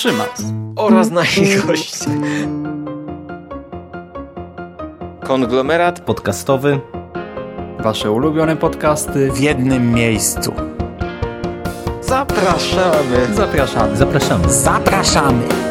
Szymas oraz nasi goście. Konglomerat podcastowy. Wasze ulubione podcasty w jednym miejscu. Zapraszamy. Zapraszamy. Zapraszamy. Zapraszamy.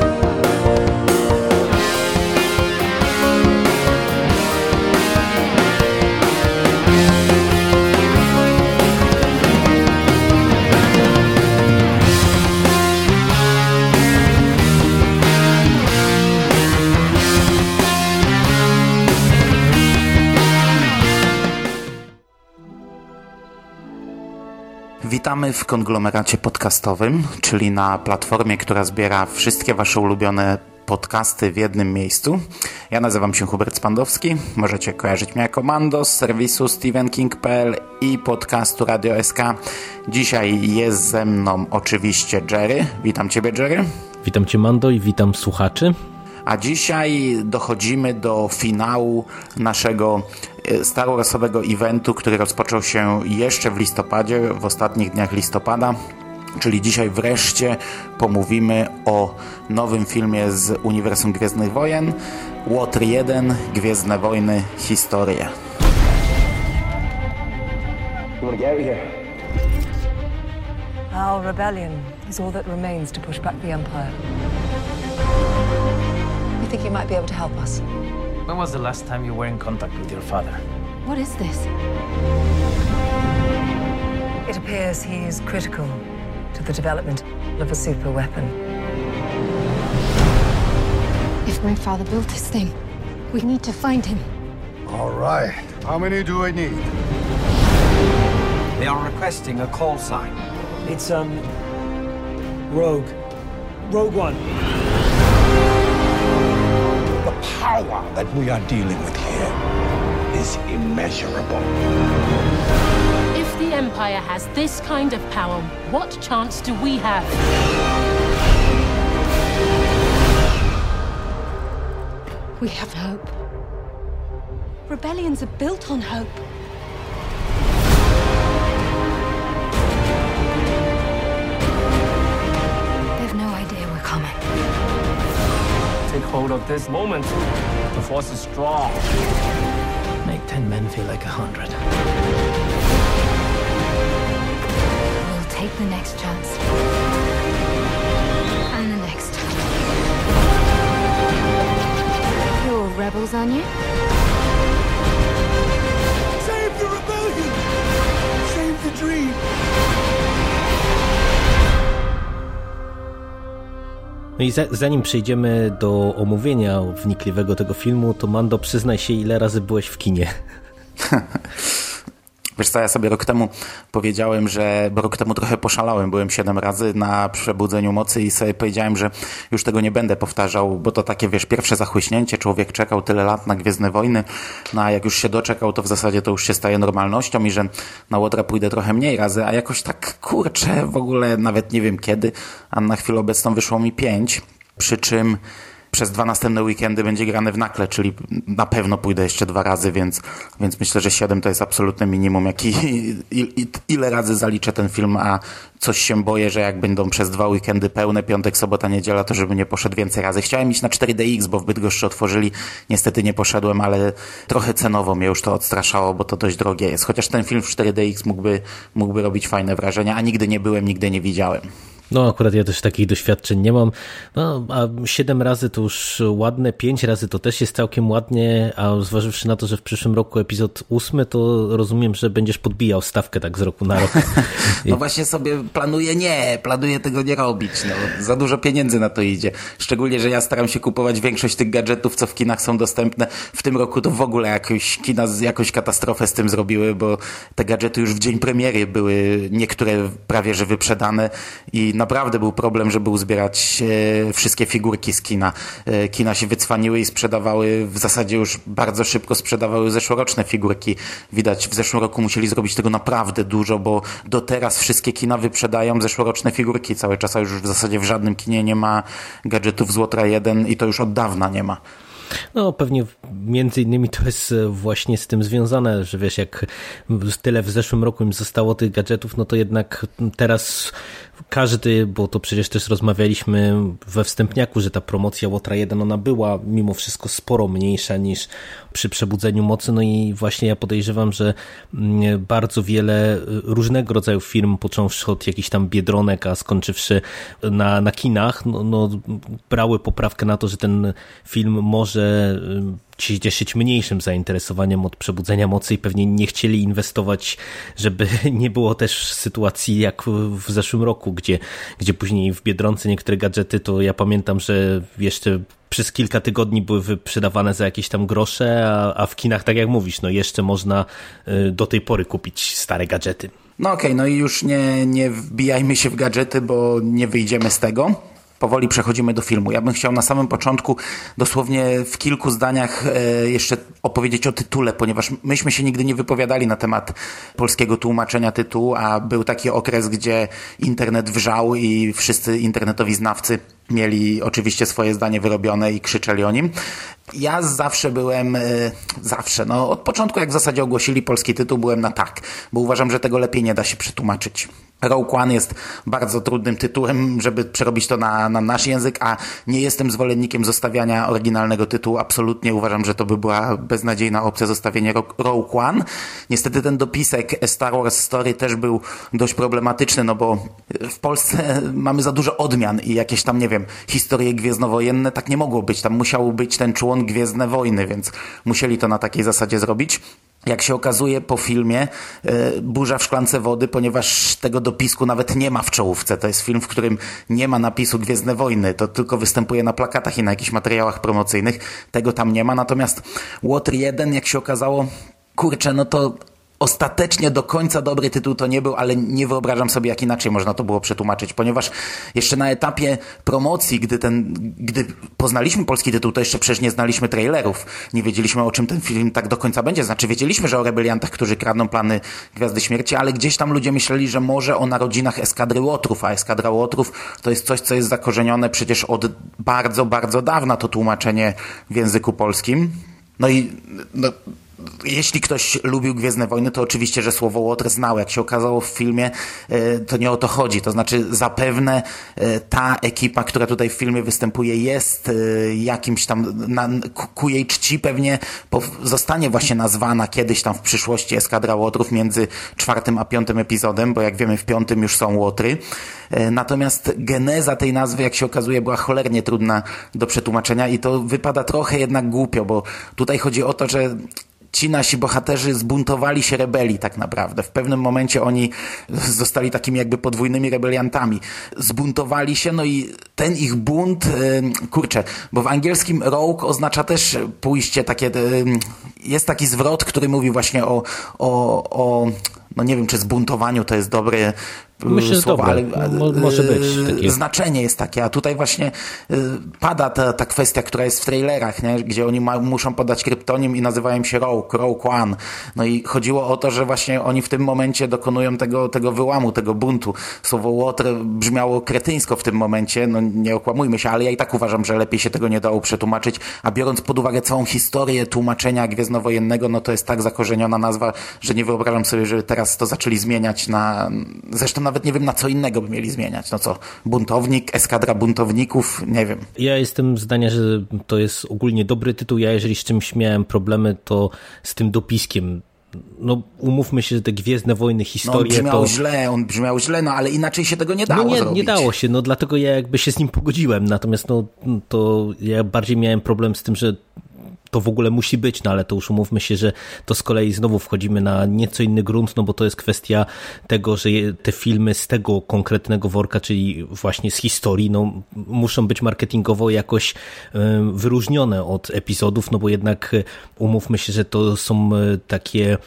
Witamy w konglomeracie podcastowym, czyli na platformie, która zbiera wszystkie Wasze ulubione podcasty w jednym miejscu. Ja nazywam się Hubert Spandowski. Możecie kojarzyć mnie jako Mando z serwisu stephenking.pl i podcastu Radio SK. Dzisiaj jest ze mną oczywiście Jerry. Witam Ciebie, Jerry. Witam Cię, Mando, i witam słuchaczy. A dzisiaj dochodzimy do finału naszego Star Warsowego eventu, który rozpoczął się jeszcze w listopadzie, w ostatnich dniach listopada. Czyli dzisiaj wreszcie pomówimy o nowym filmie z Uniwersum Gwiezdnych Wojen Łotr 1 Gwiezdne Wojny Historia. Our rebellion is all that remains to push back the Empire. We think you might be able to help us. When was the last time you were in contact with your father? What is this? It appears he is critical to the development of a super weapon. If my father built this thing, we need to find him. All right. How many do I need? They are requesting a call sign. It's, um, Rogue. Rogue One. The power that we are dealing with here is immeasurable. If the Empire has this kind of power, what chance do we have? We have hope. Rebellions are built on hope. Take hold of this moment. The force is strong. Make ten men feel like a hundred. We'll take the next chance. And the next. You're rebels, aren't you? Save the rebellion! Save the dream! No i za, zanim przejdziemy do omówienia wnikliwego tego filmu, to Mando, przyznaj się, ile razy byłeś w kinie. Wiesz co, ja sobie rok temu powiedziałem, że bo rok temu trochę poszalałem, byłem siedem razy na Przebudzeniu Mocy i sobie powiedziałem, że już tego nie będę powtarzał, bo to takie, wiesz, pierwsze zachłyśnięcie, człowiek czekał tyle lat na Gwiezdne Wojny, no a jak już się doczekał, to w zasadzie to już się staje normalnością i że na Łotra pójdę trochę mniej razy, a jakoś tak, kurczę, w ogóle nawet nie wiem kiedy, a na chwilę obecną wyszło mi pięć, przy czym przez dwa następne weekendy będzie grane w nakle, czyli na pewno pójdę jeszcze dwa razy, więc, więc myślę, że siedem to jest absolutne minimum. Jak i, i, ile razy zaliczę ten film, a coś się boję, że jak będą przez dwa weekendy pełne, piątek, sobota, niedziela, to żeby nie poszedł więcej razy. Chciałem iść na 4DX, bo w Bydgoszczy otworzyli, niestety nie poszedłem, ale trochę cenowo mnie już to odstraszało, bo to dość drogie jest. Chociaż ten film w 4DX mógłby, mógłby robić fajne wrażenia, a nigdy nie byłem, nigdy nie widziałem. No akurat ja też takich doświadczeń nie mam. No a siedem razy to już ładne, pięć razy to też jest całkiem ładnie, a zważywszy na to, że w przyszłym roku epizod ósmy, to rozumiem, że będziesz podbijał stawkę tak z roku na rok. no właśnie sobie planuję nie, planuję tego nie robić. No, za dużo pieniędzy na to idzie. Szczególnie, że ja staram się kupować większość tych gadżetów, co w kinach są dostępne. W tym roku to w ogóle jakoś kina jakąś katastrofę z tym zrobiły, bo te gadżety już w dzień premiery były niektóre prawie że wyprzedane i naprawdę był problem, żeby uzbierać e, wszystkie figurki z kina. E, kina się wycwaniły i sprzedawały, w zasadzie już bardzo szybko sprzedawały zeszłoroczne figurki. Widać, w zeszłym roku musieli zrobić tego naprawdę dużo, bo do teraz wszystkie kina wyprzedają zeszłoroczne figurki cały czas, a już w zasadzie w żadnym kinie nie ma gadżetów z Łotra 1 i to już od dawna nie ma. No pewnie między innymi to jest e, właśnie z tym związane, że wiesz, jak tyle w zeszłym roku im zostało tych gadżetów, no to jednak teraz każdy, bo to przecież też rozmawialiśmy we wstępniaku, że ta promocja Łotra 1 ona była mimo wszystko sporo mniejsza niż przy przebudzeniu mocy, no i właśnie ja podejrzewam, że mm, bardzo wiele różnego rodzaju firm, począwszy od jakichś tam biedronek, a skończywszy na, na kinach, no, no brały poprawkę na to, że ten film może ci cieszyć mniejszym zainteresowaniem od przebudzenia mocy i pewnie nie chcieli inwestować, żeby nie było też sytuacji jak w zeszłym roku, gdzie, gdzie później w Biedronce niektóre gadżety, to ja pamiętam, że jeszcze przez kilka tygodni były wyprzedawane za jakieś tam grosze, a, a w kinach, tak jak mówisz, no jeszcze można y, do tej pory kupić stare gadżety. No okej, okay, no i już nie, nie wbijajmy się w gadżety, bo nie wyjdziemy z tego powoli przechodzimy do filmu. Ja bym chciał na samym początku dosłownie w kilku zdaniach e, jeszcze opowiedzieć o tytule, ponieważ myśmy się nigdy nie wypowiadali na temat polskiego tłumaczenia tytułu, a był taki okres, gdzie internet wrzał i wszyscy internetowi znawcy mieli oczywiście swoje zdanie wyrobione i krzyczeli o nim. Ja zawsze byłem, e, zawsze, no od początku jak w zasadzie ogłosili polski tytuł, byłem na tak, bo uważam, że tego lepiej nie da się przetłumaczyć. Rogue One jest bardzo trudnym tytułem, żeby przerobić to na, na nasz język, a nie jestem zwolennikiem zostawiania oryginalnego tytułu. Absolutnie uważam, że to by była beznadziejna opcja zostawienie Rogue One. Niestety ten dopisek Star Wars Story też był dość problematyczny, no bo w Polsce mamy za dużo odmian i jakieś tam, nie wiem, historie gwiezdnowojenne, tak nie mogło być. Tam musiał być ten człon Gwiezdne Wojny, więc musieli to na takiej zasadzie zrobić jak się okazuje po filmie, e, burza w szklance wody, ponieważ tego dopisku nawet nie ma w czołówce. To jest film, w którym nie ma napisu Gwiezdne Wojny. To tylko występuje na plakatach i na jakichś materiałach promocyjnych. Tego tam nie ma. Natomiast Water 1, jak się okazało, kurczę, no to ostatecznie do końca dobry tytuł to nie był, ale nie wyobrażam sobie, jak inaczej można to było przetłumaczyć, ponieważ jeszcze na etapie promocji, gdy ten, gdy poznaliśmy polski tytuł, to jeszcze przecież nie znaliśmy trailerów, nie wiedzieliśmy o czym ten film tak do końca będzie, znaczy wiedzieliśmy, że o rebeliantach, którzy kradną plany Gwiazdy Śmierci, ale gdzieś tam ludzie myśleli, że może o narodzinach Eskadry Łotrów, a Eskadra Łotrów to jest coś, co jest zakorzenione przecież od bardzo, bardzo dawna, to tłumaczenie w języku polskim. No i no, jeśli ktoś lubił Gwiezdne Wojny, to oczywiście, że słowo Łotr znał. Jak się okazało w filmie, e, to nie o to chodzi. To znaczy zapewne e, ta ekipa, która tutaj w filmie występuje jest e, jakimś tam, na, ku jej czci pewnie zostanie właśnie nazwana kiedyś tam w przyszłości Eskadra Łotrów między czwartym a piątym epizodem, bo jak wiemy w piątym już są Łotry. Natomiast geneza tej nazwy, jak się okazuje, była cholernie trudna do przetłumaczenia i to wypada trochę jednak głupio, bo tutaj chodzi o to, że ci nasi bohaterzy zbuntowali się rebelii tak naprawdę. W pewnym momencie oni zostali takimi jakby podwójnymi rebeliantami. Zbuntowali się, no i ten ich bunt, kurczę, bo w angielskim rogue oznacza też pójście takie, jest taki zwrot, który mówi właśnie o, o, o no nie wiem, czy zbuntowaniu to jest dobre Myślę, że słowo, dobre. ale Mo- może być e, takie. znaczenie jest takie, a tutaj właśnie e, pada ta, ta kwestia, która jest w trailerach, nie? gdzie oni ma, muszą podać kryptonim i nazywają się Rogue, Rogue One. No i chodziło o to, że właśnie oni w tym momencie dokonują tego, tego wyłamu, tego buntu. Słowo Łotr brzmiało kretyńsko w tym momencie, no nie okłamujmy się, ale ja i tak uważam, że lepiej się tego nie dało przetłumaczyć, a biorąc pod uwagę całą historię tłumaczenia Gwiezdnowojennego, no to jest tak zakorzeniona nazwa, że nie wyobrażam sobie, że teraz to zaczęli zmieniać na... Zresztą nawet nie wiem, na co innego by mieli zmieniać. No co, buntownik, eskadra buntowników, nie wiem. Ja jestem zdania, że to jest ogólnie dobry tytuł. Ja jeżeli z czymś miałem problemy, to z tym dopiskiem. No umówmy się, że te Gwiezdne Wojny, No on historie brzmiał to... źle, on brzmiał źle, no ale inaczej się tego nie dało No nie, zrobić. nie dało się, no dlatego ja jakby się z nim pogodziłem, natomiast no to ja bardziej miałem problem z tym, że to w ogóle musi być, no ale to już umówmy się, że to z kolei znowu wchodzimy na nieco inny grunt, no bo to jest kwestia tego, że te filmy z tego konkretnego worka, czyli właśnie z historii, no muszą być marketingowo jakoś wyróżnione od epizodów, no bo jednak e, umówmy się, że to są e, takie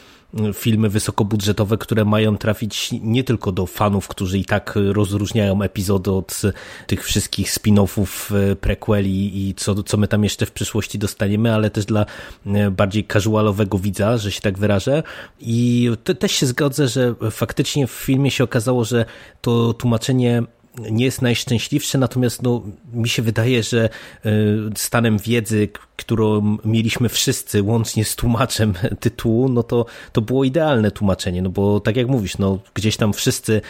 filmy wysokobudżetowe, które mają trafić nie tylko do fanów, którzy i tak rozróżniają epizody od tych wszystkich spin-offów, e, prequeli i co, co my tam jeszcze w przyszłości dostaniemy, ale też dla e, bardziej casualowego widza, że się tak wyrażę. I te, też się zgodzę, że faktycznie w filmie się okazało, że to tłumaczenie nie jest najszczęśliwsze, natomiast no, mi się wydaje, że y, stanem wiedzy, którą mieliśmy wszyscy, łącznie z tłumaczem tytułu, no to, to było idealne tłumaczenie, no bo tak jak mówisz, no, gdzieś tam wszyscy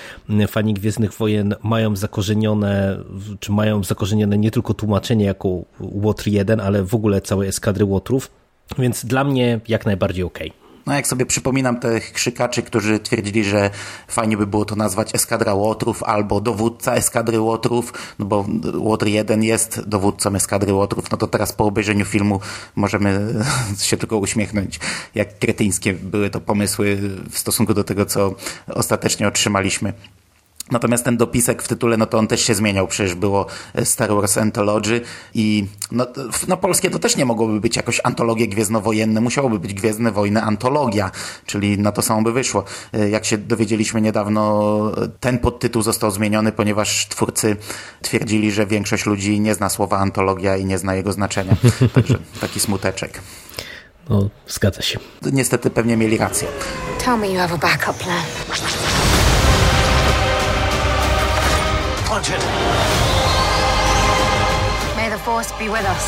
fani Gwiezdnych Wojen mają zakorzenione, czy mają zakorzenione nie tylko tłumaczenie jako Łotr 1, ale w ogóle całej eskadry Łotrów, więc dla mnie jak najbardziej okej. No jak sobie przypominam tych krzykaczy, którzy twierdzili, że fajnie by było to nazwać Eskadra Łotrów albo dowódca Eskadry Łotrów, no bo Łotr 1 jest dowódcą Eskadry Łotrów, no to teraz po obejrzeniu filmu możemy się tylko uśmiechnąć, jak kretyńskie były to pomysły w stosunku do tego, co ostatecznie otrzymaliśmy. Natomiast ten dopisek w tytule, no to on też się zmieniał, przecież było Star Wars Anthology i no, no polskie to też nie mogłoby być jakoś antologie gwiezdnowojenne, musiałoby być Gwiezdne Wojny Antologia, czyli na to samo by wyszło. Jak się dowiedzieliśmy niedawno, ten podtytuł został zmieniony, ponieważ twórcy twierdzili, że większość ludzi nie zna słowa antologia i nie zna jego znaczenia. Także taki smuteczek. No, zgadza się. Niestety pewnie mieli rację. Tell me you have a backup plan. Punch it. May the Force be with us.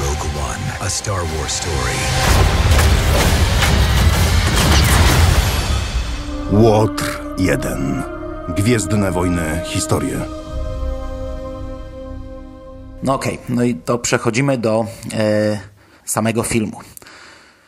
Rogue One, a Star Wars story. Łotr 1. Gwiezdne wojny historie. No okej, okay. no i to przechodzimy do e, samego filmu.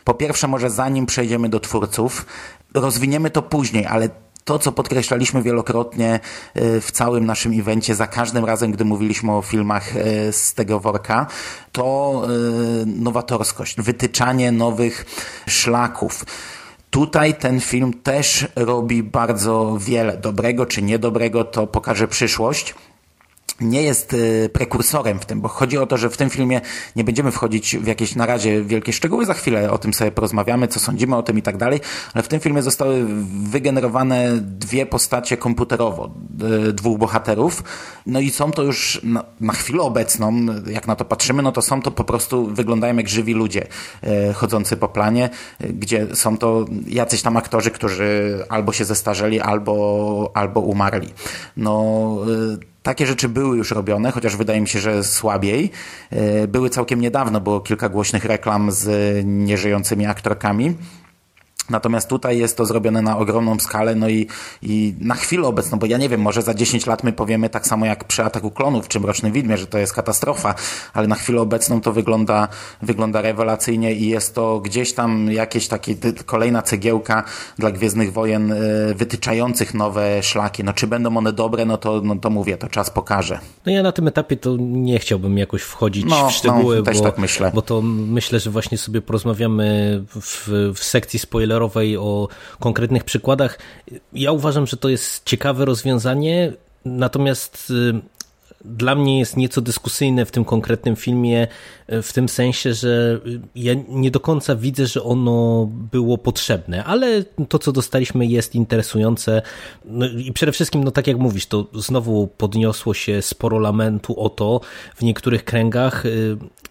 Po pierwsze, może zanim przejdziemy do twórców, rozwiniemy to później, ale to, co podkreślaliśmy wielokrotnie e, w całym naszym evencie, za każdym razem, gdy mówiliśmy o filmach e, z tego worka, to e, nowatorskość, wytyczanie nowych szlaków. Tutaj ten film też robi bardzo wiele dobrego czy niedobrego, to pokaże przyszłość nie jest y, prekursorem w tym, bo chodzi o to, że w tym filmie nie będziemy wchodzić w jakieś na razie wielkie szczegóły, za chwilę o tym sobie porozmawiamy, co sądzimy o tym i tak dalej, ale w tym filmie zostały wygenerowane dwie postacie komputerowo, y, dwóch bohaterów, no i są to już na, na chwilę obecną, jak na to patrzymy, no to są to po prostu, wyglądają jak żywi ludzie y, chodzący po planie, gdzie są to jacyś tam aktorzy, którzy albo się zestarzeli, albo, albo umarli. No takie rzeczy były już robione, chociaż wydaje mi się, że słabiej. Były całkiem niedawno, było kilka głośnych reklam z nieżyjącymi aktorkami. Natomiast tutaj jest to zrobione na ogromną skalę, no i, i na chwilę obecną, bo ja nie wiem, może za 10 lat my powiemy tak samo jak przy ataku klonów czy Mrocznym Widmie, że to jest katastrofa, ale na chwilę obecną to wygląda, wygląda rewelacyjnie i jest to gdzieś tam jakieś takie kolejna cegiełka dla Gwiezdnych Wojen wytyczających nowe szlaki. No czy będą one dobre, no to, no to mówię, to czas pokaże. No ja na tym etapie to nie chciałbym jakoś wchodzić no, w szczegóły, no, też bo, tak myślę. bo to myślę, że właśnie sobie porozmawiamy w, w sekcji spoiler o konkretnych przykładach. Ja uważam, że to jest ciekawe rozwiązanie, natomiast dla mnie jest nieco dyskusyjne w tym konkretnym filmie, w tym sensie, że ja nie do końca widzę, że ono było potrzebne, ale to, co dostaliśmy jest interesujące no i przede wszystkim, no tak jak mówisz, to znowu podniosło się sporo lamentu o to w niektórych kręgach,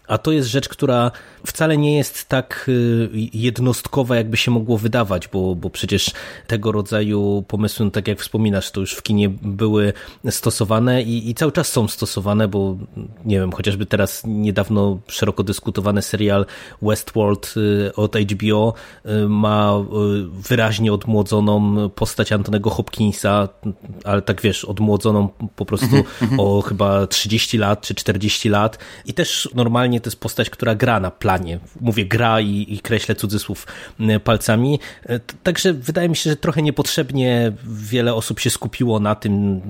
a to jest rzecz, która wcale nie jest tak y, jednostkowa, jakby się mogło wydawać, bo, bo przecież tego rodzaju pomysły, no tak jak wspominasz, to już w kinie były stosowane i, i cały czas są stosowane, bo nie wiem, chociażby teraz niedawno szeroko dyskutowany serial Westworld y, od HBO y, ma wyraźnie odmłodzoną postać Antonego Hopkinsa, ale tak wiesz, odmłodzoną po prostu mhm, mhm. o chyba 30 lat czy 40 lat i też normalnie to jest postać, która gra na planie. Mówię gra i, i kreślę cudzysłów palcami. E, także wydaje mi się, że trochę niepotrzebnie wiele osób się skupiło na tym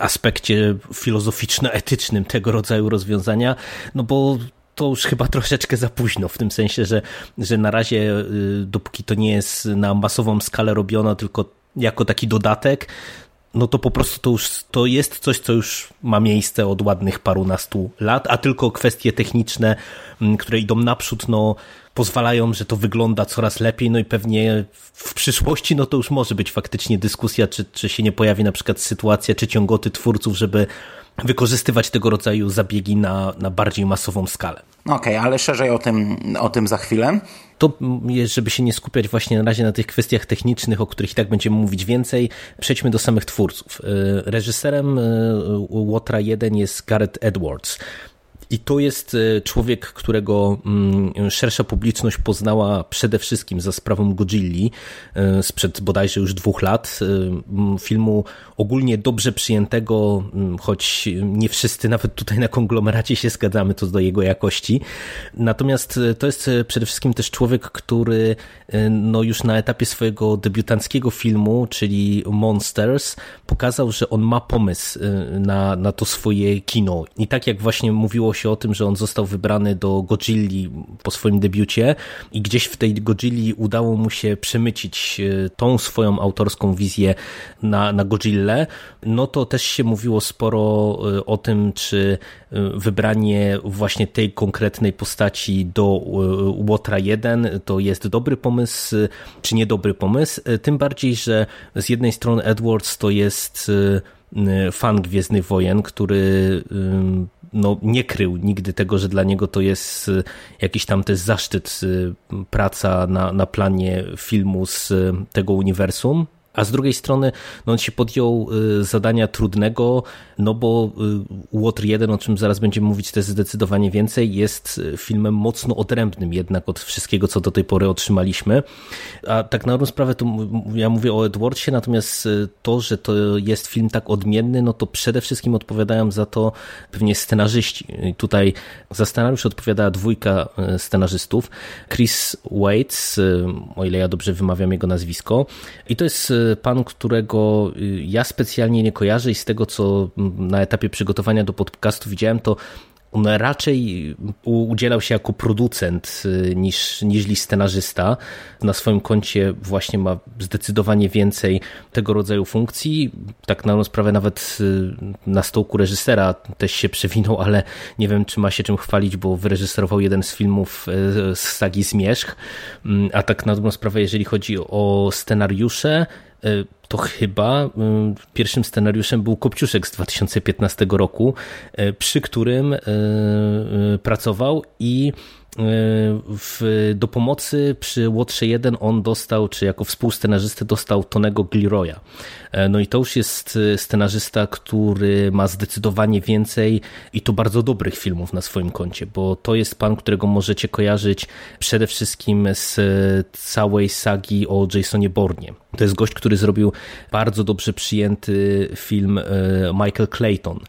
aspekcie filozoficzno-etycznym tego rodzaju rozwiązania, no bo to już chyba troszeczkę za późno, w tym sensie, że, że na razie, y, dopóki to nie jest na masową skalę robione, tylko jako taki dodatek, no to po prostu to już to jest coś, co już ma miejsce od ładnych parunastu lat, a tylko kwestie techniczne, mm, które idą naprzód, no pozwalają, że to wygląda coraz lepiej, no i pewnie w przyszłości, no to już może być faktycznie dyskusja, czy, czy się nie pojawi na przykład sytuacja, czy ciągoty twórców, żeby wykorzystywać tego rodzaju zabiegi na, na bardziej masową skalę. Okej, okay, ale szerzej o tym, o tym za chwilę. To, żeby się nie skupiać właśnie na razie na tych kwestiach technicznych, o których i tak będziemy mówić więcej, przejdźmy do samych twórców. Y, reżyserem y, Łotra 1 jest Gareth Edwards. I to jest e, człowiek, którego mm, szersza publiczność poznała przede wszystkim za sprawą Godzilli e, sprzed bodajże już dwóch lat. E, filmu ogólnie dobrze przyjętego, choć nie wszyscy nawet tutaj na konglomeracie się zgadzamy to do jego jakości. Natomiast to jest przede wszystkim też człowiek, który no już na etapie swojego debiutanckiego filmu, czyli Monsters, pokazał, że on ma pomysł na, na to swoje kino. I tak jak właśnie mówiło się o tym, że on został wybrany do Godzilli po swoim debiucie i gdzieś w tej Godzilli udało mu się przemycić e, tą swoją autorską wizję na, na Godzillę, no to też się mówiło sporo e, o tym, czy e, wybranie właśnie tej konkretnej postaci do Łotra 1 to jest dobry pomysł, czy niedobry pomysł. Tym bardziej, że z jednej strony Edwards to jest fan Gwiezdnych Wojen, który no, nie krył nigdy tego, że dla niego to jest y, jakiś tam też zaszczyt y, praca na, na planie filmu z y, tego uniwersum. A z drugiej strony no on się podjął zadania trudnego, no bo Water 1, o czym zaraz będziemy mówić też zdecydowanie więcej, jest filmem mocno odrębnym jednak od wszystkiego, co do tej pory otrzymaliśmy. A tak na dobrą sprawę to ja mówię o Edwardsie, natomiast to, że to jest film tak odmienny, no to przede wszystkim odpowiadają za to pewnie scenarzyści. Tutaj za scenariusz odpowiada dwójka scenarzystów. Chris Waits, o ile ja dobrze wymawiam jego nazwisko. I to jest pan, którego ja specjalnie nie kojarzę i z tego, co na etapie przygotowania do podcastu widziałem, to on raczej udzielał się jako producent y, niż, niż scenarzysta. Na swoim koncie właśnie ma zdecydowanie więcej tego rodzaju funkcji. Tak na sprawę nawet y, na stołku reżysera też się przewinął, ale nie wiem, czy ma się czym chwalić, bo wyreżyserował jeden z filmów y, z sagi Zmierzch. Mm, a tak na dobrą sprawę, jeżeli chodzi o scenariusze, to chyba y, pierwszym scenariuszem był Kopciuszek z 2015 roku, y, przy którym y, pracował i w, do pomocy przy Łotrze 1 on dostał, czy jako współscenarzystę dostał Tonego Gilroya. E, no i to już jest e, scenarzysta, który ma zdecydowanie więcej i to bardzo dobrych filmów na swoim koncie, bo to jest pan, którego możecie kojarzyć przede wszystkim z całej sagi o Jasonie Bornie. To jest gość, który zrobił bardzo dobrze przyjęty film e, Michael Clayton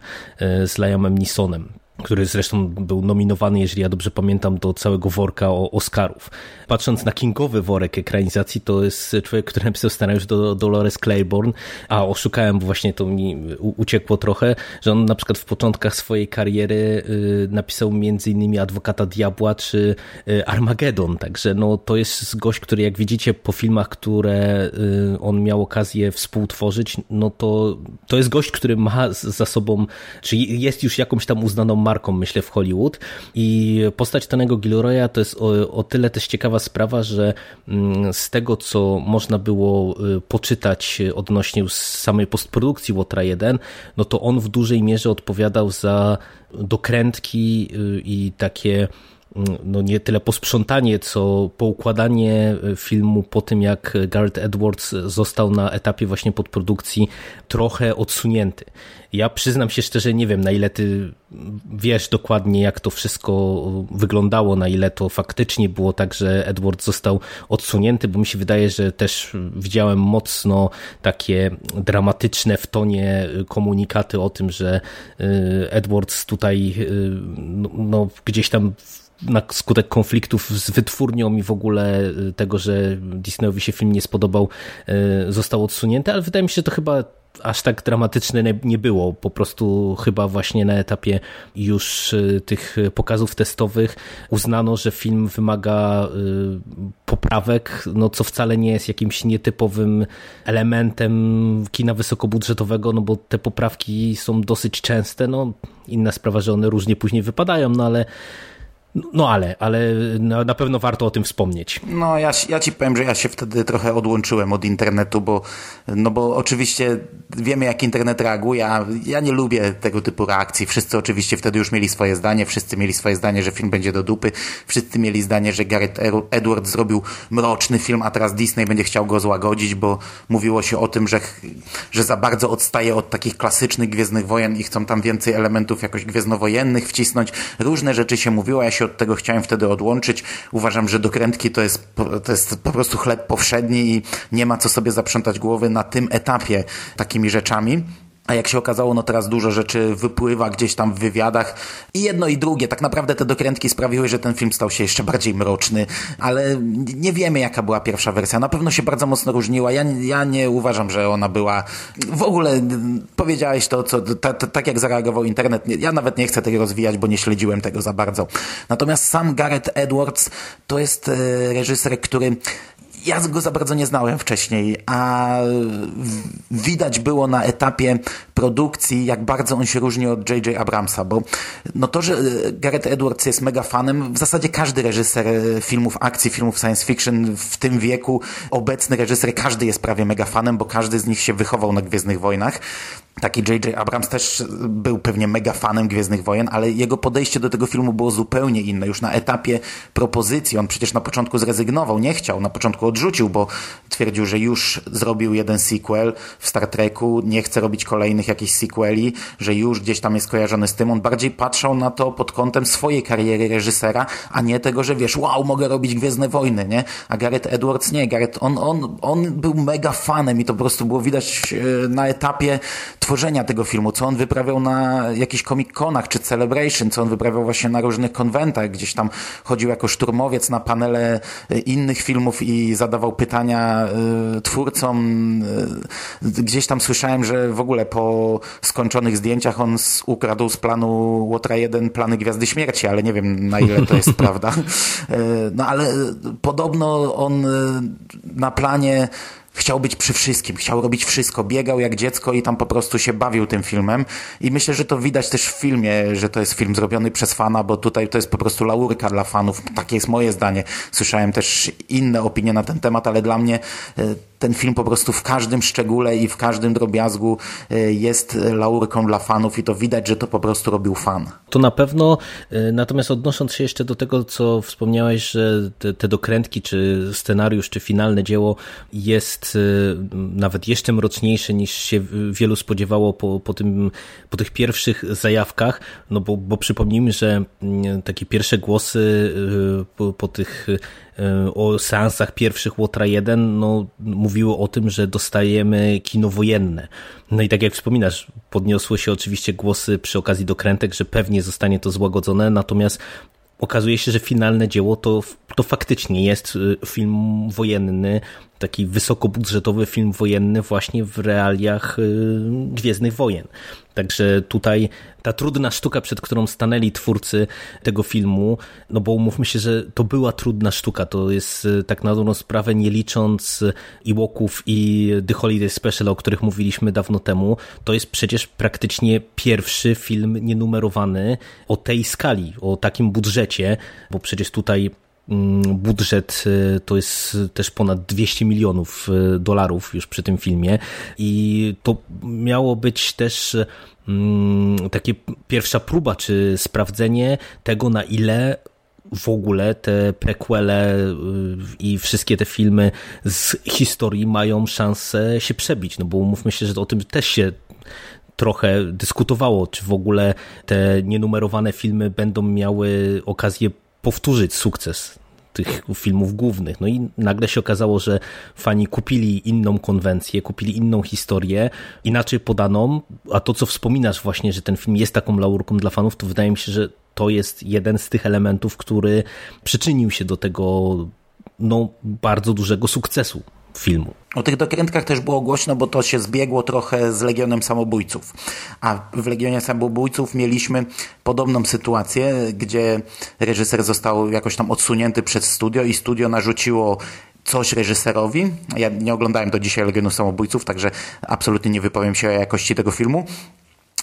z Liamem Neesonem który zresztą był nominowany, jeżeli ja dobrze pamiętam, do całego worka Oscarów. Patrząc na kingowy worek ekranizacji, to jest człowiek, który napisał scenariusz do Dolores Claiborne, a oszukałem, bo właśnie to mi uciekło trochę, że on na przykład w początkach swojej kariery y, napisał między innymi Adwokata Diabła czy y, Armageddon, także no to jest gość, który jak widzicie po filmach, które y, on miał okazję współtworzyć, no to to jest gość, który ma za sobą, czy jest już jakąś tam uznaną marką, myślę, w Hollywood. I postać Tonego Gilroya to jest o, o tyle też ciekawa sprawa, że mm, z tego, co można było y, poczytać odnośnie samej postprodukcji Łotra 1, no to on w dużej mierze odpowiadał za dokrętki y, i takie no nie tyle posprzątanie, co poukładanie filmu po tym, jak Gareth Edwards został na etapie właśnie podprodukcji trochę odsunięty. Ja przyznam się szczerze, nie wiem na ile ty wiesz dokładnie, jak to wszystko wyglądało, na ile to faktycznie było tak, że Edward został odsunięty, bo mi się wydaje, że też widziałem mocno takie dramatyczne w tonie komunikaty o tym, że y, Edwards tutaj y, no, no gdzieś tam na skutek konfliktów z wytwórnią i w ogóle y, tego, że Disneyowi się film nie spodobał, został odsunięty, ale wydaje mi się, że to chyba aż tak dramatyczne nie było. Po prostu chyba właśnie na etapie już y, tych pokazów testowych uznano, że film wymaga y, poprawek, no co wcale nie jest jakimś nietypowym elementem kina wysokobudżetowego, no bo te poprawki są dosyć częste. No inna sprawa, że one różnie później wypadają, no ale no ale, ale na pewno warto o tym wspomnieć. No ja, ja ci powiem, że ja się wtedy trochę odłączyłem od internetu, bo, no bo oczywiście wiemy jak internet reaguje, a ja nie lubię tego typu reakcji. Wszyscy oczywiście wtedy już mieli swoje zdanie, wszyscy mieli swoje zdanie, że film będzie do dupy, wszyscy mieli zdanie, że Gareth Edwards zrobił mroczny film, a teraz Disney będzie chciał go złagodzić, bo mówiło się o tym, że, że za bardzo odstaje od takich klasycznych Gwiezdnych Wojen i chcą tam więcej elementów jakoś gwiezdnowojennych wcisnąć. Różne rzeczy się mówiło, ja się od tego chciałem wtedy odłączyć. Uważam, że dokrętki to jest, to jest po prostu chleb powszedni i nie ma co sobie zaprzątać głowy na tym etapie takimi rzeczami. A jak się okazało, no teraz dużo rzeczy wypływa gdzieś tam w wywiadach. I jedno i drugie. Tak naprawdę te dokrętki sprawiły, że ten film stał się jeszcze bardziej mroczny. Ale nie wiemy, jaka była pierwsza wersja. Na pewno się bardzo mocno różniła. Ja, ja nie uważam, że ona była... W ogóle powiedziałeś to, co, tak jak zareagował internet. Ja nawet nie chcę tego rozwijać, bo nie śledziłem tego za bardzo. Natomiast sam Gareth Edwards to jest e, reżyser, który ja go za bardzo nie znałem wcześniej, a widać było na etapie produkcji, jak bardzo on się różni od J.J. Abramsa, bo no to, że Gareth Edwards jest mega fanem, w zasadzie każdy reżyser filmów akcji, filmów science fiction w tym wieku, obecny reżyser, każdy jest prawie mega fanem, bo każdy z nich się wychował na Gwiezdnych Wojnach. Taki J.J. Abrams też był pewnie mega fanem Gwiezdnych Wojen, ale jego podejście do tego filmu było zupełnie inne. Już na etapie propozycji, on przecież na początku zrezygnował, nie chciał, na początku odrzucił, bo twierdził, że już zrobił jeden sequel w Star Treku, nie chce robić kolejnych jakichś sequeli, że już gdzieś tam jest kojarzony z tym. On bardziej patrzał na to pod kątem swojej kariery reżysera, a nie tego, że wiesz, wow, mogę robić Gwiezdne Wojny, nie? A Gareth Edwards nie. Gareth, on, on, on był mega fanem i to po prostu było widać e, na etapie tworzenia tego filmu, co on wyprawiał na jakichś comic-conach czy celebration, co on wyprawiał właśnie na różnych konwentach, gdzieś tam chodził jako szturmowiec na panele e, innych filmów i zadawał pytania y, twórcom. Y, gdzieś tam słyszałem, że w ogóle po skończonych zdjęciach on ukradł z planu Łotra 1 plany Gwiazdy Śmierci, ale nie wiem na ile to jest prawda. Y, no ale podobno on na planie chciał być przy wszystkim, chciał robić wszystko, biegał jak dziecko i tam po prostu się bawił tym filmem. I myślę, że to widać też w filmie, że to jest film zrobiony przez fana, bo tutaj to jest po prostu laurka dla fanów, takie jest moje zdanie. Słyszałem też inne opinie na ten temat, ale dla mnie e, ten film po prostu w każdym szczególe i w każdym drobiazgu e, jest laurką dla fanów i to widać, że to po prostu robił fan. To na pewno, e, natomiast odnosząc się jeszcze do tego, co wspomniałeś, że te, te dokrętki, czy scenariusz, czy finalne dzieło jest e, nawet jeszcze mroczniejsze niż się wielu spodziewało po, po, tym, po tych pierwszych zajawkach, no bo, bo przypomnijmy, że mm, takie pierwsze głosy po, po tych o seansach pierwszych Łotra 1 no, mówiły o tym, że dostajemy kino wojenne. No i tak jak wspominasz, podniosły się oczywiście głosy przy okazji dokrętek, że pewnie zostanie to złagodzone, natomiast okazuje się, że finalne dzieło to, to faktycznie jest film wojenny, taki wysokobudżetowy film wojenny właśnie w realiach Gwiezdnych Wojen. Także tutaj ta trudna sztuka, przed którą stanęli twórcy tego filmu, no bo umówmy się, że to była trudna sztuka, to jest tak na dobrą sprawę, nie licząc Iłoków i The Holiday Special, o których mówiliśmy dawno temu, to jest przecież praktycznie pierwszy film nienumerowany o tej skali, o takim budżecie, bo przecież tutaj budżet to jest też ponad 200 milionów dolarów już przy tym filmie. I to miało być też takie pierwsza próba, czy sprawdzenie tego, na ile w ogóle te prequele i wszystkie te filmy z historii mają szansę się przebić, no bo umówmy się, że o tym też się trochę dyskutowało, czy w ogóle te nienumerowane filmy będą miały okazję powtórzyć sukces tych filmów głównych. No i nagle się okazało, że fani kupili inną konwencję, kupili inną historię, inaczej podaną, a to co wspominasz właśnie, że ten film jest taką laurką dla fanów, to wydaje mi się, że to jest jeden z tych elementów, który przyczynił się do tego no, bardzo dużego sukcesu filmu. O tych dokrętkach też było głośno, bo to się zbiegło trochę z Legionem Samobójców. A w Legionie Samobójców mieliśmy podobną sytuację, gdzie reżyser został jakoś tam odsunięty przez studio i studio narzuciło coś reżyserowi. Ja nie oglądałem do dzisiaj Legionu Samobójców, także absolutnie nie wypowiem się o jakości tego filmu.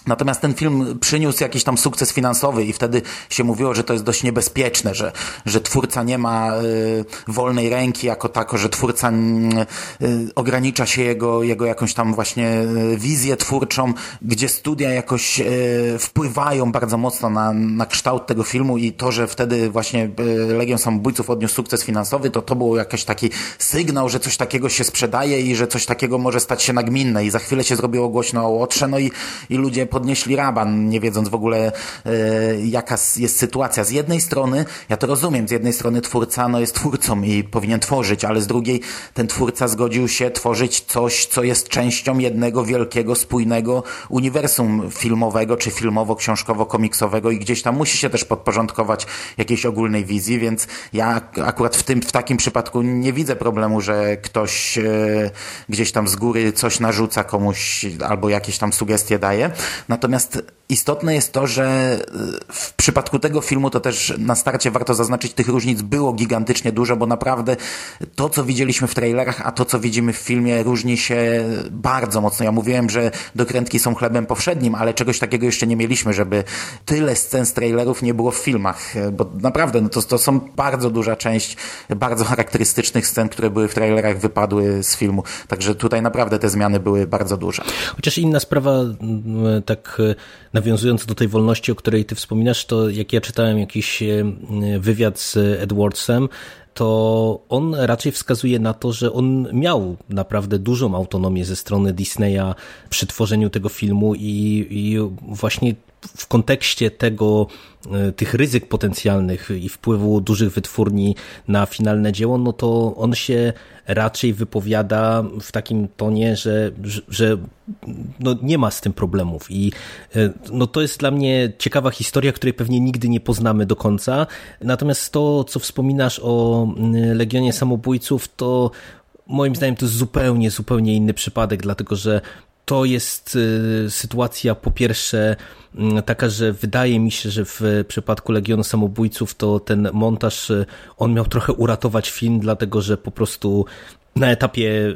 Natomiast ten film przyniósł jakiś tam sukces finansowy i wtedy się mówiło, że to jest dość niebezpieczne, że, że twórca nie ma y, wolnej ręki jako tako, że twórca y, ogranicza się jego, jego jakąś tam właśnie y, wizję twórczą, gdzie studia jakoś y, wpływają bardzo mocno na, na kształt tego filmu i to, że wtedy właśnie y, Legion Samobójców odniósł sukces finansowy, to to był jakiś taki sygnał, że coś takiego się sprzedaje i że coś takiego może stać się nagminne. I za chwilę się zrobiło głośno o Łotrze, no i, i ludzie podnieśli raban, nie wiedząc w ogóle e, jaka jest sytuacja. Z jednej strony, ja to rozumiem, z jednej strony twórca no, jest twórcą i powinien tworzyć, ale z drugiej ten twórca zgodził się tworzyć coś, co jest częścią jednego wielkiego, spójnego uniwersum filmowego, czy filmowo-książkowo-komiksowego i gdzieś tam musi się też podporządkować jakiejś ogólnej wizji, więc ja akurat w tym, w takim przypadku nie widzę problemu, że ktoś e, gdzieś tam z góry coś narzuca komuś albo jakieś tam sugestie daje. Natomiast istotne jest to, że w przypadku tego filmu to też na starcie warto zaznaczyć, tych różnic było gigantycznie dużo, bo naprawdę to, co widzieliśmy w trailerach, a to, co widzimy w filmie różni się bardzo mocno. Ja mówiłem, że dokrętki są chlebem powszednim, ale czegoś takiego jeszcze nie mieliśmy, żeby tyle scen z trailerów nie było w filmach, bo naprawdę no to, to są bardzo duża część bardzo charakterystycznych scen, które były w trailerach, wypadły z filmu. Także tutaj naprawdę te zmiany były bardzo duże. Chociaż inna sprawa, tak nawiązując do tej wolności, o której ty wspominasz, to jak ja czytałem jakiś wywiad z Edwardsem, to on raczej wskazuje na to, że on miał naprawdę dużą autonomię ze strony Disneya przy tworzeniu tego filmu i, i właśnie w kontekście tego, tych ryzyk potencjalnych i wpływu dużych wytwórni na finalne dzieło, no to on się raczej wypowiada w takim tonie, że, że no nie ma z tym problemów i no to jest dla mnie ciekawa historia, której pewnie nigdy nie poznamy do końca. Natomiast to, co wspominasz o Legionie Samobójców, to moim zdaniem to jest zupełnie, zupełnie inny przypadek, dlatego że to jest sytuacja po pierwsze taka, że wydaje mi się, że w przypadku Legionu Samobójców to ten montaż, on miał trochę uratować film, dlatego że po prostu na etapie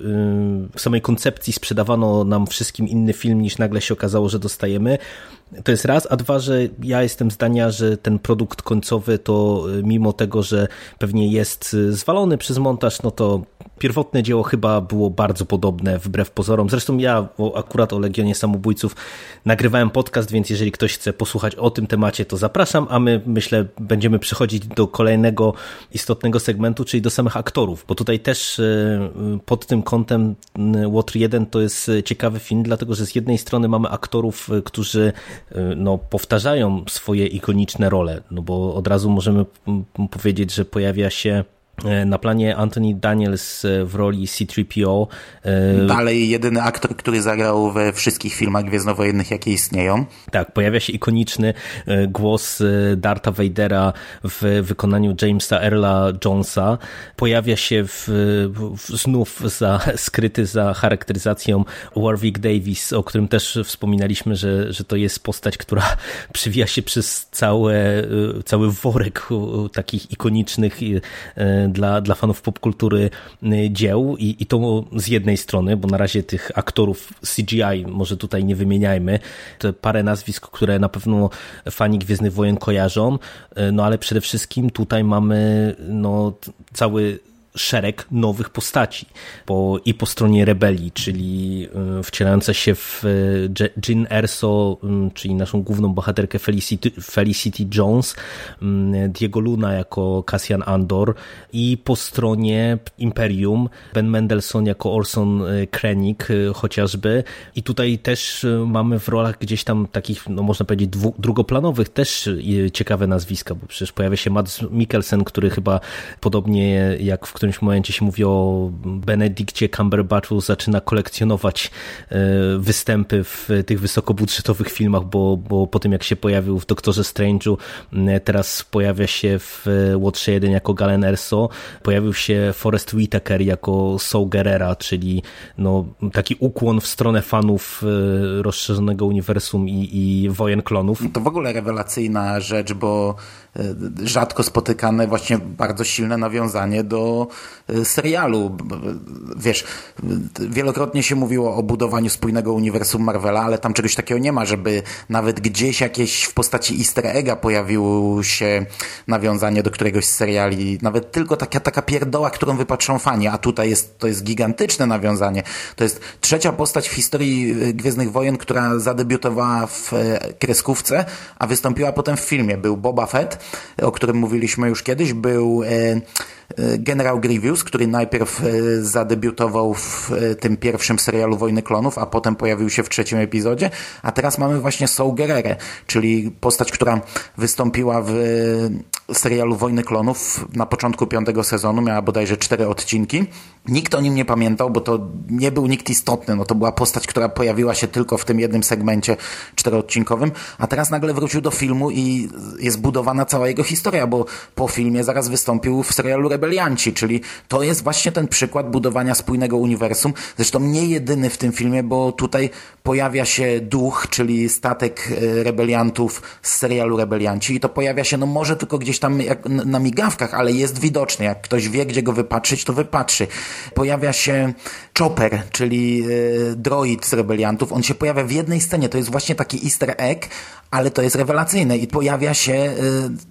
samej koncepcji sprzedawano nam wszystkim inny film niż nagle się okazało, że dostajemy. To jest raz, a dwa, że ja jestem zdania, że ten produkt końcowy to mimo tego, że pewnie jest zwalony przez montaż, no to pierwotne dzieło chyba było bardzo podobne wbrew pozorom. Zresztą ja akurat o Legionie Samobójców nagrywałem podcast, więc jeżeli ktoś chce posłuchać o tym temacie, to zapraszam, a my myślę będziemy przechodzić do kolejnego istotnego segmentu, czyli do samych aktorów, bo tutaj też pod tym kątem Łotr 1 to jest ciekawy film, dlatego że z jednej strony mamy aktorów, którzy no, powtarzają swoje ikoniczne role, no bo od razu możemy powiedzieć, że pojawia się Na planie Anthony Daniels w roli C-3PO. Dalej jedyny aktor, który zagrał we wszystkich filmach gwiezdnowojennych, jakie istnieją. Tak, pojawia się ikoniczny głos Darta Vadera w wykonaniu Jamesa Earla Jonesa. Pojawia się w, w, znów za, skryty za charakteryzacją Warwick Davis, o którym też wspominaliśmy, że, że to jest postać, która przywija się przez całe, cały worek takich ikonicznych dla, dla fanów popkultury dzieł I, i to z jednej strony, bo na razie tych aktorów CGI może tutaj nie wymieniajmy, to parę nazwisk, które na pewno fani Gwiezdnych Wojen kojarzą, no ale przede wszystkim tutaj mamy no, cały szereg nowych postaci. Bo I po stronie rebelii, czyli y, wcielająca się w y, Jean Erso, y, czyli naszą główną bohaterkę Felicity, Felicity Jones, Diego Luna jako Cassian Andor i po stronie Imperium Ben Mendelssohn jako Orson Krennic chociażby. I tutaj też mamy w rolach gdzieś tam takich, no można powiedzieć, dwu, drugoplanowych też ciekawe nazwiska, bo przecież pojawia się Mads Mikkelsen, który chyba podobnie jak w którymś momencie się mówi o Benedikcie Cumberbatchu, zaczyna kolekcjonować e, występy w tych wysokobudżetowych filmach, bo, bo po tym jak się pojawił w Doktorze Strange'u, teraz pojawia się w Łotrze 1 jako Galen Erso, pojawił się Forrest Whitaker jako Saul Gerrera, czyli no, taki ukłon w stronę fanów e, rozszerzonego uniwersum i, i wojen klonów. To w ogóle rewelacyjna rzecz, bo rzadko spotykane właśnie bardzo silne nawiązanie do e, serialu. Wiesz, wielokrotnie się mówiło o budowaniu spójnego uniwersum Marvela, ale tam czegoś takiego nie ma, żeby nawet gdzieś jakieś w postaci easter egga pojawiło się nawiązanie do któregoś z seriali. Nawet tylko taka, taka pierdoła, którą wypatrzą fani, a tutaj jest, to jest gigantyczne nawiązanie. To jest trzecia postać w historii e, Gwiezdnych Wojen, która zadebiutowała w kreskówce, a wystąpiła potem w filmie. Był Boba Fett, o którym mówiliśmy już kiedyś, był e, E, generał Grievous, który najpierw e, zadebiutował w tym pierwszym serialu Wojny Klonów, a potem pojawił się w trzecim epizodzie, a teraz mamy właśnie Saul Gerrera, czyli postać, która wystąpiła w serialu Wojny Klonów na początku piątego sezonu, miała bodajże cztery odcinki. Nikt o nim nie pamiętał, bo to nie był nikt istotny, no to była postać, która pojawiła się tylko w tym jednym segmencie czteroodcinkowym, a teraz nagle wrócił do filmu i jest budowana cała jego historia, bo po filmie zaraz wystąpił w serialu rebelianci, czyli to jest właśnie ten przykład budowania spójnego uniwersum. Zresztą nie jedyny w tym filmie, bo tutaj pojawia się duch, czyli statek e, rebeliantów z serialu Rebelianci i to pojawia się, no może tylko gdzieś tam na migawkach, ale jest widoczny. Jak ktoś wie, gdzie go wypatrzyć, to wypatrzy. Pojawia się Chopper, czyli e, droid z rebeliantów. On się pojawia w jednej scenie. To jest właśnie taki easter egg, ale to jest rewelacyjne i pojawia się y,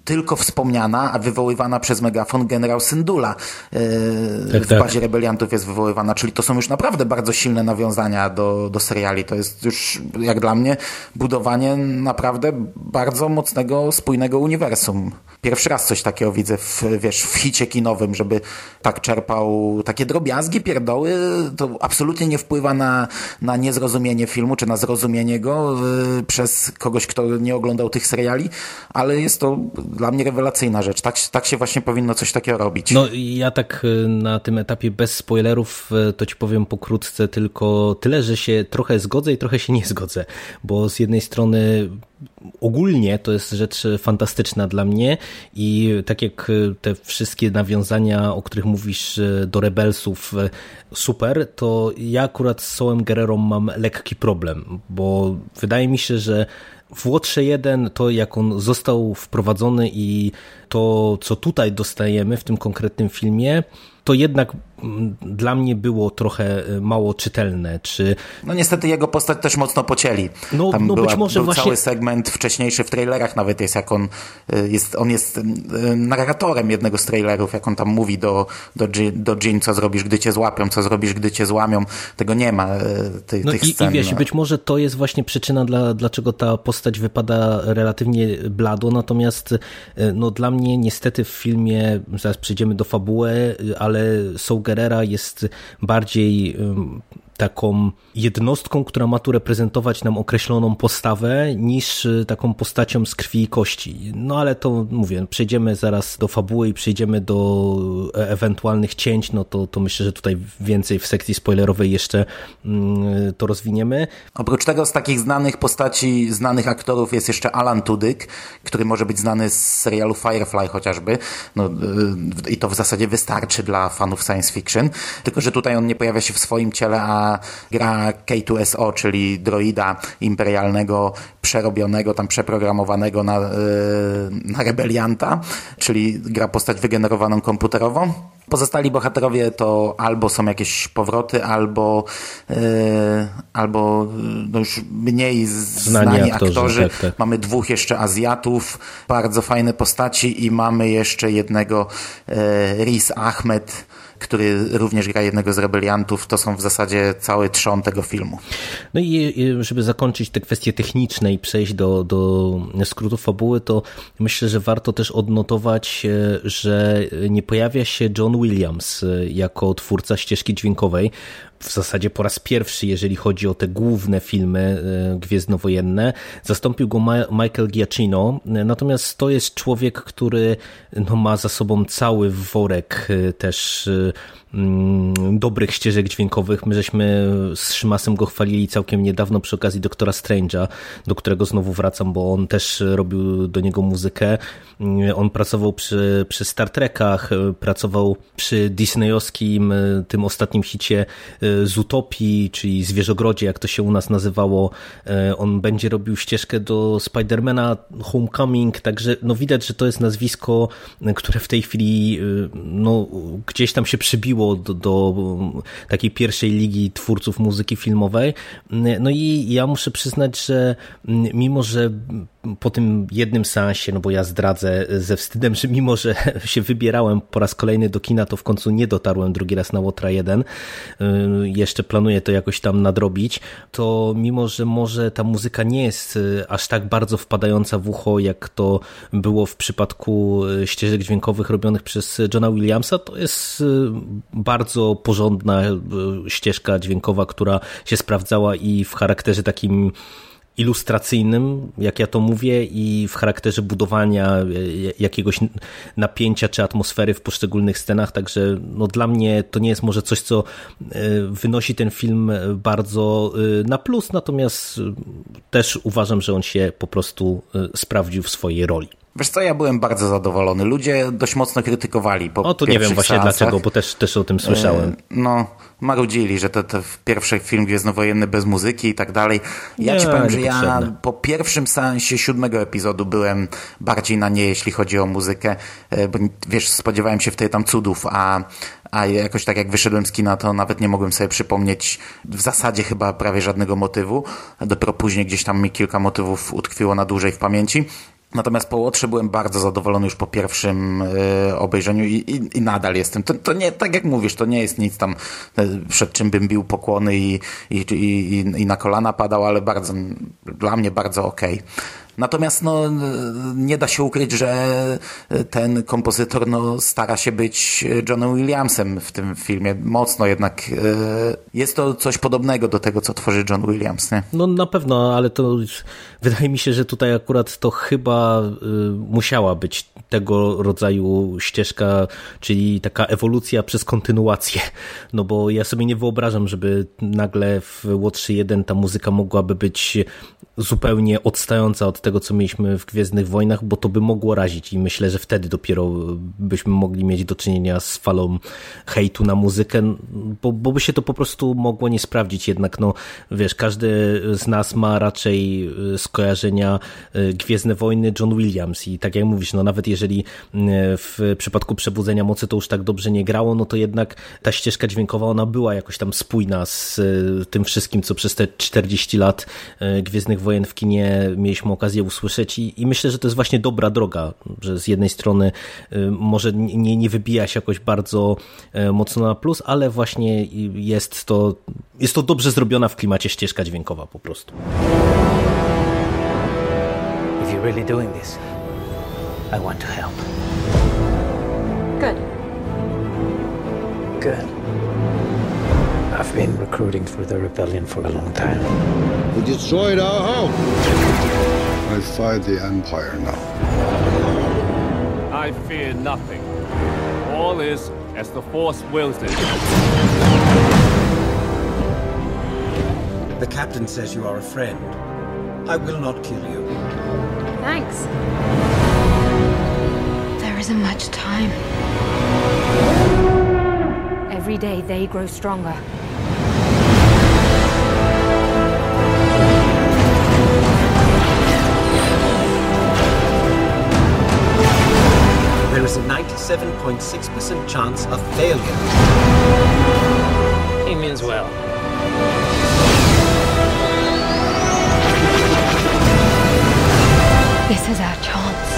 tylko wspomniana, a wywoływana przez megafon generał Syndula y, tak, w bazie tak. rebeliantów jest wywoływana, czyli to są już naprawdę bardzo silne nawiązania do, do seriali. To jest już, jak dla mnie, budowanie naprawdę bardzo mocnego, spójnego uniwersum. Pierwszy raz coś takiego widzę w, wiesz, w hicie kinowym, żeby tak czerpał takie drobiazgi, pierdoły, to absolutnie nie wpływa na, na niezrozumienie filmu, czy na zrozumienie go y, przez kogoś, kto nie oglądał tych seriali, ale jest to dla mnie rewelacyjna rzecz. Tak, tak się właśnie powinno coś takiego robić. No ja tak y, na tym etapie bez spoilerów y, to ci powiem pokrótce tylko tyle, że się trochę zgodzę i trochę się nie zgodzę, bo z jednej strony ogólnie to jest rzecz fantastyczna dla mnie i tak jak te wszystkie nawiązania, o których mówisz do Rebelsów, super, to ja akurat z Sołem Guerrero mam lekki problem, bo wydaje mi się, że w Łotrze 1 to jak on został wprowadzony i to co tutaj dostajemy w tym konkretnym filmie to jednak mm, dla mnie było trochę e, mało czytelne. Czy... No niestety jego postać też mocno pocięli. No, Tam no była, być może był właśnie... cały segment wcześniejszy w trailerach nawet jest, jak on e, jest, on jest e, narratorem jednego z trailerów, jak on tam mówi do, do, do Jean, co zrobisz, gdy cię złapią, co zrobisz, gdy cię złamią. Tego nie ma, ty, no tych i, scen. I wiesz, no. być może to jest właśnie przyczyna, dla, dlaczego ta postać wypada relatywnie blado, natomiast no, dla mnie niestety w filmie, zaraz przejdziemy do fabuły, ale Soul Gerrera jest bardziej taką jednostką, która ma tu reprezentować nam określoną postawę, niż taką postacią z krwi i kości. No ale to mówię, przejdziemy zaraz do fabuły i przejdziemy do ewentualnych cięć, no to, to myślę, że tutaj więcej w sekcji spoilerowej jeszcze mm, to rozwiniemy. Oprócz tego z takich znanych postaci, znanych aktorów jest jeszcze Alan Tudyk, który może być znany z serialu Firefly chociażby. No, y, I to w zasadzie wystarczy dla fanów science fiction. Tylko, że tutaj on nie pojawia się w swoim ciele, a gra K2SO, czyli droida imperialnego, przerobionego, tam przeprogramowanego na, y, na rebelianta, czyli gra postać wygenerowaną komputerowo. Pozostali bohaterowie to albo są jakieś powroty, albo, yy, albo no już mniej znani, znani aktorzy. aktorzy. Tak, tak. Mamy dwóch jeszcze Azjatów, bardzo fajne postaci i mamy jeszcze jednego yy, Riz Ahmed, który również gra jednego z rebeliantów. To są w zasadzie cały trzon tego filmu. No i żeby zakończyć te kwestie techniczne i przejść do, do skrótów fabuły, to myślę, że warto też odnotować, e, że nie pojawia się John Williams e, jako twórca ścieżki dźwiękowej w zasadzie po raz pierwszy, jeżeli chodzi o te główne filmy e, gwiezdnowojenne. Zastąpił go Michael Giacchino, natomiast to jest człowiek, który no, ma za sobą cały worek też Mm, dobrych ścieżek dźwiękowych. My żeśmy z Szymasem go chwalili całkiem niedawno przy okazji Doktora Strange'a, do którego znowu wracam, bo on też robił do niego muzykę. Mm, on pracował przy, przy Star Trekach, pracował przy disneyowskim tym ostatnim hicie e, z Utopii, czyli Zwierzogrodzie, jak to się u nas nazywało. E, on będzie robił ścieżkę do Spidermana Homecoming, także no widać, że to jest nazwisko, które w tej chwili e, no, gdzieś tam się przybiło do, do takiej pierwszej ligi twórców muzyki filmowej. No i ja muszę przyznać, że mimo, że po tym jednym seansie, no bo ja zdradzę ze wstydem, że mimo, że się wybierałem po raz kolejny do kina, to w końcu nie dotarłem drugi raz na Łotra 1. Y, jeszcze planuję to jakoś tam nadrobić. To mimo, że może ta muzyka nie jest y, aż tak bardzo wpadająca w ucho, jak to było w przypadku ścieżek dźwiękowych robionych przez Johna Williamsa, to jest bardzo porządna ścieżka dźwiękowa, która się sprawdzała i w charakterze takim ilustracyjnym, jak ja to mówię, i w charakterze budowania e, jakiegoś napięcia czy atmosfery w poszczególnych scenach. Także no, dla mnie to nie jest może coś, co e, wynosi ten film bardzo e, na plus, natomiast też uważam, że on się po prostu sprawdził w swojej roli. Wiesz co, ja byłem bardzo zadowolony. Ludzie dość mocno krytykowali. Po o, to nie wiem właśnie seansach. dlaczego, bo też, też o tym słyszałem. No, marudzili, że to, to pierwszy film Gwiezdnowojenny bez muzyki i tak dalej. Ja nie, ci powiem, że ja po pierwszym seansie siódmego epizodu byłem bardziej na nie, jeśli chodzi o muzykę, e, bo wiesz, spodziewałem się wtedy tam cudów, a, a jakoś tak jak wyszedłem z kina, to nawet nie mogłem sobie przypomnieć w zasadzie chyba prawie żadnego motywu. Dopiero później gdzieś tam mi kilka motywów utkwiło na dłużej w pamięci. Natomiast po Łotrze byłem bardzo zadowolony już po pierwszym y, obejrzeniu i, i, i, nadal jestem. To, to, nie, tak jak mówisz, to nie jest nic tam, y, przed czym bym bił pokłony i, i, i na kolana padał, ale bardzo, dla mnie bardzo okej. Okay. Natomiast no, nie da się ukryć, że ten kompozytor no, stara się być Johnem Williamsem w tym filmie. Mocno jednak e, jest to coś podobnego do tego, co tworzy John Williams. Nie? No na pewno, ale to wydaje mi się, że tutaj akurat to chyba e, musiała być tego rodzaju ścieżka, czyli taka ewolucja przez kontynuację. No bo ja sobie nie wyobrażam, żeby nagle w Łotrze 1 ta muzyka mogłaby być zupełnie odstająca od tego, co mieliśmy w Gwiezdnych Wojnach, bo to by mogło razić i myślę, że wtedy dopiero byśmy mogli mieć do czynienia z falą hejtu na muzykę, bo, bo by się to po prostu mogło nie sprawdzić. Jednak, no wiesz, każdy z nas ma raczej y, skojarzenia y, Gwiezdne Wojny John Williams i tak jak mówisz, no nawet jeżeli w przypadku Przebudzenia Mocy to już tak dobrze nie grało, no to jednak ta ścieżka dźwiękowa, ona była jakoś tam spójna z tym wszystkim, co przez te 40 lat Gwiezdnych Wojen w kinie mieliśmy okazję usłyszeć i, i myślę, że to jest właśnie dobra droga, że z jednej strony y, może nie, nie wybija się jakoś bardzo y, mocno na plus, ale właśnie jest to, jest to dobrze zrobiona w klimacie ścieżka dźwiękowa po prostu. If you're really doing this, I want to help. Good. Good. I've been recruiting for the rebellion for a long time. We destroyed our home. I fight the Empire now. I fear nothing. All is as the Force wills it. The captain says you are a friend. I will not kill you. Thanks. There isn't much time. Every day they grow stronger. 97.6% chance of failure. He means well. This is our chance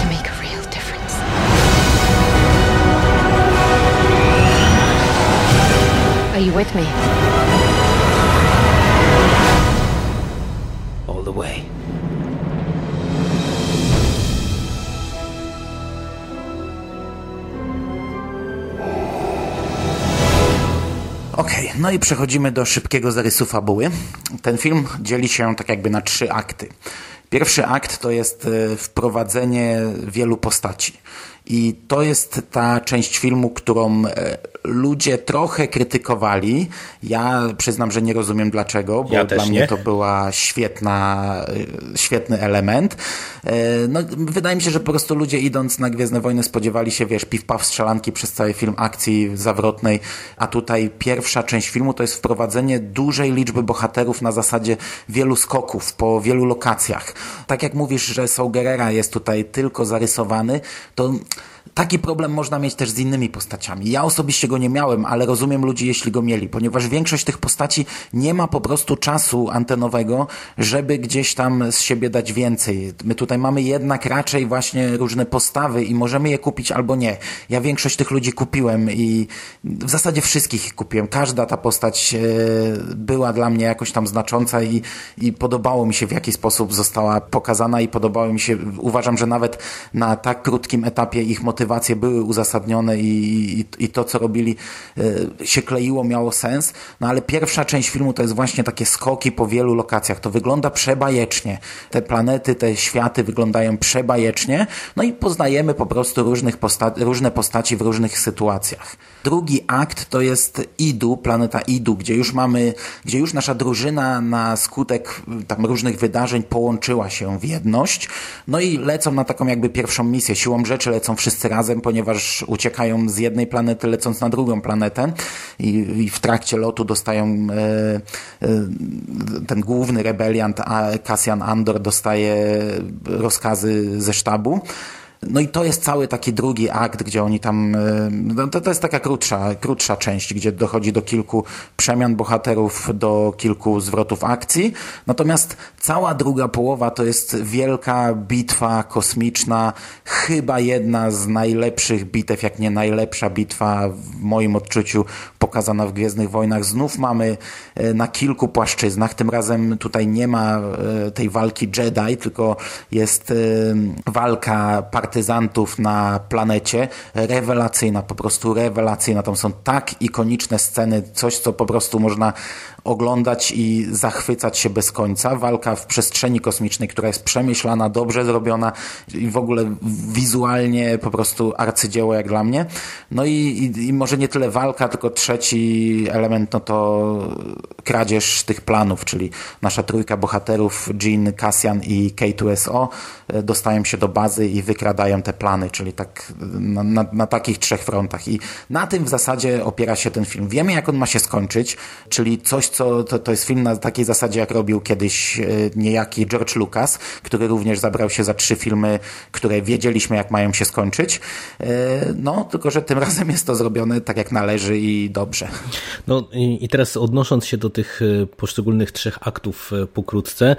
to make a real difference. Are you with me? No i przechodzimy do szybkiego zarysu fabuły. Ten film dzieli się tak jakby na trzy akty. Pierwszy akt to jest e, wprowadzenie wielu postaci. I to jest ta część filmu, którą e, ludzie trochę krytykowali. Ja przyznam, że nie rozumiem dlaczego, bo Ja dla mnie nie. to była świetna, e, świetny element. E, No, wydaje mi się, że po prostu ludzie idąc na Gwiezdne Wojny spodziewali się, wiesz, piw-paw strzelanki przez cały film akcji zawrotnej, a tutaj pierwsza część filmu to jest wprowadzenie dużej liczby bohaterów na zasadzie wielu skoków po wielu lokacjach. Tak jak mówisz, że Saul Gerrera jest tutaj tylko zarysowany, to Taki problem można mieć też z innymi postaciami. Ja osobiście go nie miałem, ale rozumiem ludzi, jeśli go mieli, ponieważ większość tych postaci nie ma po prostu czasu antenowego, żeby gdzieś tam z siebie dać więcej. My tutaj mamy jednak raczej właśnie różne postawy i możemy je kupić albo nie. Ja większość tych ludzi kupiłem i w zasadzie wszystkich ich kupiłem. Każda ta postać e, była dla mnie jakoś tam znacząca i, i podobało mi się w jaki sposób została pokazana i podobało mi się, uważam, że nawet na tak krótkim etapie ich motywacje były uzasadnione i, i, i to, co robili e, się kleiło, miało sens. No ale pierwsza część filmu to jest właśnie takie skoki po wielu lokacjach. To wygląda przebajecznie. Te planety, te światy wyglądają przebajecznie. No i poznajemy po prostu różnych posta różne postaci w różnych sytuacjach. Drugi akt to jest Idu, planeta Idu, gdzie już mamy, gdzie już nasza drużyna na skutek y, tam różnych wydarzeń połączyła się w jedność. No i lecą na taką jakby pierwszą misję. Siłą rzeczy lecą wszyscy razem, ponieważ uciekają z jednej planety, lecąc na drugą planetę i, i w trakcie lotu dostają e, e, ten główny rebeliant, Cassian Andor dostaje rozkazy ze sztabu. No i to jest cały taki drugi akt, gdzie oni tam, e, no to, to jest taka krótsza, krótsza część, gdzie dochodzi do kilku przemian bohaterów, do kilku zwrotów akcji. Natomiast cała druga połowa to jest wielka bitwa kosmiczna, chyba jedna z najlepszych bitew, jak nie najlepsza bitwa w moim odczuciu pokazana w Gwiezdnych Wojnach. Znów mamy e, na kilku płaszczyznach, tym razem tutaj nie ma e, tej walki Jedi, tylko jest walka partyzantów na planecie. Rewelacyjna, po prostu rewelacyjna. Tam są tak ikoniczne sceny, coś co po prostu można oglądać i zachwycać się bez końca. Walka w przestrzeni kosmicznej, która jest przemyślana, dobrze zrobiona i w ogóle wizualnie po prostu arcydzieło jak dla mnie. No i, i, i może nie tyle walka, tylko trzeci element, no to kradzież tych planów, czyli nasza trójka bohaterów, Jean, Cassian i K2SO e, dostają się do bazy i wykradają te plany, czyli tak na, na, na takich trzech frontach. I na tym w zasadzie opiera się ten film. Wiemy, jak on ma się skończyć, czyli coś, co to, to jest film na takiej zasadzie, jak robił kiedyś e, niejaki George Lucas, który również zabrał się za trzy filmy, które wiedzieliśmy, jak mają się skończyć. E, No, tylko że tym razem jest to zrobione tak, jak należy i dobrze. No i teraz odnosząc się do tych e, poszczególnych trzech aktów pokrótce,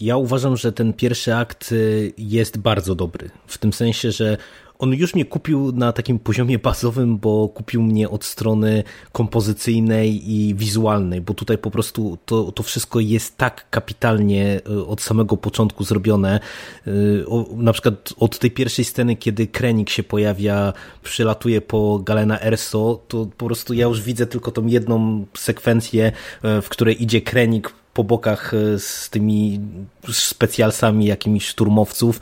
ja uważam, że ten pierwszy akt jest bardzo dobry. W tym sensie, że on już mnie kupił na takim poziomie bazowym, bo kupił mnie od strony kompozycyjnej i wizualnej, bo tutaj po prostu to, to wszystko jest tak kapitalnie y, od samego początku zrobione. Y, na przykład od tej pierwszej sceny, kiedy Krenik się pojawia, przylatuje po Galena Erso, to po prostu ja już widzę tylko tą jedną sekwencję, y, w której idzie Krenik po bokach e, z tymi specjalsami jakimiś szturmowców,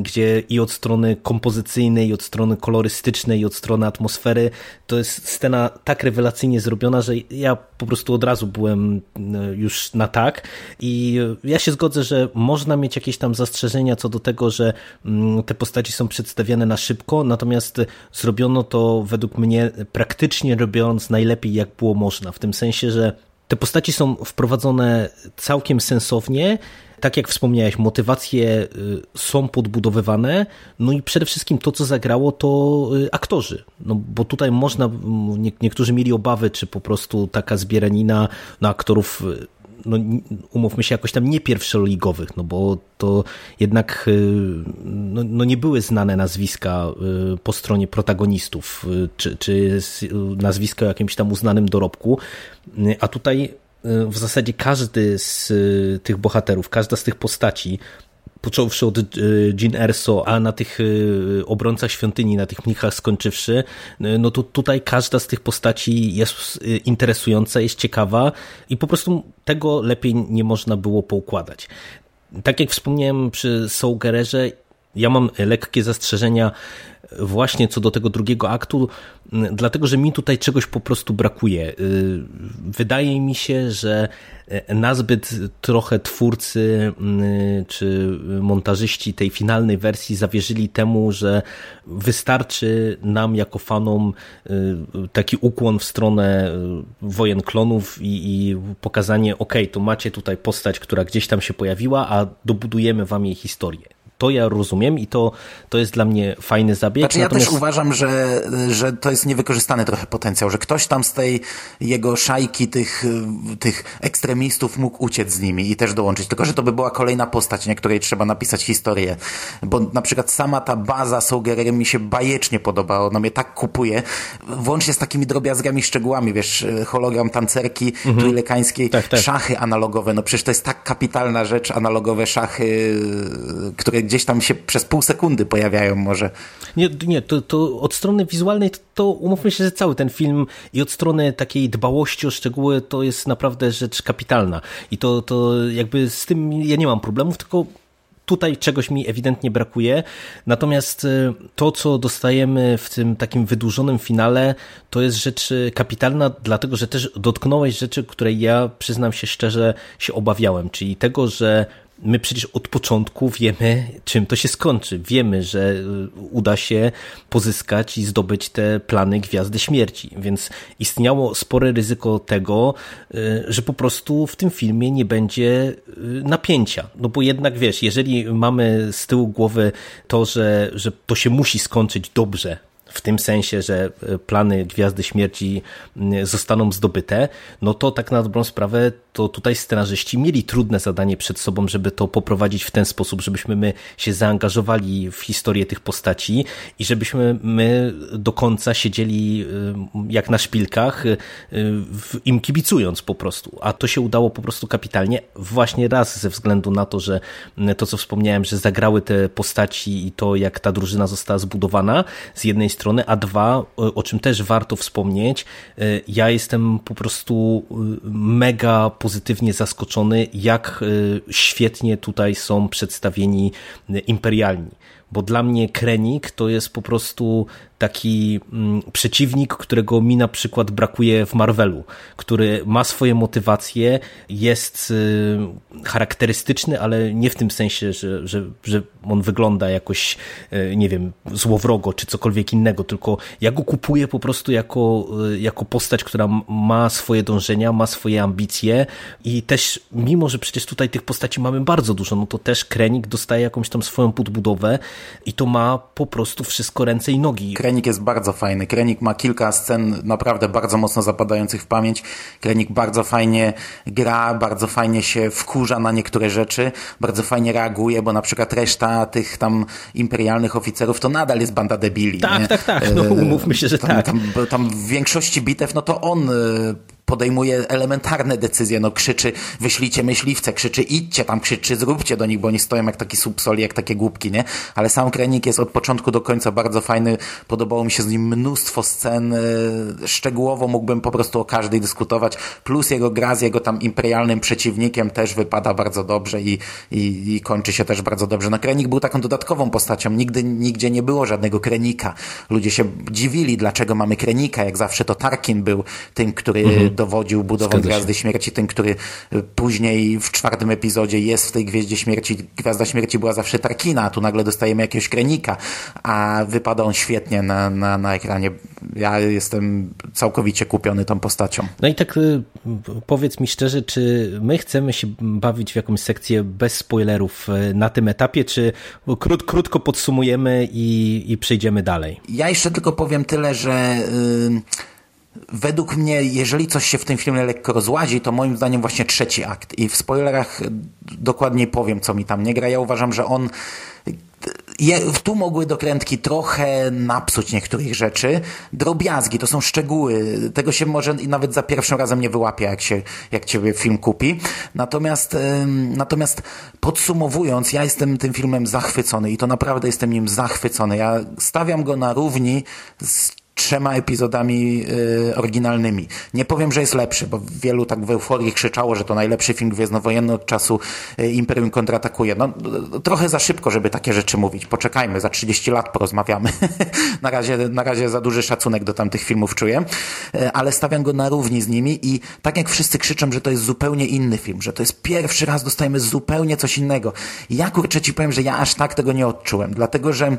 gdzie i od strony kompozycyjnej, i od strony kolorystycznej, i od strony atmosfery to jest scena tak rewelacyjnie zrobiona, że ja po prostu od razu byłem już na tak. I ja się zgodzę, że można mieć jakieś tam zastrzeżenia co do tego, że te postaci są przedstawiane na szybko, natomiast zrobiono to według mnie praktycznie robiąc najlepiej jak było można, w tym sensie, że te postaci są wprowadzone całkiem sensownie. Tak jak wspomniałeś, motywacje y, są podbudowywane, no i przede wszystkim to, co zagrało, to y, aktorzy. No bo tutaj można, niektórzy mieli obawy, czy po prostu taka zbieranina na aktorów y, no, umówmy się, jakoś tam nie pierwszoligowych, no bo to jednak no, no nie były znane nazwiska po stronie protagonistów, czy, czy nazwiska o jakimś tam uznanym dorobku, a tutaj w zasadzie każdy z tych bohaterów, każda z tych postaci począwszy od Jean Erso, a na tych obrońcach świątyni, na tych mnichach skończywszy, no to tutaj każda z tych postaci jest interesująca, jest ciekawa i po prostu tego lepiej nie można było poukładać. Tak jak wspomniałem przy Sougererze, ja mam lekkie zastrzeżenia właśnie co do tego drugiego aktu, dlatego że mi tutaj czegoś po prostu brakuje. Y, wydaje mi się, że e, nazbyt trochę twórcy y, czy montażyści tej finalnej wersji zawierzyli temu, że wystarczy nam jako fanom y, taki ukłon w stronę wojen klonów i, i pokazanie, ok, to macie tutaj postać, która gdzieś tam się pojawiła, a dobudujemy wam jej historię to ja rozumiem i to, to jest dla mnie fajny zabieg. Znaczy, Natomiast... ja też uważam, że, że to jest niewykorzystany trochę potencjał, że ktoś tam z tej jego szajki tych, tych ekstremistów mógł uciec z nimi i też dołączyć. Tylko, że to by była kolejna postać, nie której trzeba napisać historię. Bo na przykład sama ta baza Sougerem mi się bajecznie podoba. Ona mnie tak kupuje. Włącznie z takimi drobiazgami, szczegółami, wiesz, hologram tancerki mhm. trójlekańskiej, tak, tak. szachy analogowe. No przecież to jest tak kapitalna rzecz, analogowe szachy, które gdzieś tam się przez pół sekundy pojawiają może. Nie, nie to, to od strony wizualnej to, to umówmy się, że cały ten film i od strony takiej dbałości o szczegóły to jest naprawdę rzecz kapitalna. I to, to jakby z tym ja nie mam problemów, tylko tutaj czegoś mi ewidentnie brakuje. Natomiast y, to, co dostajemy w tym takim wydłużonym finale, to jest rzecz kapitalna, dlatego że też dotknąłeś rzeczy, której ja przyznam się szczerze się obawiałem, czyli tego, że my przecież od początku wiemy, czym to się skończy. Wiemy, że y, uda się pozyskać i zdobyć te plany Gwiazdy Śmierci, więc istniało spore ryzyko tego, y, że po prostu w tym filmie nie będzie y, napięcia. No bo jednak wiesz, jeżeli mamy z tyłu głowy to, że, że to się musi skończyć dobrze, w tym sensie, że e, plany Gwiazdy Śmierci zostaną zdobyte, no to tak na dobrą sprawę to tutaj scenarzyści mieli trudne zadanie przed sobą, żeby to poprowadzić w ten sposób, żebyśmy my się zaangażowali w historię tych postaci i żebyśmy my do końca siedzieli e, jak na szpilkach, e, im kibicując po prostu. A to się udało po prostu kapitalnie, właśnie raz ze względu na to, że to co wspomniałem, że zagrały te postaci i to jak ta drużyna została zbudowana z jednej strony strony, a dwa, o czym też warto wspomnieć, e, ja jestem po prostu e, mega pozytywnie zaskoczony, jak e, świetnie tutaj są przedstawieni imperialni bo dla mnie Krenik to jest po prostu taki mm, przeciwnik, którego mi na przykład brakuje w Marvelu, który ma swoje motywacje, jest y, charakterystyczny, ale nie w tym sensie, że, że, że on wygląda jakoś, y, nie wiem, złowrogo czy cokolwiek innego, tylko ja go kupuję po prostu jako, jako postać, która ma swoje dążenia, ma swoje ambicje i też mimo, że przecież tutaj tych postaci mamy bardzo dużo, no to też Krenik dostaje jakąś tam swoją podbudowę i to ma po prostu wszystko ręce i nogi. Krenik jest bardzo fajny. Krenik ma kilka scen naprawdę bardzo mocno zapadających w pamięć. Krenik bardzo fajnie gra, bardzo fajnie się wkurza na niektóre rzeczy, bardzo fajnie reaguje, bo na przykład reszta tych tam imperialnych oficerów to nadal jest banda debili. Tak, nie? tak, tak. No, umówmy się, że tam, tak. Tam, tam w większości bitew, no to on podejmuje elementarne decyzje, no krzyczy wyślijcie myśliwce, krzyczy idźcie tam, krzyczy zróbcie do nich, bo oni stoją jak taki subsoli, jak takie głupki, nie? Ale sam Krenik jest od początku do końca bardzo fajny, podobało mi się z nim mnóstwo scen, szczegółowo mógłbym po prostu o każdej dyskutować, plus jego gra z jego tam imperialnym przeciwnikiem też wypada bardzo dobrze i, i, i kończy się też bardzo dobrze. No Krenik był taką dodatkową postacią, nigdy, nigdzie nie było żadnego Krenika. Ludzie się dziwili, dlaczego mamy Krenika, jak zawsze to Tarkin był tym, który mhm dowodził budową Gwiazdy Śmierci, ten, który później w czwartym epizodzie jest w tej Gwieździe Śmierci. Gwiazda Śmierci była zawsze Tarkina, a tu nagle dostajemy jakiegoś Krenika, a wypada on świetnie na, na, na ekranie. Ja jestem całkowicie kupiony tą postacią. No i tak powiedz mi szczerze, czy my chcemy się bawić w jakąś sekcję bez spoilerów na tym etapie, czy krót, krótko podsumujemy i, i przejdziemy dalej? Ja jeszcze tylko powiem tyle, że... Yy Według mnie, jeżeli coś się w tym filmie lekko rozłazi, to moim zdaniem właśnie trzeci akt. I w spoilerach dokładniej powiem, co mi tam nie gra. Ja uważam, że on je, tu mogły dokrętki trochę napsuć niektórych rzeczy. Drobiazgi, to są szczegóły. Tego się może nawet za pierwszym razem nie wyłapie, jak, się, jak ciebie film kupi. Natomiast, natomiast podsumowując, ja jestem tym filmem zachwycony i to naprawdę jestem nim zachwycony. Ja stawiam go na równi z trzema epizodami y, oryginalnymi. Nie powiem, że jest lepszy, bo wielu tak w euforii krzyczało, że to najlepszy film gwiezdnowojenny od czasu y, Imperium kontratakuje. No, trochę za szybko, żeby takie rzeczy mówić. Poczekajmy, za 30 lat porozmawiamy. na, razie, na razie za duży szacunek do tamtych filmów czuję, y, ale stawiam go na równi z nimi i tak jak wszyscy krzyczą, że to jest zupełnie inny film, że to jest pierwszy raz dostajemy zupełnie coś innego. Ja kurczę ci powiem, że ja aż tak tego nie odczułem, dlatego że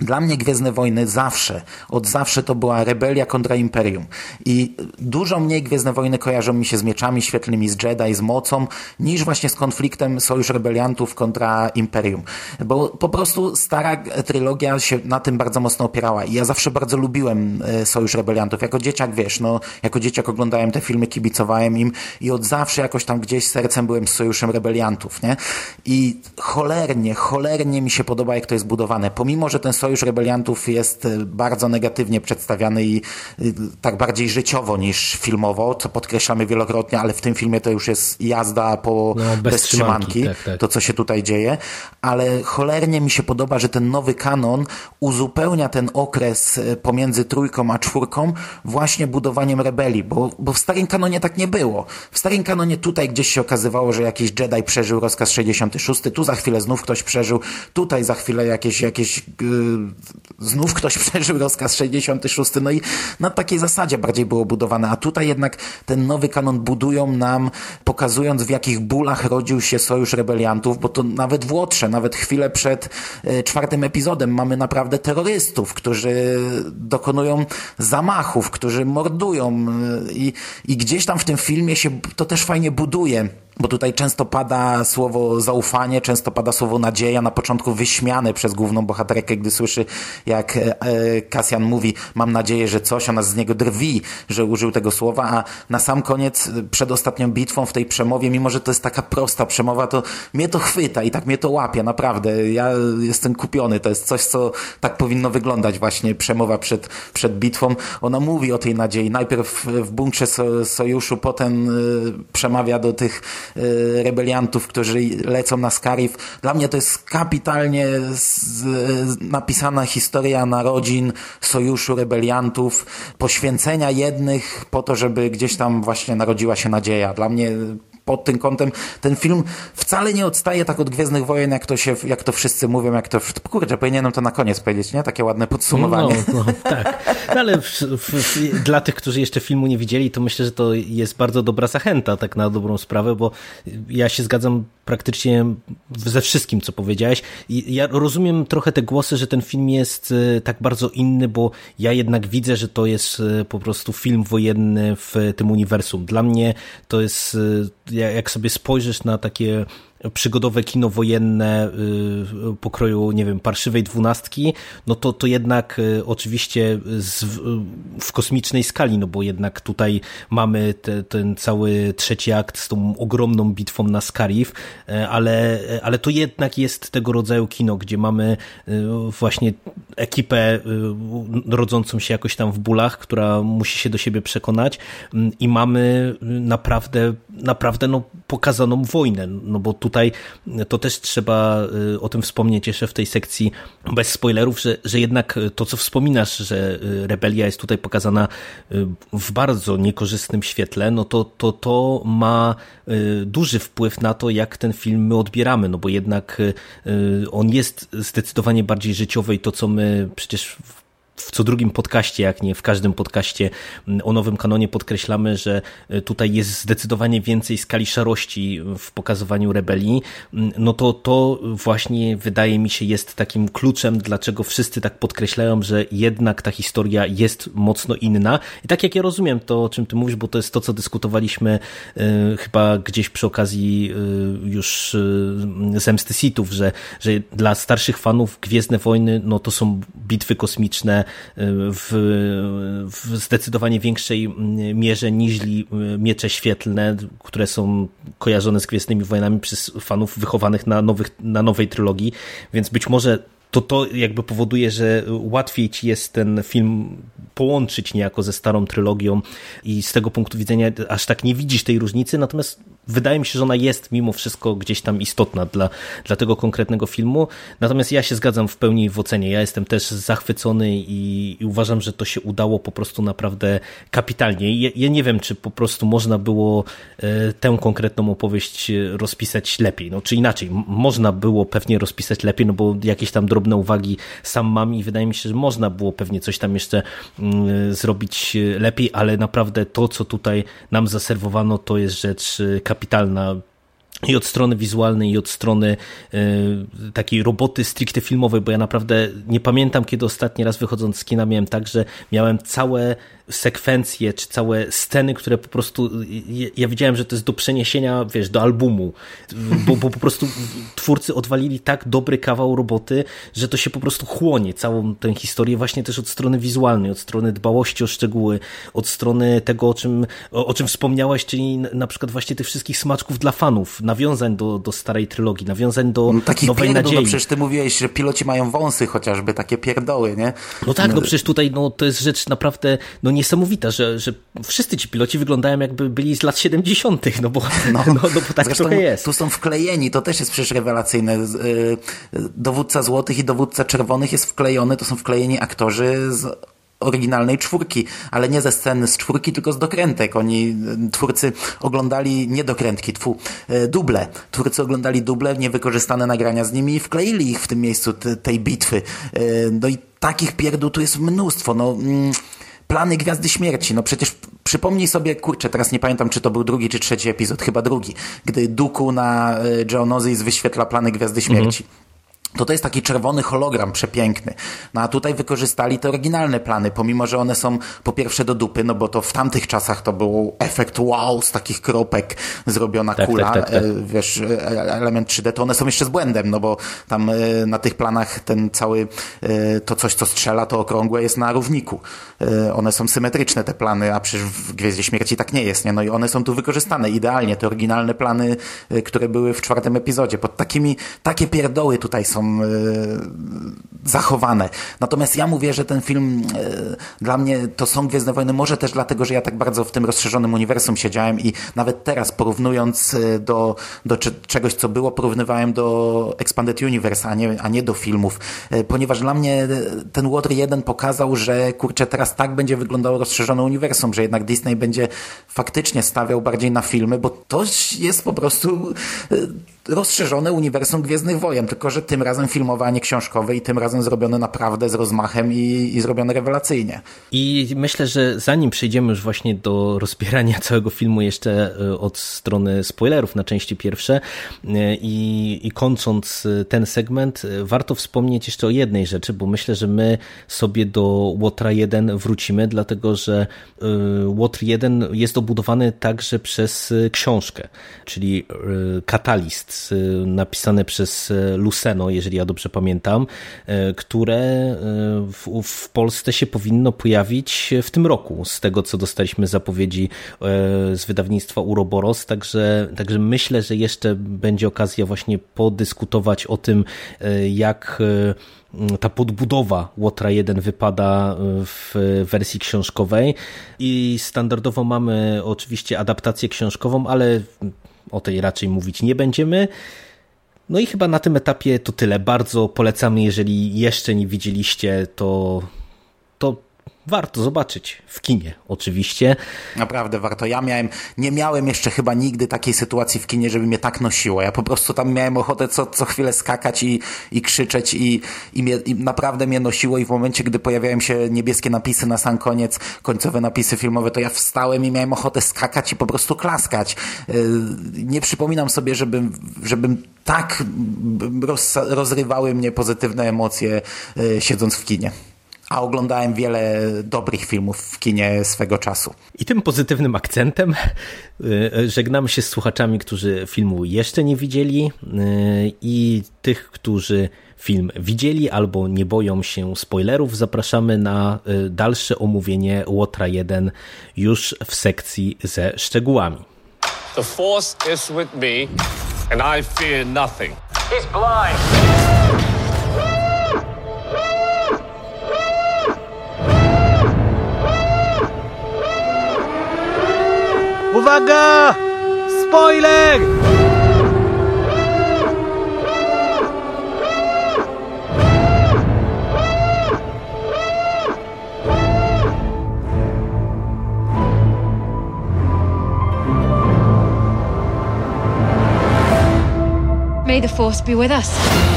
dla mnie Gwiezdne Wojny zawsze, od zawsze to była rebelia kontra Imperium. I dużo mniej Gwiezdne Wojny kojarzą mi się z mieczami świetlnymi, z Jedi, z mocą, niż właśnie z konfliktem Sojusz Rebeliantów kontra Imperium. Bo po prostu stara trylogia się na tym bardzo mocno opierała. I ja zawsze bardzo lubiłem Sojusz Rebeliantów. Jako dzieciak, wiesz, no, jako dzieciak oglądałem te filmy, kibicowałem im i od zawsze jakoś tam gdzieś sercem byłem z Sojuszem Rebeliantów, nie? I cholernie, cholernie mi się podoba, jak to jest budowane. Pomimo, że ten Sojusz Sojusz Rebeliantów jest e, bardzo negatywnie przedstawiany i e, tak bardziej życiowo niż filmowo, co podkreślamy wielokrotnie, ale w tym filmie to już jest jazda po no, bez, bez trzymanki, tak, tak. to co się tutaj dzieje, ale cholernie mi się podoba, że ten nowy kanon uzupełnia ten okres e, pomiędzy trójką a czwórką właśnie budowaniem rebelii, bo, bo w starym kanonie tak nie było. W starym kanonie tutaj gdzieś się okazywało, że jakiś Jedi przeżył rozkaz 66, tu za chwilę znów ktoś przeżył, tutaj za chwilę jakieś, jakieś znów ktoś przeżył rozkaz 66, no i na takiej zasadzie bardziej było budowane, a tutaj jednak ten nowy kanon budują nam, pokazując w jakich bólach rodził się Sojusz Rebeliantów, bo to nawet w Łotrze, nawet chwilę przed e, czwartym epizodem mamy naprawdę terrorystów, którzy dokonują zamachów, którzy mordują e, i, i gdzieś tam w tym filmie się to też fajnie buduje bo tutaj często pada słowo zaufanie, często pada słowo nadzieja, na początku wyśmiane przez główną bohaterkę, gdy słyszy, jak Kasjan e, mówi, mam nadzieję, że coś, ona z niego drwi, że użył tego słowa, a na sam koniec, przed ostatnią bitwą w tej przemowie, mimo że to jest taka prosta przemowa, to mnie to chwyta i tak mnie to łapie, naprawdę. Ja jestem kupiony, to jest coś, co tak powinno wyglądać właśnie, przemowa przed, przed bitwą. Ona mówi o tej nadziei, najpierw w bunkrze sojuszu, potem e, przemawia do tych rebeliantów, którzy lecą na Scarif. Dla mnie to jest kapitalnie napisana historia narodzin Sojuszu Rebeliantów, poświęcenia jednych po to, żeby gdzieś tam właśnie narodziła się nadzieja. Dla mnie pod tym kątem ten film wcale nie odstaje tak od Gwiezdnych Wojen, jak to się, jak to wszyscy mówią, jak to, kurczę, powinienem to na koniec powiedzieć, nie? Takie ładne podsumowanie. No, no tak. No, ale w, w, dla tych, którzy jeszcze filmu nie widzieli, to myślę, że to jest bardzo dobra zachęta, tak na dobrą sprawę, bo ja się zgadzam praktycznie ze wszystkim, co powiedziałeś. I ja rozumiem trochę te głosy, że ten film jest e, tak bardzo inny, bo ja jednak widzę, że to jest e, po prostu film wojenny w tym uniwersum. Dla mnie to jest, jak sobie spojrzysz na takie przygodowe kino wojenne y, pokroju, nie wiem, parszywej dwunastki, no to, to jednak y, oczywiście z, w kosmicznej skali, no bo jednak tutaj mamy te, ten cały trzeci akt z tą ogromną bitwą na Scarif, e, ale, ale to jednak jest tego rodzaju kino, gdzie mamy y, właśnie ekipę rodzącą się jakoś tam w bólach, która musi się do siebie przekonać i mamy naprawdę, naprawdę no, pokazaną wojnę, no bo tu tutaj to też trzeba y, o tym wspomnieć jeszcze w tej sekcji bez spoilerów, że, że jednak to, co wspominasz, że y, rebelia jest tutaj pokazana y, w bardzo niekorzystnym świetle, no to to, to ma duży wpływ na to, jak ten film my odbieramy, no bo jednak on jest zdecydowanie bardziej życiowy i to, co my przecież w co drugim podcaście, jak nie w każdym podcaście mm, o nowym kanonie podkreślamy, że y, tutaj jest zdecydowanie więcej skali szarości w pokazywaniu rebelii, mm, no to to właśnie wydaje mi się jest takim kluczem, dlaczego wszyscy tak podkreślają, że jednak ta historia jest mocno inna. I tak jak ja rozumiem to, o czym ty mówisz, bo to jest to, co dyskutowaliśmy y, chyba gdzieś przy okazji y, już y, Zemsty Sithów, że, że dla starszych fanów Gwiezdne Wojny, no to są bitwy kosmiczne, w, w zdecydowanie większej mierze niż miecze świetlne, które są kojarzone z Gwiezdnymi Wojnami przez fanów wychowanych na, nowych, na nowej trylogii, więc być może to to jakby powoduje, że łatwiej ci jest ten film połączyć niejako ze starą trylogią i z tego punktu widzenia aż tak nie widzisz tej różnicy, natomiast wydaje mi się, że ona jest mimo wszystko gdzieś tam istotna dla, dla tego konkretnego filmu. Natomiast ja się zgadzam w pełni w ocenie. Ja jestem też zachwycony i, i uważam, że to się udało po prostu naprawdę kapitalnie. Ja, ja, nie wiem, czy po prostu można było e, tę konkretną opowieść rozpisać lepiej. No, czy inaczej, można było pewnie rozpisać lepiej, no bo jakieś tam drobne uwagi sam mam i wydaje mi się, że można było pewnie coś tam jeszcze mm, zrobić lepiej, ale naprawdę to, co tutaj nam zaserwowano, to jest rzecz kapitalna kapitalna i od strony wizualnej, i od strony y, takiej roboty stricte filmowej, bo ja naprawdę nie pamiętam, kiedy ostatni raz wychodząc z kina miałem tak, że miałem całe sekwencje, czy całe sceny, które po prostu, ja widziałem, że to jest do przeniesienia, wiesz, do albumu, bo, bo po prostu twórcy odwalili tak dobry kawał roboty, że to się po prostu chłonie całą tę historię właśnie też od strony wizualnej, od strony dbałości o szczegóły, od strony tego, o czym, o, o czym wspomniałaś, czyli na przykład właśnie tych wszystkich smaczków dla fanów, nawiązań do, do starej trylogii, nawiązań do no, Takich nowej pierdół, no nadziei. No przecież ty mówiłeś, że piloci mają wąsy chociażby, takie pierdoły, nie? No tak, no przecież tutaj no, to jest rzecz naprawdę no, niesamowita, że, że wszyscy ci piloci wyglądają jakby byli z lat 70., no bo, no, no, no bo tak Zresztą trochę jest. Tu są wklejeni, to też jest przecież rewelacyjne. Y, dowódca złotych i dowódca czerwonych jest wklejony, to są wklejeni aktorzy z oryginalnej czwórki, ale nie ze sceny z czwórki, tylko z dokrętek. Oni, twórcy oglądali nie dokrętki, tfu, e, duble. Twórcy oglądali duble, niewykorzystane nagrania z nimi i wkleili ich w tym miejscu tej bitwy. E, no i takich pierdół tu jest mnóstwo. No, mm, plany Gwiazdy Śmierci. No przecież przypomnij sobie, kurczę, teraz nie pamiętam, czy to był drugi czy trzeci epizod, chyba drugi, gdy Duku na e, Geonosis wyświetla plany Gwiazdy Śmierci. Mhm to to jest taki czerwony hologram przepiękny. No a tutaj wykorzystali te oryginalne plany, pomimo, że one są po pierwsze do dupy, no bo to w tamtych czasach to był efekt wow, z takich kropek zrobiona tak, kula, tak, tak, tak. E, wiesz, e, element 3D, to one są jeszcze z błędem, no bo tam e, na tych planach ten cały, to coś, co strzela, to okrągłe jest na równiku. One są symetryczne, te plany, a przecież w Gwieździe Śmierci tak nie jest, nie? No i one są tu wykorzystane idealnie, te oryginalne plany, które były w czwartym epizodzie. Pod takimi, takie pierdoły tutaj są są e, zachowane. Natomiast ja mówię, że ten film e, dla mnie to są Gwiezdne Wojny, może też dlatego, że ja tak bardzo w tym rozszerzonym uniwersum siedziałem i nawet teraz porównując e, do, do czegoś, co było, porównywałem do Expanded Universe, a nie, a nie do filmów. Ponieważ dla mnie ten Water 1 pokazał, że kurczę, teraz tak będzie wyglądało rozszerzone uniwersum, że jednak Disney będzie faktycznie stawiał bardziej na filmy, bo to jest po prostu rozszerzone uniwersum Gwiezdnych Wojen, tylko że tym razem filmowe, a nie książkowe i tym razem zrobione naprawdę z rozmachem i, i zrobione rewelacyjnie. I myślę, że zanim przejdziemy już właśnie do rozbierania całego filmu jeszcze e, od strony spoilerów na części pierwsze e, i, i kończąc e, ten segment, warto wspomnieć jeszcze o jednej rzeczy, bo myślę, że my sobie do Łotra 1 wrócimy, dlatego że Łotr 1 jest obudowany także przez książkę, czyli Katalist, napisane przez Luceno, jeżeli ja dobrze pamiętam, które w, w Polsce się powinno pojawić w tym roku, z tego co dostaliśmy zapowiedzi z wydawnictwa Uroboros, także, także myślę, że jeszcze będzie okazja właśnie podyskutować o tym, jak ta podbudowa Łotra 1 wypada w wersji książkowej. I standardowo mamy oczywiście adaptację książkową, ale o tej raczej mówić nie będziemy. No i chyba na tym etapie to tyle. Bardzo polecamy, jeżeli jeszcze nie widzieliście, to, to warto zobaczyć w kinie, oczywiście. Naprawdę warto. Ja miałem, nie miałem jeszcze chyba nigdy takiej sytuacji w kinie, żeby mnie tak nosiło. Ja po prostu tam miałem ochotę co, co chwilę skakać i, i krzyczeć i, i, mnie, i naprawdę mnie nosiło i w momencie, gdy pojawiają się niebieskie napisy na sam koniec, końcowe napisy filmowe, to ja wstałem i miałem ochotę skakać i po prostu klaskać. Yy, nie przypominam sobie, żebym, żebym tak roz, rozrywały mnie pozytywne emocje yy, siedząc w kinie a oglądałem wiele dobrych filmów w kinie swego czasu. I tym pozytywnym akcentem y, żegnamy się z słuchaczami, którzy filmu jeszcze nie widzieli y, i tych, którzy film widzieli albo nie boją się spoilerów. Zapraszamy na y, dalsze omówienie Łotra 1 już w sekcji ze szczegółami. The force is with me and I fear nothing. He's blind. Uwaga! Spoiler! May the force be with us.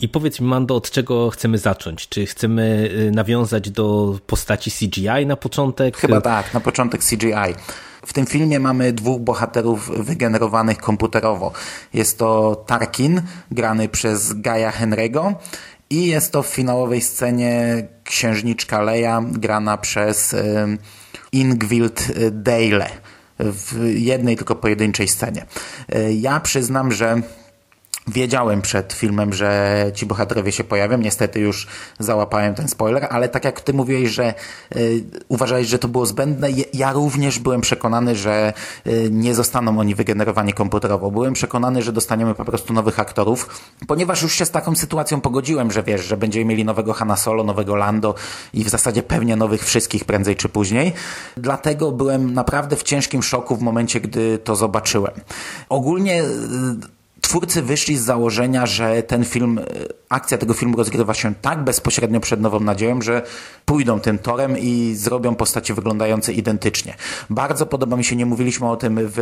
I powiedz mi, Mando, od czego chcemy zacząć? Czy chcemy y, nawiązać do postaci CGI na początek? Chyba tak, na początek CGI. W tym filmie mamy dwóch bohaterów wygenerowanych komputerowo. Jest to Tarkin, grany przez Gaia Henry'ego i jest to w finałowej scenie księżniczka Leia, grana przez Ingvild Dale w jednej tylko pojedynczej scenie. Ja przyznam, że Wiedziałem przed filmem, że ci bohaterowie się pojawią. Niestety już załapałem ten spoiler, ale tak jak ty mówiłeś, że y, uważałeś, że to było zbędne, ja również byłem przekonany, że y, nie zostaną oni wygenerowani komputerowo. Byłem przekonany, że dostaniemy po prostu nowych aktorów, ponieważ już się z taką sytuacją pogodziłem, że wiesz, że będziemy mieli nowego Hanna Solo, nowego Lando i w zasadzie pewnie nowych wszystkich prędzej czy później. Dlatego byłem naprawdę w ciężkim szoku w momencie, gdy to zobaczyłem. Ogólnie y, twórcy wyszli z założenia, że ten film, e, akcja tego filmu rozgrywa się tak bezpośrednio przed Nową Nadzieją, że pójdą tym torem i zrobią postacie wyglądające identycznie. Bardzo podoba mi się, nie mówiliśmy o tym w,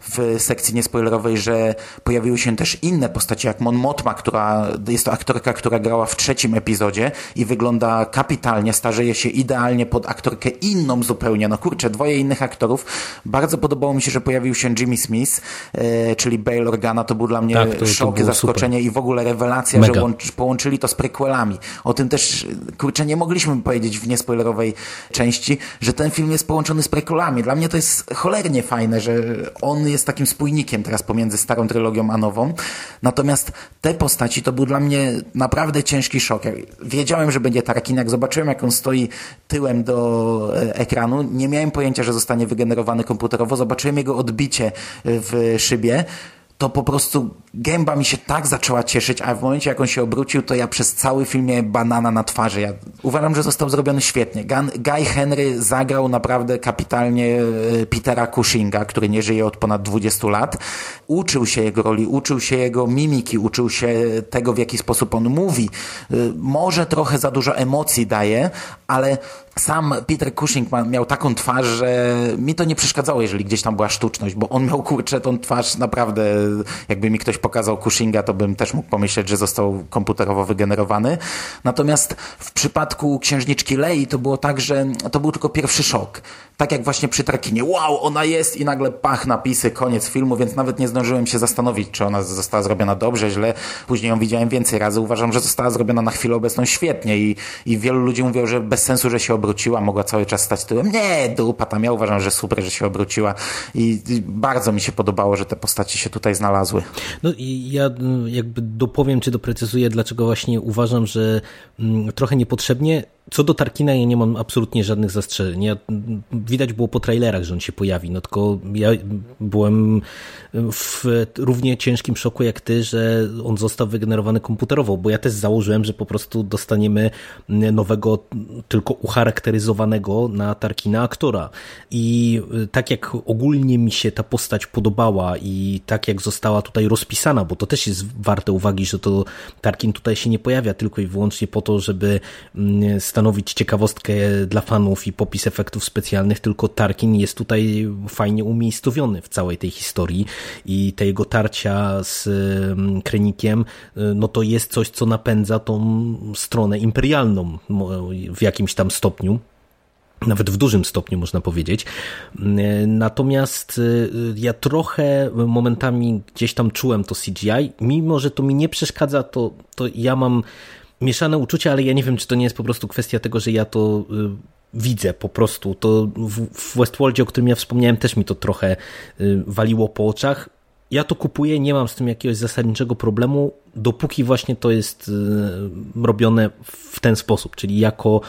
w sekcji niespoilerowej, że pojawiły się też inne postacie, jak Mon Motma, która jest to aktorka, która grała w trzecim epizodzie i wygląda kapitalnie, starzeje się idealnie pod aktorkę inną zupełnie. No kurczę, dwoje innych aktorów. Bardzo podobało mi się, że pojawił się Jimmy Smith, e, czyli Bale Organa, to był dla mnie tak, to, szok, to zaskoczenie super. i w ogóle rewelacja, Mega. że łącz, połączyli to z prequelami. O tym też, kurczę, nie mogliśmy powiedzieć w niespoilerowej części, że ten film jest połączony z prequelami. Dla mnie to jest cholernie fajne, że on jest takim spójnikiem teraz pomiędzy starą trylogią a nową. Natomiast te postaci to był dla mnie naprawdę ciężki szok. Wiedziałem, że będzie Tarkin, jak zobaczyłem, jak on stoi tyłem do e, ekranu, nie miałem pojęcia, że zostanie wygenerowany komputerowo. Zobaczyłem jego odbicie w szybie to po prostu gęba mi się tak zaczęła cieszyć, a w momencie jak on się obrócił, to ja przez cały film miałem banana na twarzy. Ja uważam, że został zrobiony świetnie. Guy Henry zagrał naprawdę kapitalnie e, Petera Cushinga, który nie żyje od ponad 20 lat. Uczył się jego roli, uczył się jego mimiki, uczył się tego, w jaki sposób on mówi. E, może trochę za dużo emocji daje, ale sam Peter Cushing ma, miał taką twarz, że mi to nie przeszkadzało, jeżeli gdzieś tam była sztuczność, bo on miał kurczę tą twarz naprawdę, jakby mi ktoś pokazał Cushinga, to bym też mógł pomyśleć, że został komputerowo wygenerowany. Natomiast w przypadku księżniczki Lei to było tak, że to był tylko pierwszy szok. Tak jak właśnie przy Trakinie. Wow, ona jest i nagle pach, napisy, koniec filmu, więc nawet nie zdążyłem się zastanowić, czy ona została zrobiona dobrze, źle. Później ją widziałem więcej razy. Uważam, że została zrobiona na chwilę obecną świetnie i, i wielu ludzi mówią, że bez sensu, że się obróciła, mogła cały czas stać tyłem. Nie, dupa tam. Ja uważam, że super, że się obróciła i, i bardzo mi się podobało, że te postaci się tutaj znalazły. No i ja mm, jakby dopowiem, czy doprecyzuję, dlaczego właśnie uważam, że mm, trochę niepotrzebnie co do Tarkina ja nie mam absolutnie żadnych zastrzeżeń. Ja, widać było po trailerach, że on się pojawi, no tylko ja byłem w równie ciężkim szoku jak ty, że on został wygenerowany komputerowo, bo ja też założyłem, że po prostu dostaniemy nowego, tylko ucharakteryzowanego na Tarkina aktora. I tak jak ogólnie mi się ta postać podobała i tak jak została tutaj rozpisana, bo to też jest warte uwagi, że to Tarkin tutaj się nie pojawia tylko i wyłącznie po to, żeby stanowić ciekawostkę dla fanów i popis efektów specjalnych, tylko Tarkin jest tutaj fajnie umiejscowiony w całej tej historii i te jego tarcia z mm, Krenikiem, y, no to jest coś, co napędza tą stronę imperialną w jakimś tam stopniu nawet w dużym stopniu można powiedzieć. Y, natomiast y, ja trochę momentami gdzieś tam czułem to CGI, mimo że to mi nie przeszkadza, to, to ja mam mieszane uczucia, ale ja nie wiem, czy to nie jest po prostu kwestia tego, że ja to y, widzę po prostu. To w Westworldzie, o którym ja wspomniałem, też mi to trochę y, waliło po oczach. Ja to kupuję, nie mam z tym jakiegoś zasadniczego problemu, dopóki właśnie to jest y, robione w ten sposób, czyli jako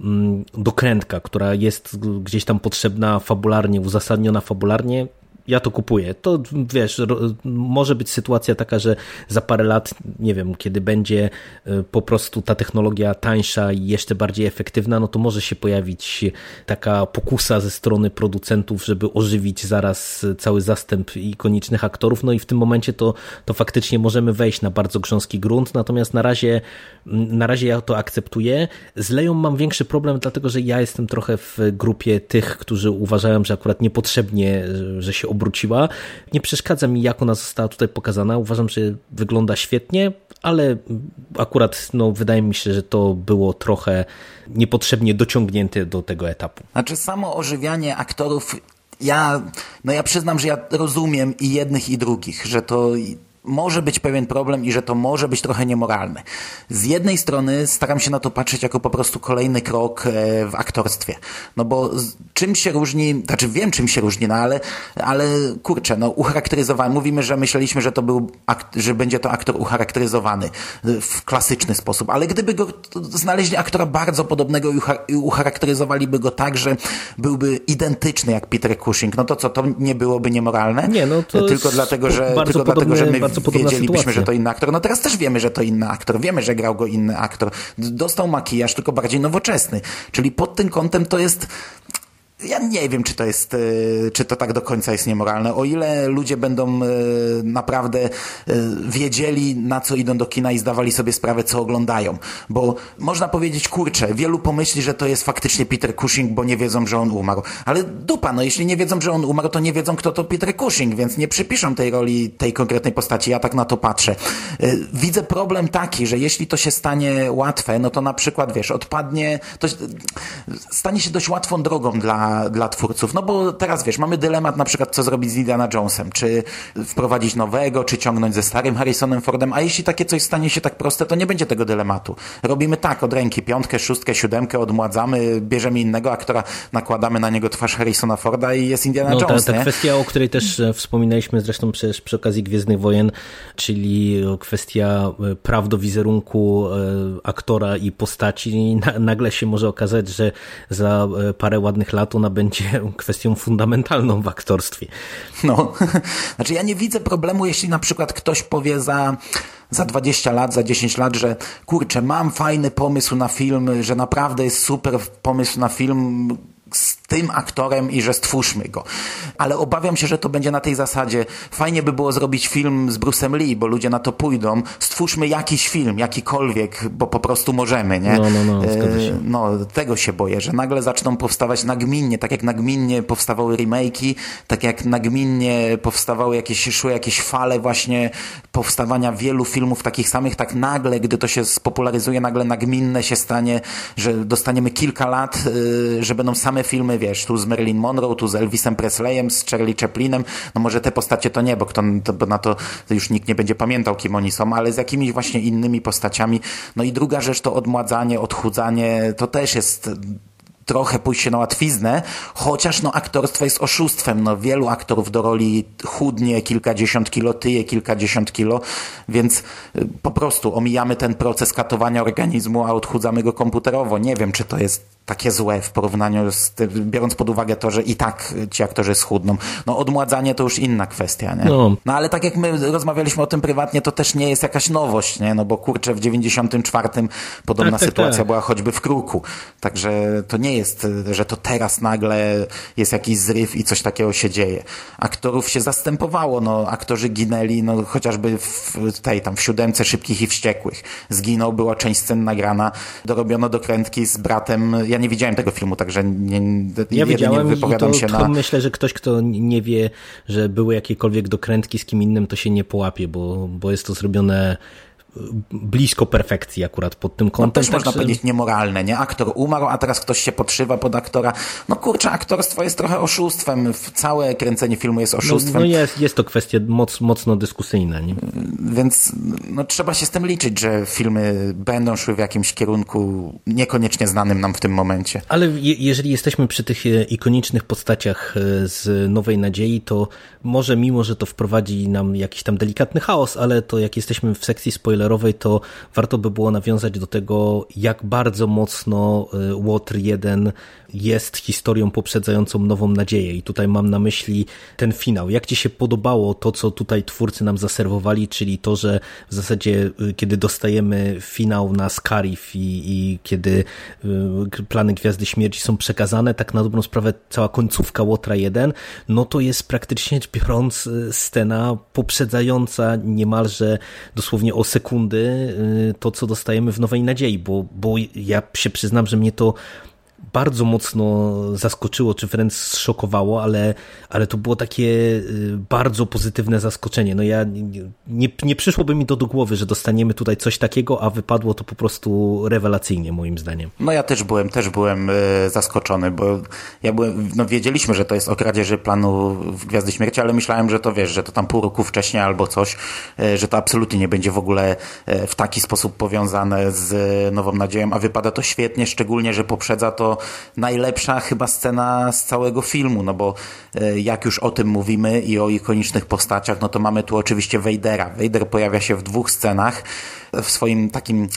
mm, dokrętka, która jest gdzieś tam potrzebna fabularnie, uzasadniona fabularnie, ja to kupuję. To wiesz, może być sytuacja taka, że za parę lat, nie wiem, kiedy będzie e, po prostu ta technologia tańsza i jeszcze bardziej efektywna, no to może się pojawić taka pokusa ze strony producentów, żeby ożywić zaraz cały zastęp ikonicznych aktorów. No i w tym momencie to, to faktycznie możemy wejść na bardzo grząski grunt, natomiast na razie, na razie ja to akceptuję. Z Leją mam większy problem, dlatego że ja jestem trochę w grupie tych, którzy uważają, że akurat niepotrzebnie, że się obróciła. Nie przeszkadza mi, jak ona została tutaj pokazana. Uważam, że wygląda świetnie, ale akurat no, wydaje mi się, że to było trochę niepotrzebnie dociągnięte do tego etapu. Znaczy samo ożywianie aktorów ja, no ja przyznam, że ja rozumiem i jednych i drugich, że to może być pewien problem i że to może być trochę niemoralne. Z jednej strony staram się na to patrzeć jako po prostu kolejny krok e, w aktorstwie. No bo czym się różni, znaczy wiem czym się różni, no ale, ale kurczę, no ucharakteryzowany, mówimy, że myśleliśmy, że to był, że będzie to aktor ucharakteryzowany e, w klasyczny sposób, ale gdyby go znaleźli aktora bardzo podobnego i ucharakteryzowaliby go tak, że byłby identyczny jak Peter Cushing, no to co, to nie byłoby niemoralne? Nie, no to tylko dlatego, że, tylko dlatego, że my bardzo podobna wiedzielibyśmy, sytuacja. że to inny aktor. No teraz też wiemy, że to inny aktor. Wiemy, że grał go inny aktor. Dostał makijaż, tylko bardziej nowoczesny. Czyli pod tym kątem to jest ja nie wiem, czy to jest, e, czy to tak do końca jest niemoralne. O ile ludzie będą e, naprawdę e, wiedzieli, na co idą do kina i zdawali sobie sprawę, co oglądają. Bo można powiedzieć, kurczę, wielu pomyśli, że to jest faktycznie Peter Cushing, bo nie wiedzą, że on umarł. Ale dupa, no jeśli nie wiedzą, że on umarł, to nie wiedzą, kto to Peter Cushing, więc nie przypiszą tej roli tej konkretnej postaci. Ja tak na to patrzę. Widzę problem taki, że jeśli to się stanie łatwe, no to na przykład, wiesz, odpadnie, to stanie się dość łatwą drogą dla dla, twórców. No bo teraz wiesz, mamy dylemat na przykład, co zrobić z Indiana Jonesem. Czy wprowadzić nowego, czy ciągnąć ze starym Harrisonem Fordem. A jeśli takie coś stanie się tak proste, to nie będzie tego dylematu. Robimy tak od ręki piątkę, szóstkę, siódemkę, odmładzamy, bierzemy innego aktora, nakładamy na niego twarz Harrisona Forda i jest Indiana no, Jones. Ta, ta kwestia, o której też e, wspominaliśmy zresztą przecież przy okazji Gwiezdnych Wojen, czyli kwestia e, praw do wizerunku e, aktora i postaci. Nagle się może okazać, że za parę ładnych lat ona będzie kwestią fundamentalną w aktorstwie. No, znaczy ja nie widzę problemu, jeśli na przykład ktoś powie za za 20 lat, za 10 lat, że kurczę, mam fajny pomysł na film, że naprawdę jest super pomysł na film, z tym aktorem i że stwórzmy go. Ale obawiam się, że to będzie na tej zasadzie. Fajnie by było zrobić film z Bruce'em Lee, bo ludzie na to pójdą. Stwórzmy jakiś film, jakikolwiek, bo po prostu możemy, nie? No, no, no, zgadza się. No, tego się boję, że nagle zaczną powstawać nagminnie, tak jak nagminnie powstawały remake'i, tak jak nagminnie powstawały jakieś, szły jakieś fale właśnie powstawania wielu filmów takich samych, tak nagle, gdy to się spopularyzuje, nagle nagminne się stanie, że dostaniemy kilka lat, yy, że będą same filmy, wiesz, tu z Marilyn Monroe, tu z Elvisem Presleyem, z Charlie Chaplinem, no może te postacie to nie, bo, kto, to, bo na to, to już nikt nie będzie pamiętał, kim oni są, ale z jakimiś właśnie innymi postaciami. No i druga rzecz to odmładzanie, odchudzanie, to też jest trochę pójście na łatwiznę, chociaż no aktorstwo jest oszustwem. No, wielu aktorów do roli chudnie kilkadziesiąt kilo, tyje kilkadziesiąt kilo, więc y, po prostu omijamy ten proces katowania organizmu, a odchudzamy go komputerowo. Nie wiem, czy to jest takie złe w porównaniu z tym, biorąc pod uwagę to, że i tak ci aktorzy schudną. No odmładzanie to już inna kwestia, nie? No. no ale tak jak my rozmawialiśmy o tym prywatnie, to też nie jest jakaś nowość, nie? No bo kurczę, w 94 podobna Tak, tak, sytuacja tak. była choćby w Kruku. Także to nie jest, że to teraz nagle jest jakiś zryw i coś takiego się dzieje. Aktorów się zastępowało, no aktorzy ginęli, no chociażby w tej tam w siódemce Szybkich i Wściekłych. Zginął, była część scen nagrana, dorobiono dokrętki z bratem, ja nie widziałem tego filmu, także nie, Ja widziałem i wypowiadam to, się to na... myślę, że ktoś, kto nie wie, że były jakiekolwiek dokrętki z kim innym, to się nie połapie, bo, bo jest to zrobione blisko perfekcji akurat pod tym No kątem. też można także- powiedzieć niemoralne, nie? Aktor umarł, a teraz ktoś się podszywa pod aktora. No kurczę, aktorstwo jest trochę oszustwem. Całe kręcenie filmu jest No, oszustwem. no jest, jest to kwestia moc, mocno dyskusyjna. Nie? Więc no, trzeba się z tym liczyć, że filmy będą szły w jakimś kierunku niekoniecznie znanym nam w tym momencie. Ale je, jeżeli jesteśmy przy tych e, ikonicznych postaciach e, z Nowej Nadziei, to może mimo, że to wprowadzi nam jakiś tam delikatny chaos, ale to jak jesteśmy w sekcji spoilerowej, to warto by było nawiązać do tego, jak bardzo mocno Łotr 1 jest historią poprzedzającą Nową Nadzieję. I tutaj mam na myśli ten finał. Jak Ci się podobało to, co tutaj twórcy nam zaserwowali, czyli to, że w zasadzie y, kiedy dostajemy finał na Scarif i, i kiedy y, plany Gwiazdy Śmierci są przekazane, tak na dobrą sprawę cała końcówka Łotra 1, no to jest praktycznie biorąc y, scena poprzedzająca niemalże dosłownie o sekundy y, to, co dostajemy w Nowej Nadziei, bo, bo ja się przyznam, że mnie to bardzo mocno zaskoczyło, czy wręcz zszokowało, ale, ale to było takie y, bardzo pozytywne zaskoczenie. No ja nie, nie przyszłoby mi to do głowy, że dostaniemy tutaj coś takiego, a wypadło to po prostu rewelacyjnie moim zdaniem. No ja też byłem, też byłem e, zaskoczony, bo ja byłem, no wiedzieliśmy, że to jest o kradzieży planu w Gwiazdy Śmierci, ale myślałem, że to wiesz, że to tam pół roku wcześniej albo coś, e, że to absolutnie nie będzie w ogóle w taki sposób powiązane z Nową Nadzieją, a wypada to świetnie, szczególnie, że poprzedza to najlepsza chyba scena z całego filmu, no bo e, jak już o tym mówimy i o ikonicznych postaciach, no to mamy tu oczywiście Vadera. Vader pojawia się w dwóch scenach, w swoim takim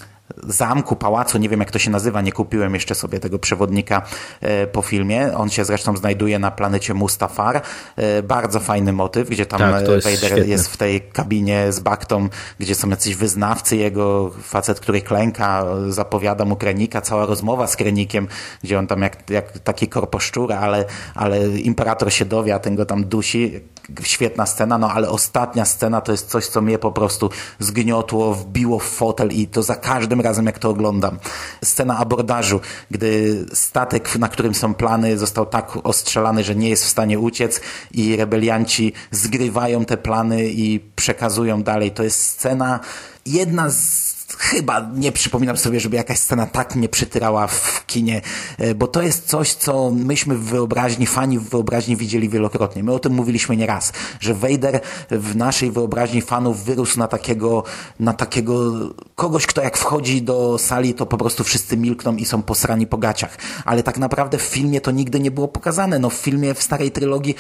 zamku, pałacu, nie wiem jak to się nazywa, nie kupiłem jeszcze sobie tego przewodnika e, po filmie. On się zresztą znajduje na planecie Mustafar. E, bardzo fajny motyw, gdzie tam Tak, jest Vader świetne. jest w tej kabinie z Baktą, gdzie są jacyś wyznawcy jego, facet, który klęka, zapowiada mu Krenika, cała rozmowa z Krenikiem, gdzie on tam jak, jak taki korposzczur, ale, ale imperator się dowie, a ten go tam dusi. Świetna scena, no ale ostatnia scena to jest coś, co mnie po prostu zgniotło, wbiło w fotel i to za każdym razem, jak to oglądam. Scena abordażu, gdy statek, na którym są plany, został tak ostrzelany, że nie jest w stanie uciec i rebelianci zgrywają te plany i przekazują dalej. To jest scena, jedna z chyba nie przypominam sobie, żeby jakaś scena tak mnie przytyrała w kinie, e, bo to jest coś, co myśmy w wyobraźni, fani w wyobraźni widzieli wielokrotnie. My o tym mówiliśmy nieraz, że Vader w naszej wyobraźni fanów wyrósł na takiego, na takiego kogoś, kto jak wchodzi do sali, to po prostu wszyscy milkną i są posrani po gaciach. Ale tak naprawdę w filmie to nigdy nie było pokazane. No w filmie w starej trylogii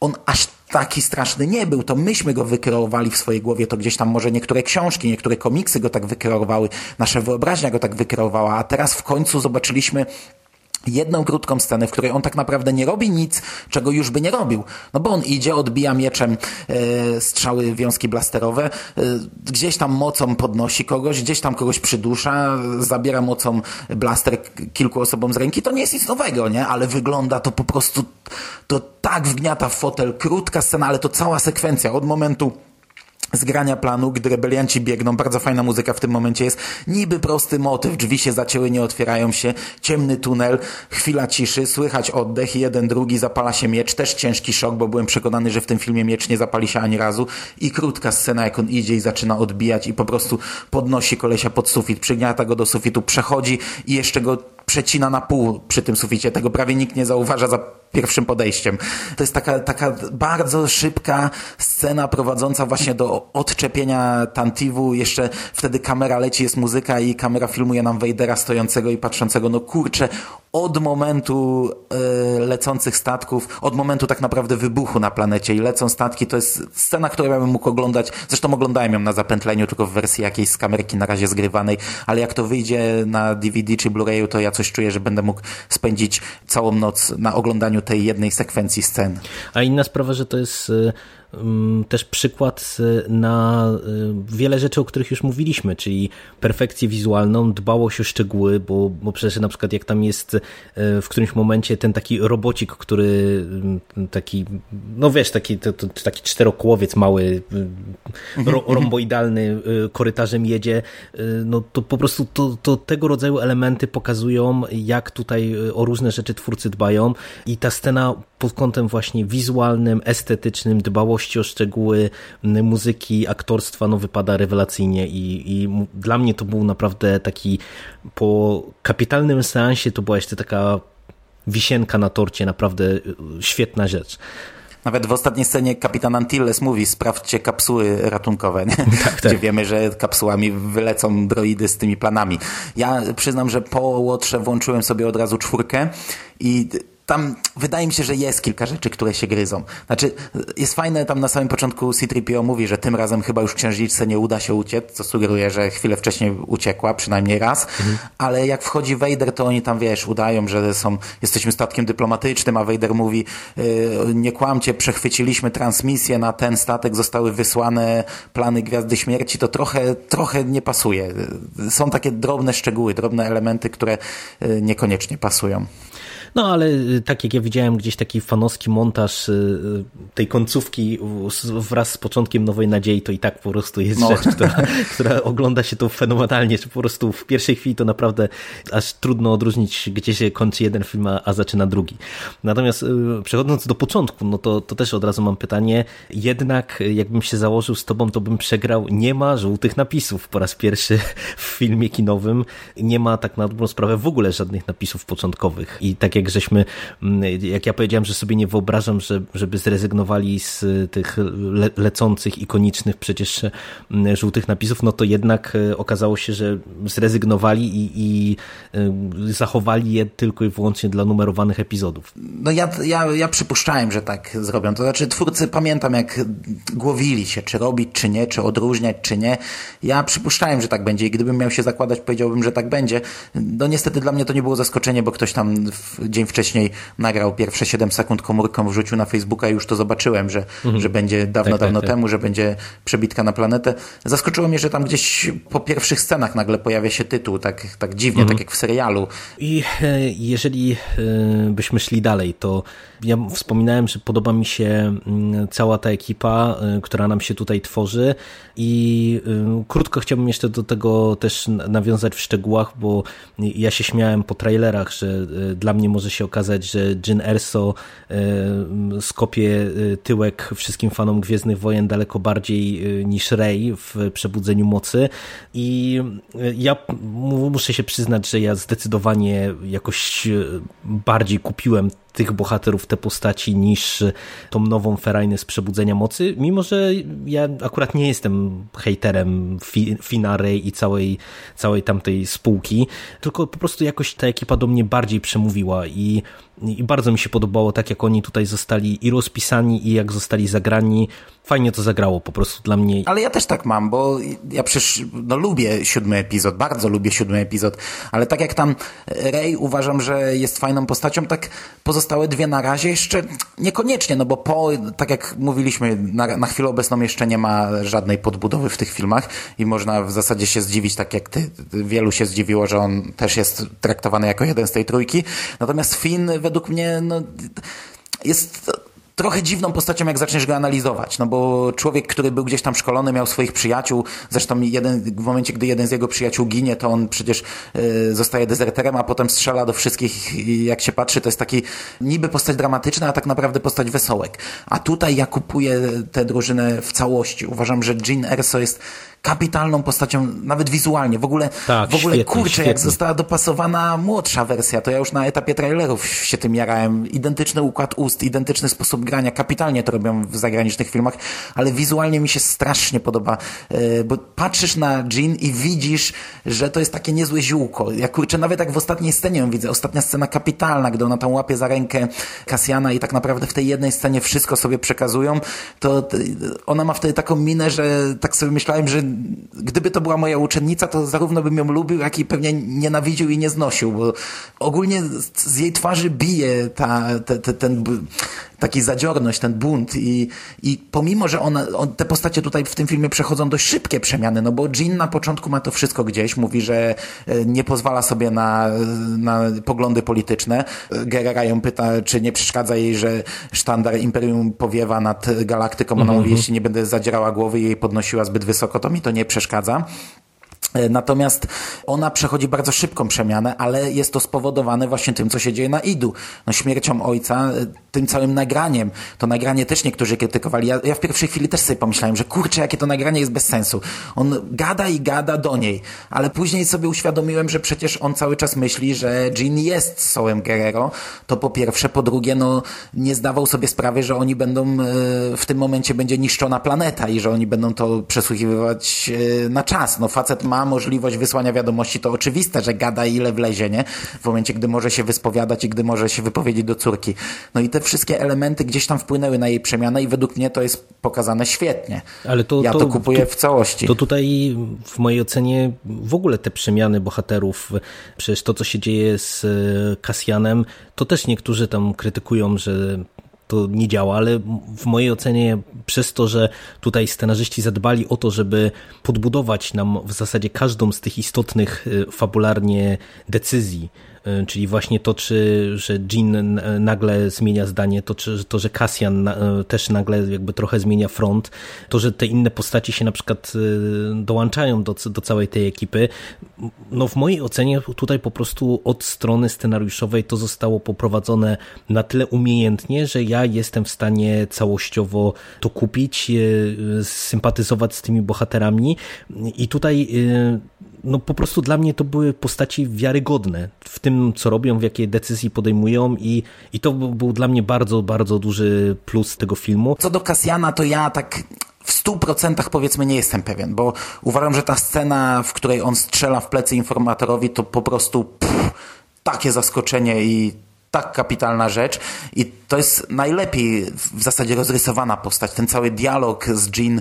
on aż taki straszny nie był, to myśmy go wykreowali w swojej głowie, to gdzieś tam może niektóre książki, niektóre komiksy go tak wykreowały, nasza wyobraźnia go tak wykreowała, a teraz w końcu zobaczyliśmy jedną krótką scenę, w której on tak naprawdę nie robi nic, czego już by nie robił. No bo on idzie, odbija mieczem e, strzały wiązki blasterowe, e, gdzieś tam mocą podnosi kogoś, gdzieś tam kogoś przydusza, zabiera mocą blaster kilku osobom z ręki. To nie jest nic nowego, nie? Ale wygląda to po prostu, to tak wgniata w fotel. Krótka scena, ale to cała sekwencja od momentu zgrania planu, gdy rebelianci biegną, bardzo fajna muzyka w tym momencie jest, niby prosty motyw, drzwi się zacięły, nie otwierają się, ciemny tunel, chwila ciszy, słychać oddech, jeden, drugi, zapala się miecz, też ciężki szok, bo byłem przekonany, że w tym filmie miecz nie zapali się ani razu. I krótka scena, jak on idzie i zaczyna odbijać i po prostu podnosi kolesia pod sufit, przygniata go do sufitu, przechodzi i jeszcze go przecina na pół przy tym suficie. Tego prawie nikt nie zauważa za pierwszym podejściem. To jest taka, taka bardzo szybka scena prowadząca właśnie do odczepienia Tantivu. Jeszcze wtedy kamera leci, jest muzyka i kamera filmuje nam Vadera stojącego i patrzącego. No kurczę, od momentu y, lecących statków, od momentu tak naprawdę wybuchu na planecie i lecą statki, to jest scena, którą ja bym mógł oglądać. Zresztą oglądałem ją na zapętleniu, tylko w wersji jakiejś z kamerki na razie zgrywanej, ale jak to wyjdzie na DVD czy Blu-rayu, to ja coś czuję, że będę mógł spędzić całą noc na oglądaniu tej jednej sekwencji scen. A inna sprawa, że to jest y, też przykład y, na y, wiele rzeczy, o których już mówiliśmy, czyli perfekcję wizualną, dbałość o szczegóły, bo, bo przecież na przykład jak tam jest y, w którymś momencie ten taki robocik, który mm, taki, no wiesz, taki, to, to, taki czterokołowiec mały, ro, romboidalny korytarzem jedzie, no to po prostu to, to tego rodzaju elementy pokazują, jak tutaj o różne rzeczy twórcy dbają i ta scena pod kątem właśnie wizualnym, estetycznym, dbałości o szczegóły muzyki, aktorstwa, no wypada rewelacyjnie i, i dla mnie to był naprawdę taki po kapitalnym seansie to była jeszcze taka wisienka na torcie, naprawdę y, świetna rzecz. Nawet w ostatniej scenie kapitan Antilles mówi sprawdźcie kapsuły ratunkowe, nie? Tak, tak. gdzie wiemy, że kapsułami wylecą droidy z tymi planami. Ja przyznam, że po Łotrze włączyłem sobie od razu czwórkę i tam wydaje mi się, że jest kilka rzeczy, które się gryzą. Znaczy, jest fajne, tam na samym początku C-3PO mówi, że tym razem chyba już księżniczce nie uda się uciec, co sugeruje, że chwilę wcześniej uciekła, przynajmniej raz, mhm. ale jak wchodzi Vader, to oni tam, wiesz, udają, że są, jesteśmy statkiem dyplomatycznym, a Vader mówi, yy, nie kłamcie, przechwyciliśmy transmisję na ten statek, zostały wysłane plany Gwiazdy Śmierci, to trochę, trochę nie pasuje. Są takie drobne szczegóły, drobne elementy, które yy, niekoniecznie pasują. No ale y, tak jak ja widziałem gdzieś taki fanowski montaż y, y, tej końcówki wraz z początkiem Nowej Nadziei, to i tak po prostu jest no. rzecz, która, która ogląda się to fenomenalnie, po prostu w pierwszej chwili to naprawdę aż trudno odróżnić, gdzie się kończy jeden film, a, a zaczyna drugi. Natomiast przechodząc do początku, no to, to też od razu mam pytanie. Jednak jakbym się założył z tobą, to bym przegrał. Nie ma żółtych napisów po raz pierwszy w filmie kinowym. Nie ma tak na dobrą sprawę w ogóle żadnych napisów początkowych. I tak jak jak żeśmy, mm, jak ja powiedziałem, że sobie nie wyobrażam, że, żeby zrezygnowali z tych le, lecących, ikonicznych przecież mm, żółtych napisów, no to jednak e, okazało się, że zrezygnowali i, i zachowali je tylko i wyłącznie dla numerowanych epizodów. No ja, ja, ja przypuszczałem, że tak zrobią. To znaczy twórcy pamiętam, jak głowili się, czy robić, czy nie, czy odróżniać, czy nie. Ja przypuszczałem, że tak będzie i gdybym miał się zakładać, powiedziałbym, że tak będzie. No niestety dla mnie to nie było zaskoczenie, bo ktoś tam w dzień wcześniej nagrał pierwsze 7 sekund komórką, wrzucił na Facebooka i już to zobaczyłem, że, mhm. że będzie dawno, tak, tak dawno tak, temu, że będzie przebitka na planetę. Zaskoczyło mnie, że tam gdzieś po pierwszych scenach nagle pojawia się tytuł, tak, tak dziwnie, mhm. tak jak w serialu. I e, jeżeli e, byśmy szli dalej, to ja wspominałem, że podoba mi się mm, cała ta ekipa, e, która nam się tutaj tworzy i krótko chciałbym jeszcze do tego też nawiązać w szczegółach, bo ja się śmiałem po trailerach, że dla mnie może się okazać, że Jin Erso e, skopie e, tyłek wszystkim fanom Gwiezdnych Wojen daleko bardziej e, niż Rey w Przebudzeniu Mocy. I ja muszę się przyznać, że ja zdecydowanie jakoś bardziej kupiłem tych bohaterów, te postaci niż tą nową Ferajnę z Przebudzenia Mocy, mimo że ja akurat nie jestem hejterem fi i całej, całej tamtej spółki, tylko po prostu jakoś ta ekipa do mnie bardziej przemówiła i i bardzo mi się podobało tak, jak oni tutaj zostali i rozpisani, i jak zostali zagrani. Fajnie to zagrało po prostu dla mnie. Ale ja też tak mam, bo ja przecież no, lubię siódmy epizod, bardzo lubię siódmy epizod, ale tak jak tam Rey uważam, że jest fajną postacią, tak pozostałe dwie na razie jeszcze niekoniecznie, no bo po, tak jak mówiliśmy, na, na chwilę obecną jeszcze nie ma żadnej podbudowy w tych filmach i można w zasadzie się zdziwić, tak jak ty, wielu się zdziwiło, że on też jest traktowany jako jeden z tej trójki. Natomiast Finn według mnie no, jest trochę dziwną postacią, jak zaczniesz go analizować, no bo człowiek, który był gdzieś tam szkolony, miał swoich przyjaciół, zresztą jeden, w momencie, gdy jeden z jego przyjaciół ginie, to on przecież y, zostaje dezerterem, a potem strzela do wszystkich i jak się patrzy, to jest taki niby postać dramatyczna, a tak naprawdę postać wesołek. A tutaj ja kupuję tę drużynę w całości. Uważam, że Jean Erso jest kapitalną postacią, nawet wizualnie. W ogóle, tak, w ogóle świetnie, kurczę, świetnie. jak została dopasowana młodsza wersja, to ja już na etapie trailerów się tym jarałem. Identyczny układ ust, identyczny sposób grania, kapitalnie to robią w zagranicznych filmach, ale wizualnie mi się strasznie podoba, yy, bo patrzysz na Jean i widzisz, że to jest takie niezłe ziółko. Ja kurczę, nawet jak w ostatniej scenie ją widzę, ostatnia scena kapitalna, gdy ona tam łapie za rękę Kasjana i tak naprawdę w tej jednej scenie wszystko sobie przekazują, to ona ma wtedy taką minę, że tak sobie myślałem, że gdyby to była moja uczennica, to zarówno bym ją lubił, jak i pewnie nienawidził i nie znosił, bo ogólnie z jej twarzy bije ta, te, te, ten taki zadziorność, ten bunt i, i pomimo, że one, on, te postacie tutaj w tym filmie przechodzą dość szybkie przemiany, no bo Jean na początku ma to wszystko gdzieś, mówi, że e, nie pozwala sobie na, na poglądy polityczne. Gerera ją pyta, czy nie przeszkadza jej, że sztandar Imperium powiewa nad galaktyką. Ona Mhm. mówi, jeśli nie będę zadzierała głowy i jej podnosiła zbyt wysoko, to mi to nie przeszkadza. Natomiast ona przechodzi bardzo szybką przemianę, ale jest to spowodowane właśnie tym, co się dzieje na Idu. No, śmiercią ojca, tym całym nagraniem. To nagranie też niektórzy krytykowali. Ja, ja w pierwszej chwili też sobie pomyślałem, że kurczę, jakie to nagranie jest bez sensu. On gada i gada do niej, ale później sobie uświadomiłem, że przecież on cały czas myśli, że Jean jest Sołem Guerrero. To po pierwsze. Po drugie, no, nie zdawał sobie sprawy, że oni będą, e, w tym momencie będzie niszczona planeta i że oni będą to przesłuchiwać e, na czas. No, facet ma możliwość wysłania wiadomości, to oczywiste, że gada ile wlezie, nie? W momencie, gdy może się wyspowiadać i gdy może się wypowiedzieć do córki. No i te wszystkie elementy gdzieś tam wpłynęły na jej przemianę i według mnie to jest pokazane świetnie. Ale to, ja to, kupuję w całości. To tutaj w mojej ocenie w ogóle te przemiany bohaterów, przecież to, co się dzieje z Kasjanem, to też niektórzy tam krytykują, że to nie działa, ale w mojej ocenie przez to, że tutaj scenarzyści zadbali o to, żeby podbudować nam w zasadzie każdą z tych istotnych fabularnie decyzji, czyli właśnie to, czy, że Jean nagle zmienia zdanie, to, czy, to, że Cassian też nagle jakby trochę zmienia front, to, że te inne postaci się na przykład dołączają do, do całej tej ekipy, no w mojej ocenie tutaj po prostu od strony scenariuszowej to zostało poprowadzone na tyle umiejętnie, że ja jestem w stanie całościowo to kupić, sympatyzować z tymi bohaterami. I tutaj no po prostu dla mnie to były postaci wiarygodne w tym, co robią, w jakie decyzje podejmują i, i to był dla mnie bardzo, bardzo duży plus tego filmu. Co do Kasjana, to ja tak w stu procentach powiedzmy nie jestem pewien, bo uważam, że ta scena, w której on strzela w plecy informatorowi, to po prostu pff, takie zaskoczenie i tak kapitalna rzecz i to jest najlepiej w zasadzie rozrysowana postać. Ten cały dialog z Jean,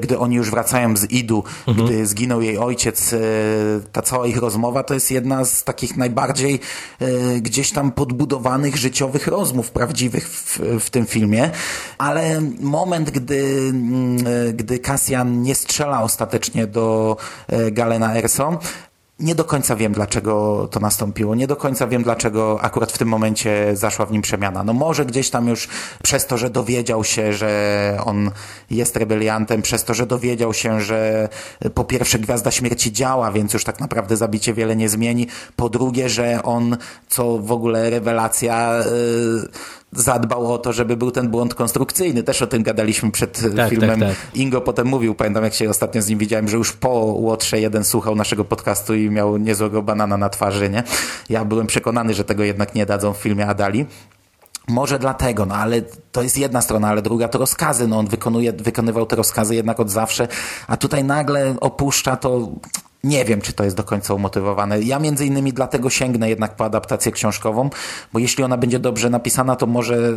gdy oni już wracają z Idu, mhm. gdy zginął jej ojciec, ta cała ich rozmowa to jest jedna z takich najbardziej gdzieś tam podbudowanych życiowych rozmów prawdziwych w, w tym filmie, ale moment, gdy, gdy Cassian nie strzela ostatecznie do Galena Erso, nie do końca wiem, dlaczego to nastąpiło. Nie do końca wiem, dlaczego akurat w tym momencie zaszła w nim przemiana. No może gdzieś tam już przez to, że dowiedział się, że on jest rebeliantem, przez to, że dowiedział się, że po pierwsze Gwiazda Śmierci działa, więc już tak naprawdę zabicie wiele nie zmieni. Po drugie, że on, co w ogóle rewelacja, yy, zadbał o to, żeby był ten błąd konstrukcyjny. Też o tym gadaliśmy przed tak, filmem. Tak, tak. Ingo potem mówił, pamiętam jak się ostatnio z nim widziałem, że już po Łotrze jeden słuchał naszego podcastu i miał niezłego banana na twarzy, nie? Ja byłem przekonany, że tego jednak nie dadzą w filmie Adali. Może dlatego, no ale to jest jedna strona, ale druga to rozkazy. No on wykonuje, wykonywał te rozkazy jednak od zawsze, a tutaj nagle opuszcza to nie wiem, czy to jest do końca umotywowane. Ja między innymi dlatego sięgnę jednak po adaptację książkową, bo jeśli ona będzie dobrze napisana, to może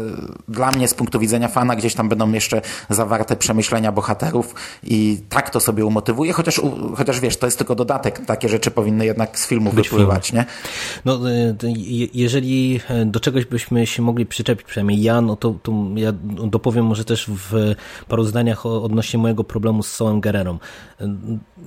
dla mnie z punktu widzenia fana gdzieś tam będą jeszcze zawarte przemyślenia bohaterów i tak to sobie umotywuje, chociaż, chociaż wiesz, to jest tylko dodatek. Takie rzeczy powinny jednak z filmu Być wypływać, nie? No, e, jeżeli e, do czegoś byśmy się mogli przyczepić, przynajmniej ja, no to, to ja dopowiem może też w paru zdaniach odnośnie mojego problemu z Sołem Gererą. E,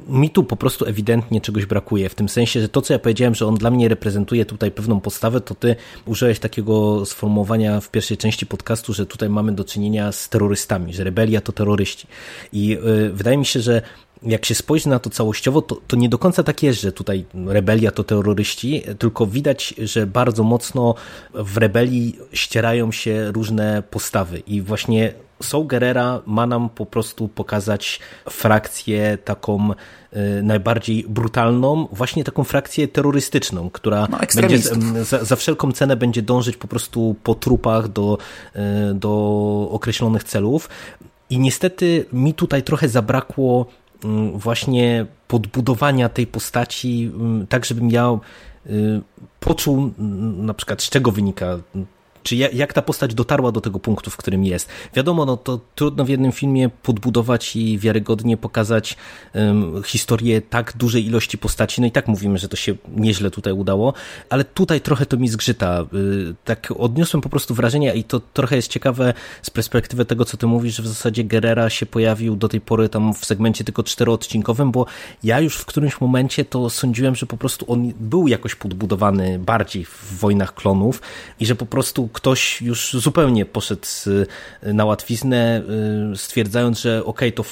mi tu po prostu ewidentnie ewidentnie czegoś brakuje. W tym sensie, że to, co ja powiedziałem, że on dla mnie reprezentuje tutaj pewną postawę, to ty użyłeś takiego sformułowania w pierwszej części podcastu, że tutaj mamy do czynienia z terrorystami, że rebelia to terroryści. I yy, wydaje mi się, że jak się spojrzy na to całościowo, to, to nie do końca tak jest, że tutaj rebelia to terroryści, tylko widać, że bardzo mocno w rebelii ścierają się różne postawy i właśnie Soul Gerrera ma nam po prostu pokazać frakcję taką y, najbardziej brutalną, właśnie taką frakcję terrorystyczną, która no, będzie za, za, wszelką cenę będzie dążyć po prostu po trupach do, y, do określonych celów. I niestety mi tutaj trochę zabrakło właśnie podbudowania tej postaci, tak żebym ja y, poczuł na przykład z czego wynika czy jak ta postać dotarła do tego punktu, w którym jest. Wiadomo, no to trudno w jednym filmie podbudować i wiarygodnie pokazać um, historię tak dużej ilości postaci. No i tak mówimy, że to się nieźle tutaj udało, ale tutaj trochę to mi zgrzyta. Y, tak odniosłem po prostu wrażenie i to trochę jest ciekawe z perspektywy tego, co ty mówisz, że w zasadzie Gerera się pojawił do tej pory tam w segmencie tylko czteroodcinkowym, bo ja już w którymś momencie to sądziłem, że po prostu on był jakoś podbudowany bardziej w Wojnach Klonów i że po prostu ktoś już zupełnie poszedł na łatwiznę, y, stwierdzając, że ok, to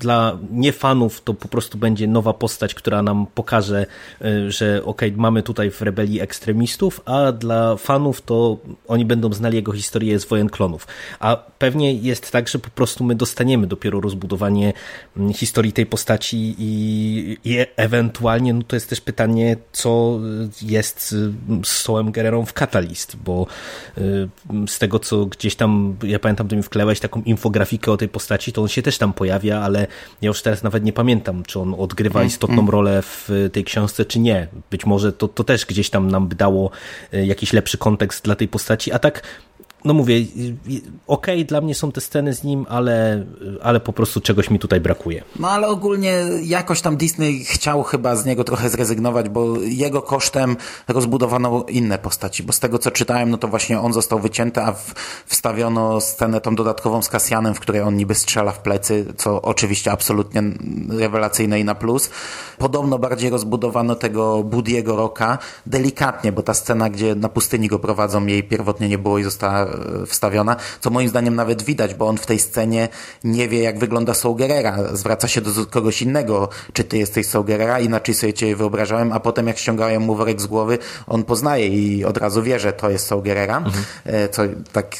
dla niefanów to po prostu będzie nowa postać, która nam pokaże, y, że ok, mamy tutaj w rebelii ekstremistów, a dla fanów to oni będą znali jego historię z wojen klonów. A pewnie jest tak, że po prostu my dostaniemy dopiero rozbudowanie mm, historii tej postaci i, i ewentualnie no to jest też pytanie, co jest z Sołem Gererą w Catalyst, bo z tego, co gdzieś tam, ja pamiętam, to mi wklełeś taką infografikę o tej postaci, to on się też tam pojawia, ale ja już teraz nawet nie pamiętam, czy on odgrywa mm, istotną mm. rolę w tej książce, czy nie. Być może to, to też gdzieś tam nam by dało e, jakiś lepszy kontekst dla tej postaci, a tak no mówię, okej, okay, dla mnie są te sceny z nim, ale, ale po prostu czegoś mi tutaj brakuje. No ale ogólnie jakoś tam Disney chciał chyba z niego trochę zrezygnować, bo jego kosztem rozbudowano inne postaci, bo z tego co czytałem, no to właśnie on został wycięty, a w, wstawiono scenę tą dodatkową z Kasjanem, w której on niby strzela w plecy, co oczywiście absolutnie rewelacyjne i na plus. Podobno bardziej rozbudowano tego Budiego Roka delikatnie, bo ta scena, gdzie na pustyni go prowadzą, jej pierwotnie nie było i została wstawiona, co moim zdaniem nawet widać, bo on w tej scenie nie wie, jak wygląda Saul Gerrera. Zwraca się do kogoś innego, czy ty jesteś Saul Gerrera, inaczej sobie cię wyobrażałem, a potem jak ściągają mu worek z głowy, on poznaje i od razu wie, że to jest Saul Gerrera. Mhm. E, co tak,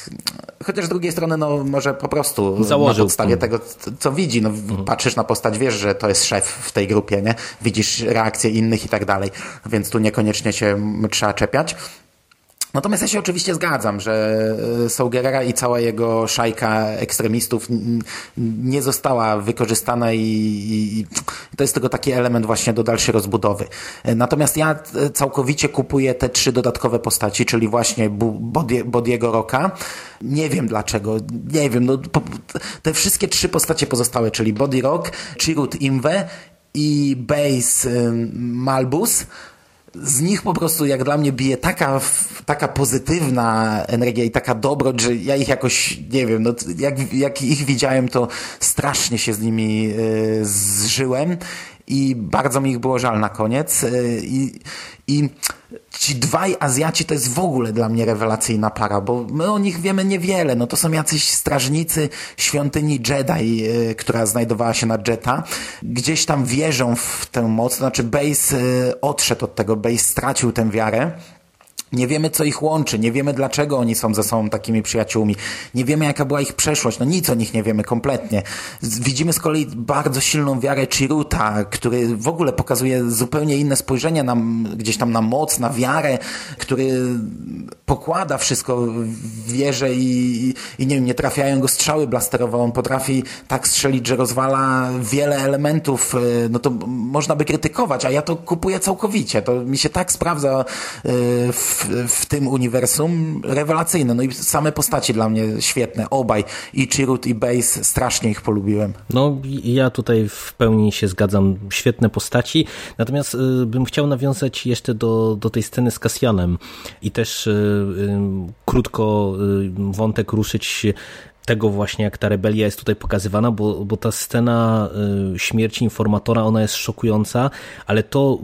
chociaż z drugiej strony, no może po prostu Założył na podstawie tego, co widzi, no mhm. patrzysz na postać, wiesz, że to jest szef w tej grupie, nie? Widzisz reakcje innych i tak dalej, więc tu niekoniecznie się trzeba czepiać. Natomiast ja się oczywiście zgadzam, że e, Saugerera i cała jego szajka ekstremistów nie została wykorzystana i, i, to jest tylko taki element właśnie do dalszej rozbudowy. E, natomiast ja e, całkowicie kupuję te trzy dodatkowe postaci, czyli właśnie Bodiego Rocka. Nie wiem dlaczego, nie wiem, no, te wszystkie trzy postacie pozostałe, czyli Body Rock, Chirut Imwe i Base Malbus, z nich po prostu jak dla mnie bije taka, taka pozytywna energia i taka dobroć, że ja ich jakoś, nie wiem, no, jak, jak ich widziałem, to strasznie się z nimi y, zżyłem i bardzo mi ich było żal na koniec. Y, I, i ci dwaj Azjaci to jest w ogóle dla mnie rewelacyjna para, bo my o nich wiemy niewiele. No to są jacyś strażnicy świątyni Jedi, yy, która znajdowała się na Jetta. Gdzieś tam wierzą w tę moc, znaczy Base yy, odszedł od tego, Base stracił tę wiarę Nie wiemy, co ich łączy, nie wiemy, dlaczego oni są ze sobą takimi przyjaciółmi, nie wiemy, jaka była ich przeszłość, no nic o nich nie wiemy kompletnie. Widzimy z kolei bardzo silną wiarę Chiruta, który w ogóle pokazuje zupełnie inne spojrzenie na, gdzieś tam na moc, na wiarę, który pokłada wszystko w wierze i, i nie wiem, nie trafiają go strzały blasterowe, on potrafi tak strzelić, że rozwala wiele elementów, y, no to można by krytykować, a ja to kupuję całkowicie, to mi się tak sprawdza y, w, tym uniwersum, rewelacyjne, no i same postaci dla mnie świetne, obaj, i Chirut i Base, strasznie ich polubiłem. No ja tutaj w pełni się zgadzam, świetne postaci, natomiast y, bym chciał nawiązać jeszcze do, do tej sceny z Kasjanem i też krótko wątek ruszyć tego właśnie, jak ta rebelia jest tutaj pokazywana, bo, bo ta scena śmierci informatora, ona jest szokująca, ale to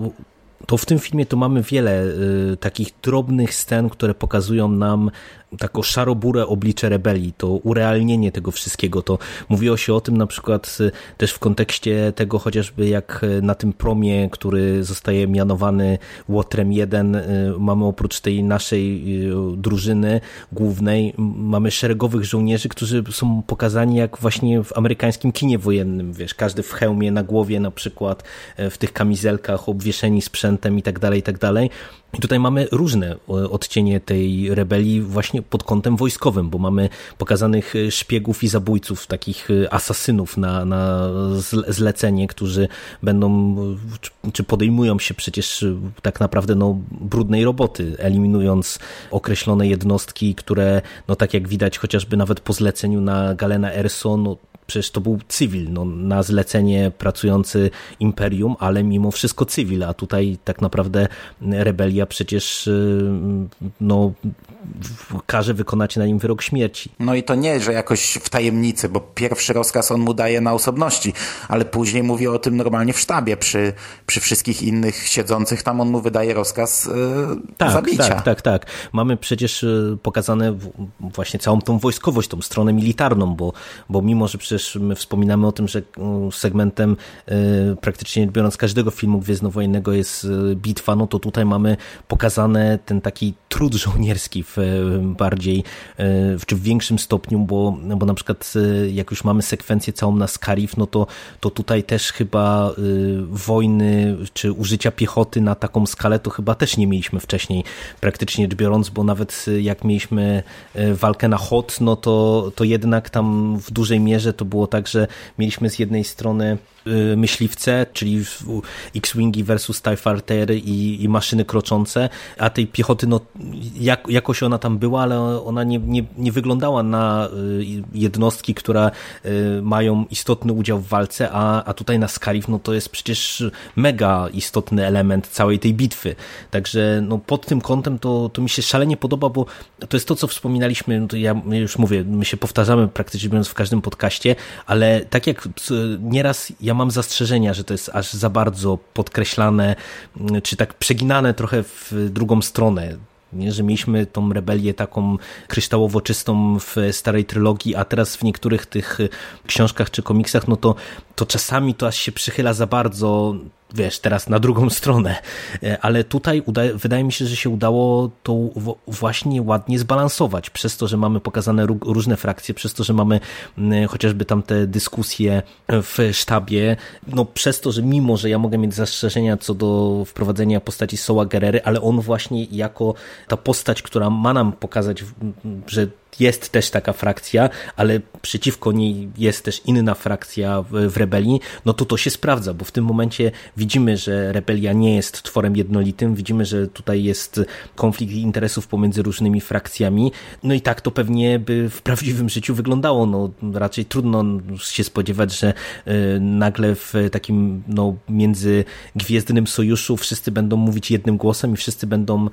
to w tym filmie to mamy wiele y, takich drobnych scen, które pokazują nam taką szaroburę oblicze rebelii, to urealnienie tego wszystkiego. To mówiło się o tym na przykład y, też w kontekście tego chociażby jak y, na tym promie, który zostaje mianowany Łotrem 1, mamy oprócz tej naszej drużyny głównej, mamy szeregowych żołnierzy, którzy są pokazani jak właśnie w amerykańskim kinie wojennym, wiesz, każdy w hełmie na głowie na przykład, w tych kamizelkach obwieszeni sprzętem i tak dalej, i tak dalej. I tutaj mamy różne e, odcienie tej rebelii właśnie pod kątem wojskowym, bo mamy pokazanych e, szpiegów i zabójców, takich e, asasynów na, na zlecenie, którzy będą, czy podejmują się przecież tak naprawdę no, brudnej roboty, eliminując określone jednostki, które, no tak jak widać chociażby nawet po zleceniu na Galena Erso, no, przecież to był cywil, no, na zlecenie pracujący imperium, ale mimo wszystko cywil, a tutaj tak naprawdę rebelia przecież y, no, każe wykonać na nim wyrok śmierci. No i to nie, że jakoś w tajemnicy, bo pierwszy rozkaz on mu daje na osobności, ale później mówi o tym normalnie w sztabie, przy, przy wszystkich innych siedzących tam on mu wydaje rozkaz yy, tak, zabicia. Tak, tak, tak. Mamy przecież y, pokazane właśnie całą tą wojskowość, tą stronę militarną, bo, bo mimo, że przecież my wspominamy o tym, że y, segmentem yy, praktycznie biorąc każdego filmu gwiezdnowojennego jest bitwa, no to tutaj mamy pokazane ten taki trud żołnierski w bardziej, e, czy w większym stopniu, bo, bo na przykład jak już mamy sekwencję całą na Scarif, no to, to tutaj też chyba wojny, czy użycia piechoty na taką skalę, to chyba też nie mieliśmy wcześniej, praktycznie biorąc, bo nawet jak mieliśmy walkę na Hot, no to, to jednak tam w dużej mierze to było tak, że mieliśmy z jednej strony myśliwce, czyli X-Wingi versus TIE Fightery i, i maszyny kroczące, a tej piechoty, no jak, jakoś ona tam była, ale ona nie, nie, nie wyglądała na y, jednostki, które y, mają istotny udział w walce, a, a tutaj na Scarif, no to jest przecież mega istotny element całej tej bitwy. Także no pod tym kątem to, to mi się szalenie podoba, bo to jest to, co wspominaliśmy, no ja już mówię, my się powtarzamy praktycznie mówiąc w każdym podcaście, ale tak jak nieraz ja mam zastrzeżenia, że to jest aż za bardzo podkreślane, czy tak przeginane trochę w drugą stronę nie? że mieliśmy tą rebelię taką kryształowo czystą w starej trylogii, a teraz w niektórych tych książkach czy komiksach, no to, to czasami to aż się przychyla za bardzo wiesz, teraz na drugą stronę, e, ale tutaj wydaje mi się, że się udało to właśnie ładnie zbalansować, przez to, że mamy pokazane różne frakcje, przez to, że mamy chociażby tam te dyskusje w sztabie, no przez to, że mimo, że ja mogę mieć zastrzeżenia co do wprowadzenia postaci Soła Gerery, ale on właśnie jako ta postać, która ma nam pokazać, że jest też taka frakcja, ale przeciwko niej jest też inna frakcja w, rebelii, no to to się sprawdza, bo w tym momencie widzimy, że rebelia nie jest tworem jednolitym, widzimy, że tutaj jest konflikt interesów pomiędzy różnymi frakcjami, no i tak to pewnie by w prawdziwym życiu wyglądało, no raczej trudno się spodziewać, że y, nagle w takim no, międzygwiezdnym sojuszu wszyscy będą mówić jednym głosem i wszyscy będą